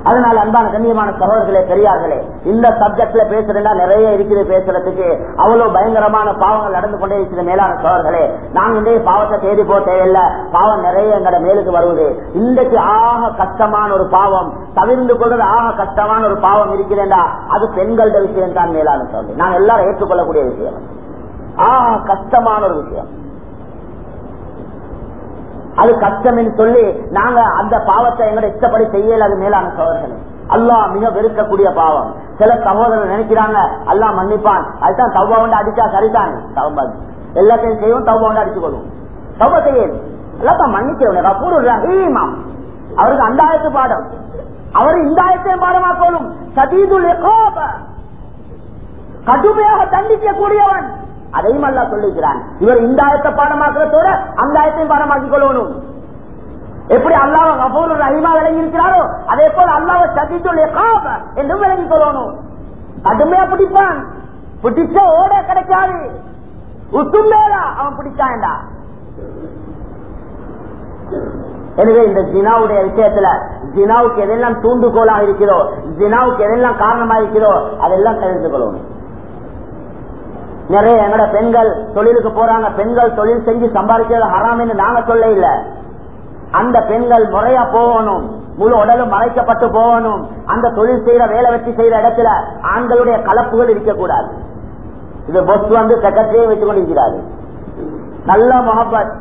A: அதனால அன்பான கண்ணியமான சகோதரர்களே பெரியார்களே இந்த சப்ஜெக்ட்ல பேசுறதுனா நிறைய இருக்குது பேசுறதுக்கு. அவ்வளவு பயங்கரமான பாவங்கள் நடந்து கொண்டே இருக்கிற மேலான சகோதரர்களே. நாங்க இன்றைய பாவத்தை தேடி போக தேவையில்லை. பாவம் நிறைய எங்கட மேலுக்கு வருவது. இன்றைக்கு ஆக கஷ்டமான ஒரு பாவம். தவிர்ந்து கொள்வது ஆக கஷ்டமான ஒரு பாவம் இருக்கிறேன்டா. அது பெண்களோட விஷயம் தான் மேலான சகோதரி நான் எல்லாரும் ஏற்றுக்கொள்ளக்கூடிய விஷயம். ஆக கஷ்டமான ஒரு விஷயம். அது கஷ்டம் என்று சொல்லி நாங்க அந்த பாவத்தை எங்களை இஷ்டப்படி செய்யல அது மேலான சோதர்கள் அல்லாஹ் மிக வெறுக்கக்கூடிய பாவம். சில சகோதரர் நினைக்கிறாங்க அல்லாஹ் மன்னிப்பான். அதுதான் தவ்வா கொண்டு அடிச்சா சரிதான். எல்லாத்தையும் செய்வோம் தவ்வா கொண்டு அடிச்சு கொள்வோம். தவ்வா செய்யும் எல்லாத்தான் மன்னிக்கணும் ரப்பூர் ரஹீமாம் அவருக்கு அந்த ஆயத்து பாடம். அவர் இந்த ஆயத்தையும் பாடமாக்கணும் சதீதுல் கடுமையாக தண்டிக்க கூடியவன் அதையும் அல்லா சொல்லிக்கிறான். இவர் இந்த ஆயத்தை பாடமாக்குறதோட அந்த ஆயத்தையும் பாடமாக்கிக் கொள்ளணும். எப்படி அல்லாவ கபூர் ரஹிமா விளங்கி இருக்கிறாரோ அதே போல அல்லாவ சதித்துடைய காப என்றும் விளங்கிக் கொள்ளணும். கடுமையா பிடிப்பான். பிடிச்ச ஓட கிடைக்காது. உத்துமேலா அவன் பிடிச்சான்டா எனவே இந்த ஜினாவுடைய விஷயத்துல ஜினாவுக்கு எதெல்லாம் தூண்டுகோலாக இருக்கிறதோ ஜினாவுக்கு எதெல்லாம் காரணமா இருக்கிறதோ அதெல்லாம் தெரிந்து கொள்ளணும். நிறைய எங்கட பெண்கள் தொழிலுக்கு போறாங்க பெண்கள் தொழில் செஞ்சு சம்பாதிக்கிறது ஹராம் என்று நாங்க சொல்ல இல்ல அந்த பெண்கள் முறையா போகணும். முழு உடலும் மறைக்கப்பட்டு போகணும். அந்த தொழில் செய்யற வேலை வச்சு செய்யற இடத்துல ஆண்களுடைய கலப்புகள் இருக்கக்கூடாது. இது பொஸ் வந்து செக்கத்தையே வச்சு கொண்டிருக்கிறாரு நல்ல முகப்பத்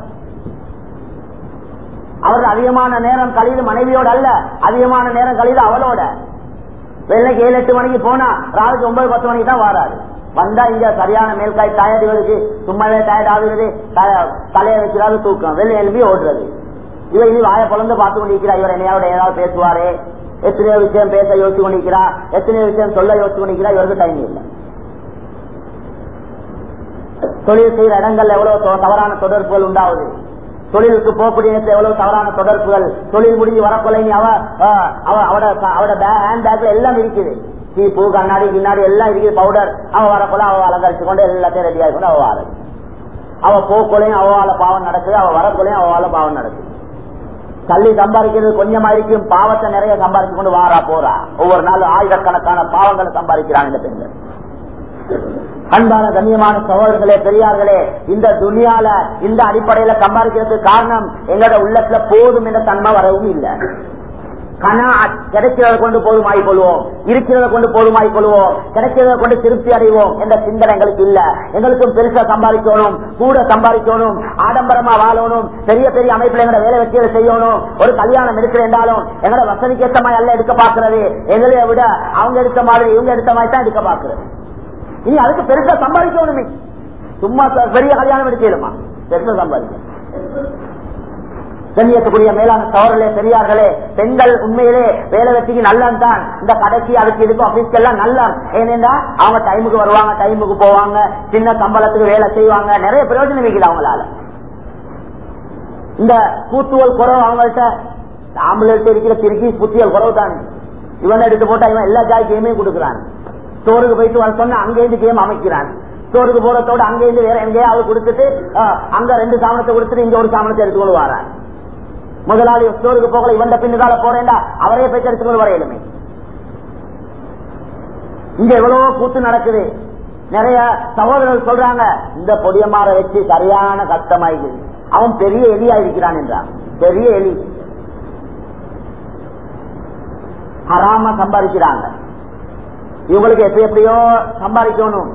A: அவர் அதிகமான நேரம் கழிது மனைவியோட அல்ல அதிகமான நேரம் கழிது அவளோட. வெள்ளைக்கு ஏழு எட்டு மணிக்கு போனா ராவுக்கு ஒன்பது பத்து மணிக்கு தான் வராது வந்தா இங்க சரியான மேல்காய் டயர்ட் இவருக்கு. சும்மாவே டயர்ட் ஆகுறது. தலையை வச்சுடாது தூக்கம். வெளியே எழுப்பி ஓடுறது. இவர் இது வாய பொழந்து பார்த்து கொண்டிருக்கிறா இவர் என்னையோட ஏதாவது பேசுவாரு. எத்தனையோ விஷயம் பேச யோசிச்சு கொண்டிருக்கிறா எத்தனையோ விஷயம் சொல்ல யோசிச்சு கொண்டிருக்கிறா இவருக்கு டைம் இல்லை. தொழில் செய்யற இடங்கள்ல எவ்வளவு தவறான தொடர்புகள் உண்டாவது தொழிலுக்கு போகக்கூடிய எவ்வளவு தவறான தொடர்புகள். தொழில் முடிஞ்சு வரக்கொலை அவ அவட ஹேண்ட் பேக்ல எல்லாம் இருக்குது. சீப்பு கண்ணாடி கிண்ணாடி எல்லாம் இருக்குது பவுடர் அவ வரக்குள்ள அவ அலங்கரிச்சு கொண்டு எல்லாத்தையும் ரெடி ஆகி கொண்டு அவ வாரது அவ போக்குலையும் அவள பாவம் நடக்குது அவ வரக்குள்ளையும் அவள பாவம் நடக்குது. தள்ளி சம்பாதிக்கிறது கொஞ்சமா இருக்கும் பாவத்தை நிறைய சம்பாதிச்சு கொண்டு வாரா போறா. ஒவ்வொரு நாள் ஆயிரக்கணக்கான பாவங்களை சம்பாதிக்கிறாங்க இந்த பெண்கள். அன்பான கண்ணியமான சகோதரர்களே பெரியார்களே இந்த துணியால இந்த அடிப்படையில சம்பாதிக்கிறதுக்கு காரணம் எங்களோட உள்ளத்துல போதும் என்ற தன்மை வரவும் இல்லை. கனா கிடைக்கிறத கொண்டு போதுமாய் கொள்வோம். இருக்கிறத கொண்டு போதுமாய் கொள்வோம். கிடைக்கிறத கொண்டு திருப்தி அடைவோம் என்ற சிந்தனை எங்களுக்கு இல்ல. எங்களுக்கும் பெருசா சம்பாதிக்கணும் கூட சம்பாதிக்கணும் ஆடம்பரமா வாழணும் பெரிய பெரிய அமைப்புல எங்களை வேலை வெற்றியை செய்யணும். ஒரு கல்யாணம் எடுக்கிறேன்டாலும் எங்களோட வசதிக்கு ஏற்ற மாதிரி எல்லாம் எடுக்க பாக்குறது எங்களைய விட அவங்க எடுத்த மாதிரி இவங்க எடுத்த மாதிரி தான் எடுக்க பாக்குறது இனி அதுக்கு பெருசா சம்பாதிக்கணுமே. சும்மா பெரிய கல்யாணம் எடுக்கலுமா பெருசா சம்பாதிக்கணும். கண்ணியத்துக்குரிய மேலான சவர்களே பெரியார்களே பெண்கள் உண்மையிலே வேலை வெட்டிக்கு நல்லம் தான். இந்த கடைசி அதுக்கு இதுக்கும் ஆபீஸ்க்கு எல்லாம் நல்லம் ஏனென்றா அவங்க டைமுக்கு வருவாங்க டைமுக்கு போவாங்க சின்ன சம்பளத்துக்கு வேலை செய்வாங்க. நிறைய பிரயோஜனம் இருக்குது அவங்களால. இந்த கூத்துவல் குறவு அவங்கள்ட்ட ஆம்புலன்ஸ் இருக்கிற திருக்கி புத்தியல் குறவு தான். இவன் எடுத்து போட்டா இவன் எல்லா ஜாய்க்கையுமே கேமே கொடுக்குறான். ஸ்டோருக்கு போயிட்டு வர சொன்னா அங்கேருந்து கேம் அமைக்கிறான். ஸ்டோருக்கு போறதோட அங்கேருந்து வேற எங்கேயாவது கொடுத்துட்டு அங்க ரெண்டு சாமனத்தை கொடுத்துட்டு இங்க ஒரு சாமனத்தை எடுத்துக்கொண்டு வரான். முதலாளி ஸ்டோருக்கு போகல இவன் பின்னால போறேன்டா. அவரே போய் எடுத்துக்கொண்டு வரையிலுமே இங்க எவ்வளவோ கூத்து நடக்குது. நிறைய சகோதரர்கள் சொல்றாங்க இந்த பொடியமார வச்சு சரியான கஷ்டமாயிருக்கு அவன் பெரிய எலியா இருக்கிறான் என்றான். பெரிய எலி. ஹராம சம்பாதிக்கிறாங்க. இவங்களுக்கு எப்படி எப்படியோ சம்பாதிக்கணும்.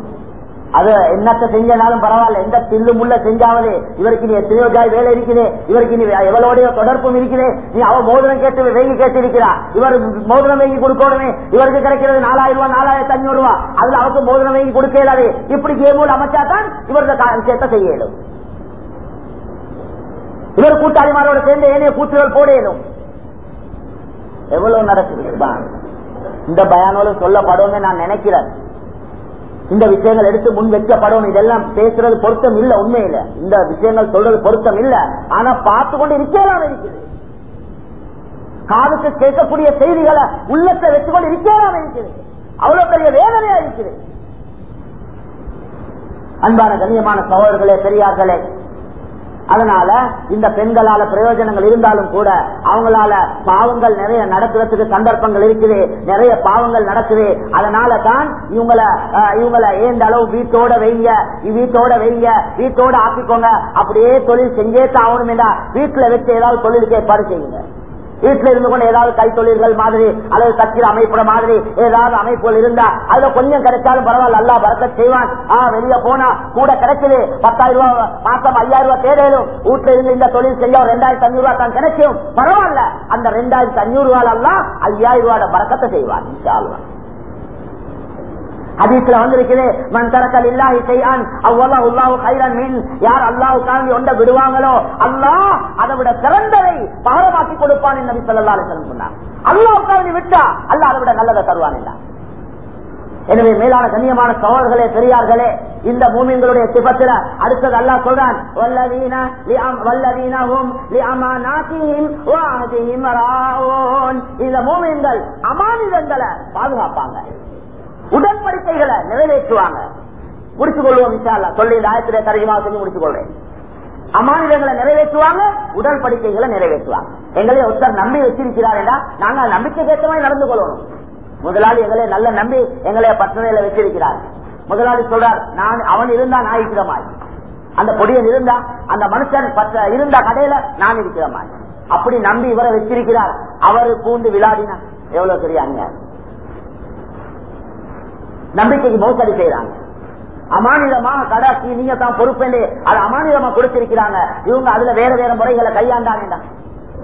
A: அது என்னத்த செஞ்சனாலும் பரவாயில்ல. எந்த தில்லு முள்ள செஞ்சாவது இவருக்கு நீ எத்தனையோ ஜாய் வேலை இருக்கிறே இவருக்கு நீ எவ்வளோடைய தொடர்பும் இருக்கிறே நீ அவ மோதிரம் கேட்டு வேங்கி கேட்டு இருக்கிறா இவர் மோதிரம் வேங்கி கொடுக்கணுமே. இவருக்கு கிடைக்கிறது நாலாயிரம் ரூபாய் நாலாயிரத்தி அஞ்சூறு ரூபாய் அதுல அவருக்கு மோதிரம் வேங்கி கொடுக்க இயலாது. இப்படி கேமூல் அமைச்சா தான் இவருடைய விஷயத்தை செய்ய இயலும். இவர் கூட்டாளிமாரோட சேர்ந்து ஏனைய கூற்றுகள் போட இயலும். எவ்வளவு நடக்குது? இந்த பயானோடு சொல்லப்படும் நான் நினைக்கிறேன். இந்த விஷயங்கள் எடுத்து முன் வைக்கப்படும். இதெல்லாம் பேசுறது பொருத்தம் இல்ல உண்மையில. இந்த விஷயங்கள் சொல்றது பொருத்தம் இல்ல. ஆனா பார்த்து கொண்டு இருக்கலாம் இருக்குது காதுக்கு கேட்கக்கூடிய செய்திகளை உள்ளத்தை வச்சு கொண்டு இருக்கலாம் இருக்குது அவ்வளவு பெரிய வேதனையா இருக்குது. அன்பான கண்ணியமான சகோதரர்களே பெரியார்களே அதனால இந்த பெண்களால பிரயோஜனங்கள் இருந்தாலும் கூட அவங்களால பாவங்கள் நிறைய நடக்கிறதுக்கு சந்தர்ப்பங்கள் இருக்குது நிறைய பாவங்கள் நடக்குது. அதனால தான் இவங்களை இவங்களை ஏந்த அளவு வீட்டோட வைங்க வீட்டோட வைங்க வீட்டோட ஆக்கிக்கோங்க. அப்படியே தொழில் செஞ்சே தான் ஆகணும் வீட்டுல வச்சு ஏதாவது தொழிலுக்கு ஏற்பாடு செய்யுங்க. வீட்டுல இருந்து கொண்டு ஏதாவது கைத்தொழில்கள் மாதிரி அல்லது கட்சியில அமைப்புற மாதிரி ஏதாவது அமைப்புகள் இருந்தா அதுல கொஞ்சம் கிடைச்சாலும் பரவாயில்ல அல்லா பறக்க செய்வான். ஆஹ் வெளிய போனா கூட கிடைச்சது பத்தாயிரம் ரூபாய் மாசம் ஐயாயிரம் ரூபாய் தேவையிலும் வீட்டுல இருந்து இந்த தொழில் செய்ய ஒரு ரெண்டாயிரத்தி அஞ்சூறு ரூபாய் தான் கிடைக்கும். பரவாயில்ல. அந்த ரெண்டாயிரத்தி அஞ்சூறு ரூபாய் எல்லாம் ஐயாயிரம் ரூபாய் பறக்கத்தை செய்வான் ஹதீஸ்ல வந்திருக்குது மன் தரக்கல் இல்லாஹி செய்யான் அவ்வளவு அல்லாஹு கைரன் மீன். யார் அல்லாஹு காண்டி ஒன்றை விடுவாங்களோ அல்லாஹ் அதை விட சிறந்ததை பாரமாக்கி கொடுப்பான் நபி சொல்லா சொன்னார். அல்லாஹு விட்டா அல்லாஹ் அதை விட நல்லதை தருவான் இல்ல. எனவே மேலான கண்ணியமான சோழர்களே பெரியார்களே இந்த பூமிங்களுடைய சிபத்துல அடுத்தது அல்லாஹ் சொல்றான் இந்த மூமியங்கள் அமானிதங்களை பாதுகாப்பாங்க. உடன்படிக்கைகளை நிறைவேற்றுவாங்க. முடிச்சு கொள்வோம் இன்ஷால்லா சொல்லி இந்த ஆயத்திலே தரகமாக செஞ்சு முடிச்சு கொள்றேன் அமானிதங்களை நிறைவேற்றுவாங்க உடன்படிக்கைகளை நிறைவேற்றுவாங்க. எங்களை ஒருத்தர் நம்பி வச்சிருக்கிறார் என்றா நாங்கள் நம்பிக்கைக்கு ஏற்ற மாதிரி நடந்து கொள்ளணும். முதலாளி எங்களை நல்ல நம்பி எங்களை பட்டணையில வச்சிருக்கிறார். முதலாளி சொல்றார் நான் அவன் இருந்தா நான் இருக்கிற மாதிரி. அந்த பொடியன் இருந்தா அந்த மனுஷன் இருந்த கடையில நான் இருக்கிற மாதிரி. அப்படி நம்பி இவரை வச்சிருக்கிறார். அவரு பூந்து விளையாடினா எவ்வளவு தெரியாங்க நம்பிக்கைக்கு மோசடி செய்யறாங்க அமானிதமா கடாசி நீங்க தான் பொறுப்பேண்டு அது அமானிதமா கொடுத்திருக்கிறாங்க. இவங்க அதுல வேற வேற முறைகளை கையாண்டாங்க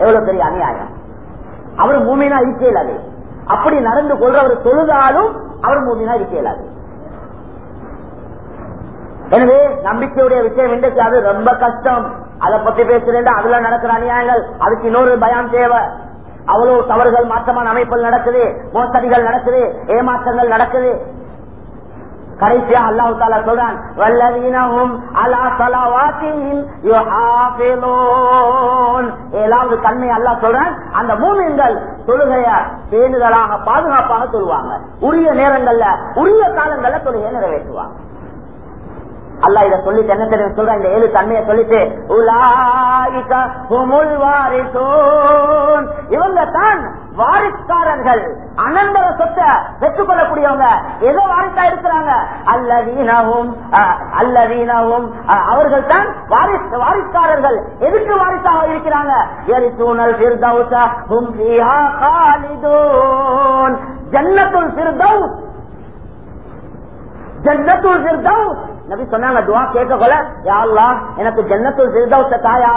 A: எவ்வளவு பெரிய அநியாயம். அவர் மூமினா இருக்க இயலாது அப்படி நடந்து கொள்றவர் தொழுதாலும் அவர் மூமினா இருக்க இயலாது எனவே நம்பிக்கையுடைய விஷயம் இன்றைக்கு அது ரொம்ப கஷ்டம். அதை பத்தி பேசுறேன் அதுல நடக்கிற அநியாயங்கள். அதுக்கு இன்னொரு பயம் தேவை. அவ்வளவு தவறுகள் மாற்றமான அமைப்புகள் நடக்குது மோசடிகள் நடக்குது ஏமாற்றங்கள் நடக்குது. கடைசியா அல்லாஹு தாலா சொல்றான் வல்லவீனவும் அலா சலாவாத்தின் யுஹாஃபிலூன். ஏழாவது தன்மை அல்லாஹ் சொல்றான் அந்த மூமின்கள் தொழுகைய பேணுதலாக பாதுகாப்பாக சொல்லுவாங்க. உரிய நேரங்கள்ல உரிய காலங்கள்ல தொழுகையை நிறைவேற்றுவாங்க. அல்லா இத சொல்லிட்டு என்ன தெரியும் சொல்ற இந்த ஏழு தன்மையை சொல்லிட்டு உலாயிக ஹுமுல் வாரிசூன். இவங்க தான் வாரிஸ்காரர்கள் அனந்தர சொத்தை பெற்றுக் கொள்ளக்கூடியவங்க எதோ வாரிசா இருக்கிறாங்க. அல்லவீனவும் அல்லவீனவும் அவர்கள் தான் வாரிஸ் வாரிஸ்காரர்கள் எதுக்கு வாரிசாக இருக்கிறாங்க? எரிசூனல் பிர்தௌச ஹும் ஃபீஹா காலிதூன். ஜன்னத்துல் பிர்தௌஸ் ஜன்னத்துல் பிர்தௌஸ் நபி சொன்னாங்க துவா கேட்க கொள்ள யாருலாம் எனக்கு ஜன்னத்துள் பிர்தௌஸ தாயா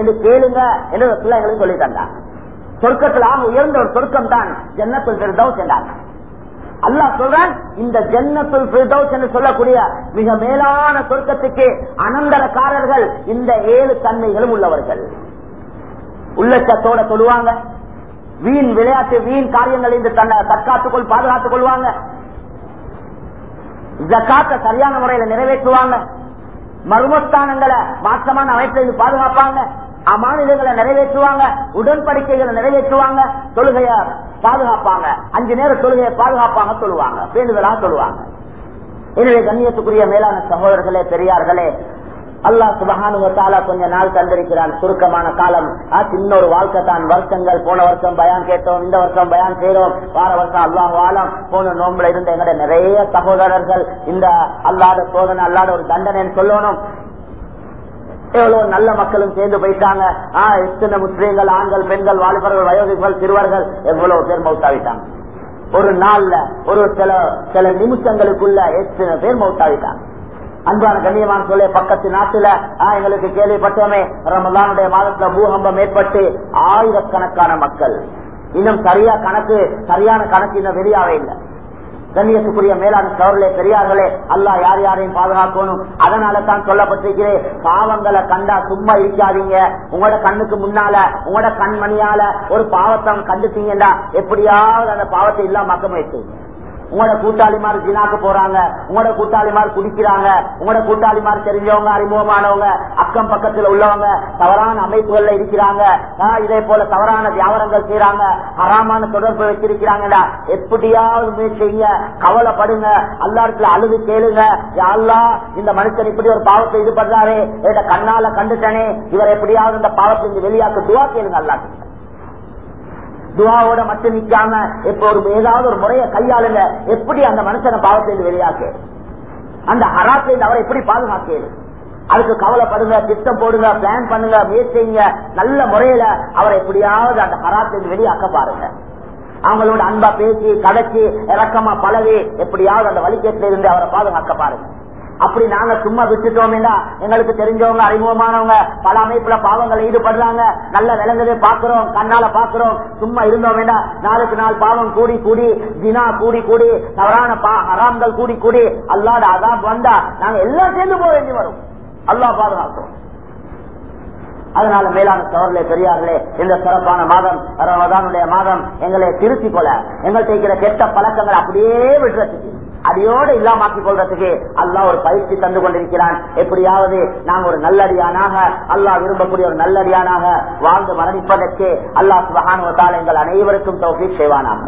A: என்று கேளுங்க என்று பிள்ளைகளும் சொல்லி தந்தாங்க சொர்க்கத்தில் ஆக உயர்ந்த ஒரு சொர்க்கம் தான் ஜன்னத்துல் பிர்தௌஸ் என்றாங்க அல்லாஹ் சொல்றான் இந்த ஜன்னத்துல் பிர்தௌஸ் என்று சொல்லக்கூடிய மிக மேலான சொர்க்கத்துக்கு அனந்தரக்காரர்கள் இந்த ஏழு தன்மைகளும் உள்ளவர்கள். உள்ளச்சத்தோட சொல்லுவாங்க. வீண் விளையாட்டு வீண் காரியங்கள் இந்த தன்னை தற்காத்துக்கொள் பாதுகாத்துக் கொள்வாங்க. ஜக்காத்த சரியான முறையில நிறைவேற்றுவாங்க. மர்மஸ்தானங்களை மாற்றமான அமைப்பில் பாதுகாப்பாங்க. அமானிதங்களை நிறைவேற்றுவாங்க உடன்படிக்கைகளை நிறைவேற்றுவாங்க தொழுகைய பாதுகாப்பாங்க. அஞ்சு நேரம் தொழுகையை பாதுகாப்பாங்க சொல்லுவாங்க வேண்டுதலாக சொல்லுவாங்க. எனவே கண்ணியத்துக்குரிய மேலான சகோதரர்களே பெரியார்களே அல்லா சுபகானுவத்தால கொஞ்ச நாள் தந்திருக்கிறான். சுருக்கமான காலம். இன்னொரு வாழ்க்கை தான் வருஷங்கள் போன வருஷம் பயான் கேட்டோம் இந்த வருஷம் பயான் செய்யறோம் வார வருஷம் அல்லாஹ் வாழம் போன நோம்புல இருந்த எங்கட நிறைய சகோதரர்கள் இந்த அல்லாத சோதனை அல்லாத ஒரு தண்டனைன்னு சொல்லணும். எவ்வளவு நல்ல மக்களும் சேர்ந்து போயிட்டாங்க. ஆஹ் எத்தனை முஸ்லீம்கள் ஆண்கள் பெண்கள் வாலிபர்கள் வயோதிகள் சிறுவர்கள் எவ்வளவு பேர் மௌத்தாவிட்டாங்க ஒரு நாள்ல ஒரு சில சில நிமிஷங்களுக்குள்ள எத்தனை பேர் மௌத்தாவிட்டாங்க அன்பான கண்ணியமான சொல்ல பக்கத்து நாட்டுல எங்களுக்கு கேள்விப்பட்டோமே ரமலானுடைய மாதத்துல பூகம்பம் ஏற்பட்டு ஆயிரக்கணக்கான மக்கள். இன்னும் சரியா கணக்கு சரியான கணக்கு இன்னும் வெளியாவே இல்லை. கண்ணியத்துக்குரிய மேலான சவர்களே பெரியார்களே அல்லா யார் யாரையும் பாதுகாக்கணும்? அதனால தான் சொல்லப்பட்டிருக்கிறேன் பாவங்களை கண்டா சும்மா இருக்காதீங்க. உங்களோட கண்ணுக்கு முன்னால உங்களோட கண்மணியால ஒரு பாவத்தை கண்டுட்டீங்கன்னா எப்படியாவது அந்த பாவத்தை இல்லாம மக்க முயற்சி உங்களோட கூட்டாளிமார் ஜினாக்கு போறாங்க உங்களோட கூட்டாளிமார் குடிக்கிறாங்க உங்களோட கூட்டாளிமார் தெரிஞ்சவங்க அறிமுகமானவங்க அக்கம் பக்கத்துல உள்ளவங்க தவறான அமைப்புகள்ல இருக்கிறாங்க இதே போல தவறான வியாபாரங்கள் செய்யறாங்க அறாமான தொடர்பு வச்சிருக்கிறாங்கடா எப்படியாவது முயற்சிங்க கவலைப்படுங்க எல்லாத்துல அழுது கேளுங்க யாழ்லா இந்த மனுஷன் இப்படி ஒரு பாவத்தை இது பண்றாரு இதை கண்ணால கண்டுட்டனே இவர் எப்படியாவது இந்த பாவத்தை இருந்து வெளியாக்க துவா கேளுங்க அல்லாட்டு துவாவோட மட்டும் நிக்காம இப்ப ஒரு ஏதாவது ஒரு முறையை கையாளுங்க. எப்படி அந்த மனுஷனை பாவத்திலிருந்து வெளியாக்கு? அந்த ஹராத்திலிருந்து அவரை எப்படி பாதுகாக்கிறது அதுக்கு கவலைப்படுங்க திட்டம் போடுங்க பிளான் பண்ணுங்க முயற்சிங்க நல்ல முறையில அவரை எப்படியாவது அந்த ஹராத்திலிருந்து வெளியாக்க பாருங்க. அவங்களோட அன்பா பேசி கதைச்சு இறக்கமா பழகி எப்படியாவது அந்த வழிகேட்டில இருந்து அவரை பாதுகாக்க பாருங்க. அப்படி நாங்க சும்மா விட்டுட்டோம்னா எங்களுக்கு தெரிஞ்சவங்க அறிமுகமானவங்க பல அமைப்புல பாவங்களை ஈடுபடுறாங்க. நல்ல விலங்குகளை பாக்குறோம் கண்ணால பாக்குறோம் சும்மா இருந்தோம் வேண்டாம் நாளுக்கு நாள் பாவம் கூடி கூடி தினா கூடி கூடி தவறான ஹராம்கள் கூடி கூடி அல்லாத அதாப் வந்தா நாங்க எல்லாம் சேர்ந்து போக வேண்டி வரும். அல்லா பாதுகாக்கும். அதனால மேலான சோழர்களே பெரியார்களே இந்த சிறப்பான மாதம் ரமதானுடைய மாதம் எங்களை திருத்திக் கொள்ள எங்கள்கிட்ட இருக்கிற கெட்ட பழக்கங்களை அப்படியே விடுறதுக்கு அடியோடு இல்லாமாக்கிக் கொள்றதுக்கு அல்லாஹ் ஒரு பயிற்சி தந்து கொண்டிருக்கிறான் எப்படியாவது நாங்க ஒரு நல்லடியானாக அல்லாஹ் விரும்பக்கூடிய ஒரு நல்லடியானாக வாழ்ந்து மரணிப்பதற்கு அல்லாஹ் சுபகானுவத்தால் எங்கள் அனைவருக்கும் தோல்வி செய்வானாக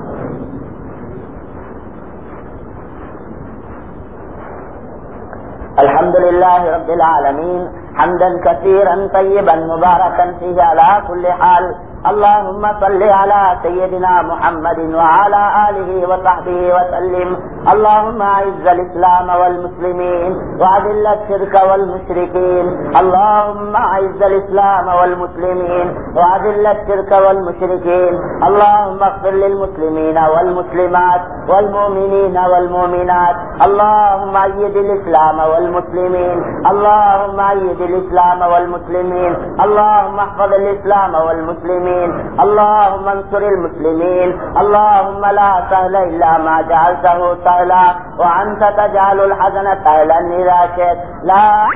A: الحمد لله رب العالمين حمدا كثيرا طيبا مباركا فيه على كل حال اللهم صل على سيدنا محمد وعلى آله وصحبه وسلم. اللهم أعز الإسلام والمسلمين وأذل الشرك والمشركين. اللهم أعز الإسلام والمسلمين وأذل الشرك والمشركين. اللهم اغفر للمسلمين والمسلمات والمؤمنين والمؤمنات. اللهم أيد الإسلام والمسلمين. اللهم أيد الإسلام والمسلمين. اللهم احفظ الإسلام والمسلمين. اللهم انصر المسلمين اللهم لا سهل إلا ما جعلته سهلا وأنت تجعل الحزن سهلا إذا شئت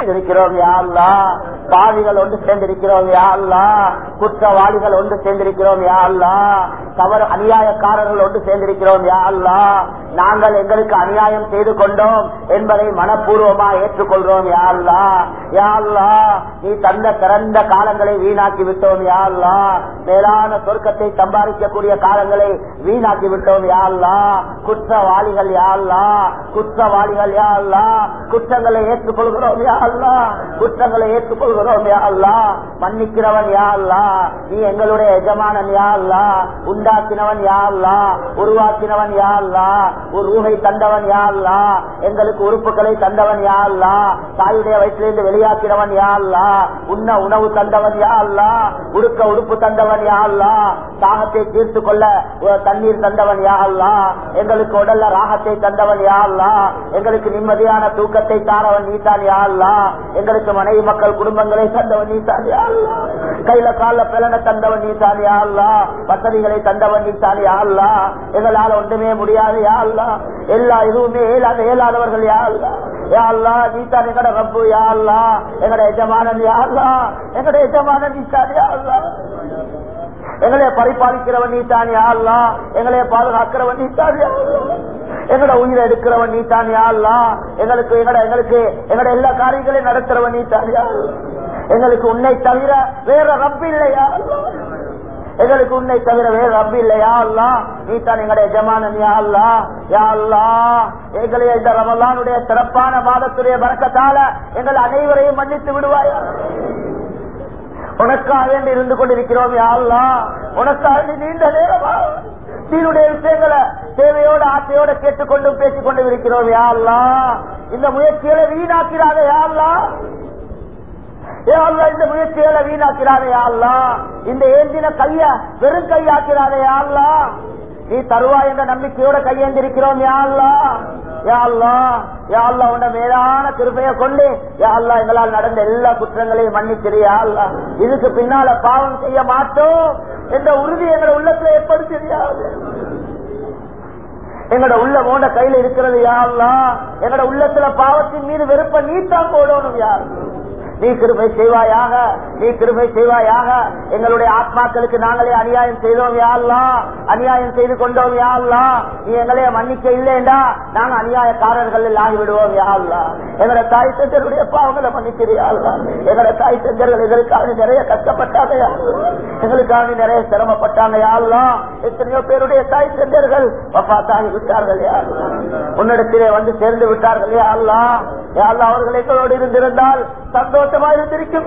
A: இருக்கிறோம் யா அல்லா பாவிகள் ஒன்று சேர்ந்திருக்கிறோம் யா அல்லா குற்றவாளிகள் ஒன்று சேர்ந்திருக்கிறோம் யா அல்லா தவறு அநியாயக்காரர்கள் ஒன்று சேர்ந்திருக்கிறோம் யா அல்லா நாங்கள் எங்களுக்கு அநியாயம் செய்து கொண்டோம் என்பதை மனப்பூர்வமா ஏற்றுக்கொள்றோம் யா அல்லா யா அல்லா நீ தந்த சிறந்த காலங்களை வீணாக்கி விட்டோம் யா அல்லா மேலான சொர்க்கத்தை சம்பாதிக்கக்கூடிய காலங்களை வீணாக்கி விட்டோம் யாழ்லா குற்றவாளிகள் யாழ்லா குற்றவாளிகள் யாழ்லா குற்றங்களை ஏற்றுக்கொள்கிறோம் யா குற்றங்களை ஏற்றுக்கொள்கிறோம் யா மன்னிக்கிறவன் யாழ்லா நீ எங்களுடைய எஜமானன் யாழ்லா உண்டாக்கினவன் யாழ்லா உருவாக்கினவன் யாழ்லா ஒரு ரூகை தந்தவன் யாழ்லா எங்களுக்கு உறுப்புகளை தந்தவன் யாழ்லா தாயுடைய வயிற்றிலிருந்து வெளியாக்கினவன் யாழ்லா உண்ண உணவு தந்தவன் யாழ்லா உடுக்க உடுப்பு தந்தவன் தந்தவன் யாழ்லா தாகத்தை தீர்த்து கொள்ள தண்ணீர் தந்தவன் யாழ்லா எங்களுக்கு உடல்ல ராகத்தை தந்தவன் யாழ்லா எங்களுக்கு நிம்மதியான தூக்கத்தை தாரவன் நீதான் யாழ்லா எங்களுக்கு மனைவி மக்கள் குடும்பங்களை தந்தவன் நீதான் யாழ்லா கையில கால பிளன தந்தவன் நீதான் யாழ்லா வசதிகளை தந்தவன் நீதான் யாழ்லா எங்களால் ஒன்றுமே முடியாது யாழ்லா எல்லா இதுவுமே இயலாத இயலாதவர்கள் யாழ்லா யாழ்லா யா நீதான் எங்கட ரப்பு யாழ்லா எங்கட எஜமானன் யாழ்லா எங்கட எஜமானன் நீதான் யாழ்லா எங்களை பரிபாலிக்கிறவன் நீ தான் யாழ்லா எங்களை பாதுகாக்கிறவன் நீ தான் எங்கட உயிரை எடுக்கிறவன் நீ தான் யாழ்லா எங்களுக்கு எங்கட எங்களுக்கு எங்கட எல்லா காரியங்களையும் நடத்துறவன் நீ தான் எங்களுக்கு உன்னை தவிர வேற ரப்பு இல்லையா எங்களுக்கு உன்னை தவிர வேற ரப் இல்லையா அல்லா நீ தான் எங்களுடைய ஜமானன் யா அல்லா யா அல்லா எங்களை இந்த ரமலானுடைய சிறப்பான மாதத்துடைய வரக்கத்தால எங்கள் அனைவரையும் மன்னித்து விடுவாயா உனக்காக வேண்டி இருந்து கொண்டிருக்கிறோம் யாழ்லா உனக்காக நீண்ட நேரமா தீனுடைய விஷயங்களை தேவையோட ஆசையோட கேட்டுக்கொண்டும் பேசிக் கொண்டு இருக்கிறோம் யாருலாம் இந்த முயற்சிகளை வீணாக்கிறாங்க யாழ்லா இந்த முயற்சிகளை வீணாக்கிறாரே யாழ்லா இந்த ஏந்தின கைய வெறும் கையாக்கிறாரே யாழ்லா நீ தருவா என்ற நம்பிக்கையோட கையேந்திருக்கிறோம் யாழ்லா யாழ்லா யாழ்லா உன்ன மேலான திருப்பைய கொண்டு யாழ்லா எங்களால் நடந்த எல்லா குற்றங்களையும் மன்னிச்சிரு யாழ்லா இதுக்கு பின்னால பாவம் செய்ய மாட்டோம் என்ற உறுதி எங்களை உள்ளத்துல எப்படி தெரியாது எங்களோட உள்ள மோண்ட கையில இருக்கிறது யாழ்லா எங்களோட உள்ளத்துல பாவத்தின் மீது வெறுப்ப நீத்தான் போடணும் யாரு நீ கிருபை செய்வாயாக நீ கிருபை செய்வாயாக. எங்களுடைய ஆத்மாக்களுக்கு நாங்களே அநியாயம் செய்தோம் யாழ்லா அநியாயம் செய்து கொண்டோம் யாழ்லா நீ எங்களைய மன்னிக்க இல்லைண்டா நாங்க அநியாயக்காரர்கள் ஆகிவிடுவோம் யாழ்லா எங்களோட தாய் செஞ்சருடைய பாவங்களை மன்னிக்கிறியாள்லா எங்களோட தாய் செஞ்சர்கள் எங்களுக்காக நிறைய கஷ்டப்பட்டாங்க எங்களுக்காக நிறைய சிரமப்பட்டாங்க யாழ்லா எத்தனையோ பேருடைய தாய் தந்தர்கள் வப்பாத்தாகி விட்டார்கள் யாழ்லா உன்னிடத்திலே வந்து சேர்ந்து விட்டார்கள் யாழ்லா யாழ்லா அவர்கள் எங்களோடு இருந்திருந்தால் சந்தோஷம் இருந்திருக்கும்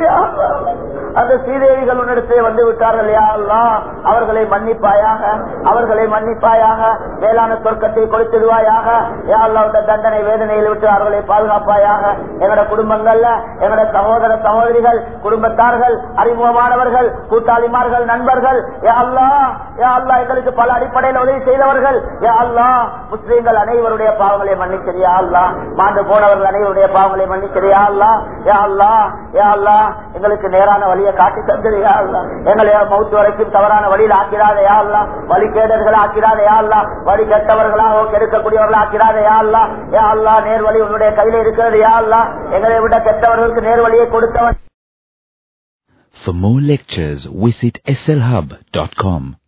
A: அந்த சீதேவிகள் உன்னிடத்தே வந்து விட்டார்கள் யாழ்லா அவர்களை மன்னிப்பாயாக அவர்களை மன்னிப்பாயாக மேலான சொர்க்கத்தை கொடுத்திடுவாயாக. யாழ்லா தண்டனை வேதனையில் விட்டு அவர்களை பாதுகாப்பாயாக. எங்களோட குடும்பங்கள்ல எங்கட சகோதர சகோதரிகள் குடும்பத்தார்கள் அறிமுகமானவர்கள் கூட்டாளிமார்கள் நண்பர்கள் யாழ்லா யாழ்லா எங்களுக்கு பல அடிப்படையில் உதவி செய்தவர்கள். யாழ்லா முஸ்லீம்கள் அனைவருடைய பாவங்களை மன்னிச்சரியா அல்லா மாண்டு போனவர்கள் அனைவருடைய பாவங்களை மன்னிச்சரியா அல்லா யா அல்லா யா அல்லா எங்களுக்கு நேரான வழியை காட்டி தந்தது யா அல்லா. எங்களை மௌத்து வரைக்கும் தவறான வழியில் ஆக்கிறாத யா அல்லா. வழி கேடர்கள் ஆக்கிறாதே யா அல்லா. வழி கெட்டவர்களாக கெடுக்கக்கூடியவர்கள் ஆக்கிறாத யா அல்லா. யா அல்லா நேர் வழி உன்னுடைய கையில இருக்கிறது யா அல்லா. எங்களை விட கெட்டவர்களுக்கு நேர் வழியை கொடுத்தவன்.
B: For more lectures, visit slhub.com.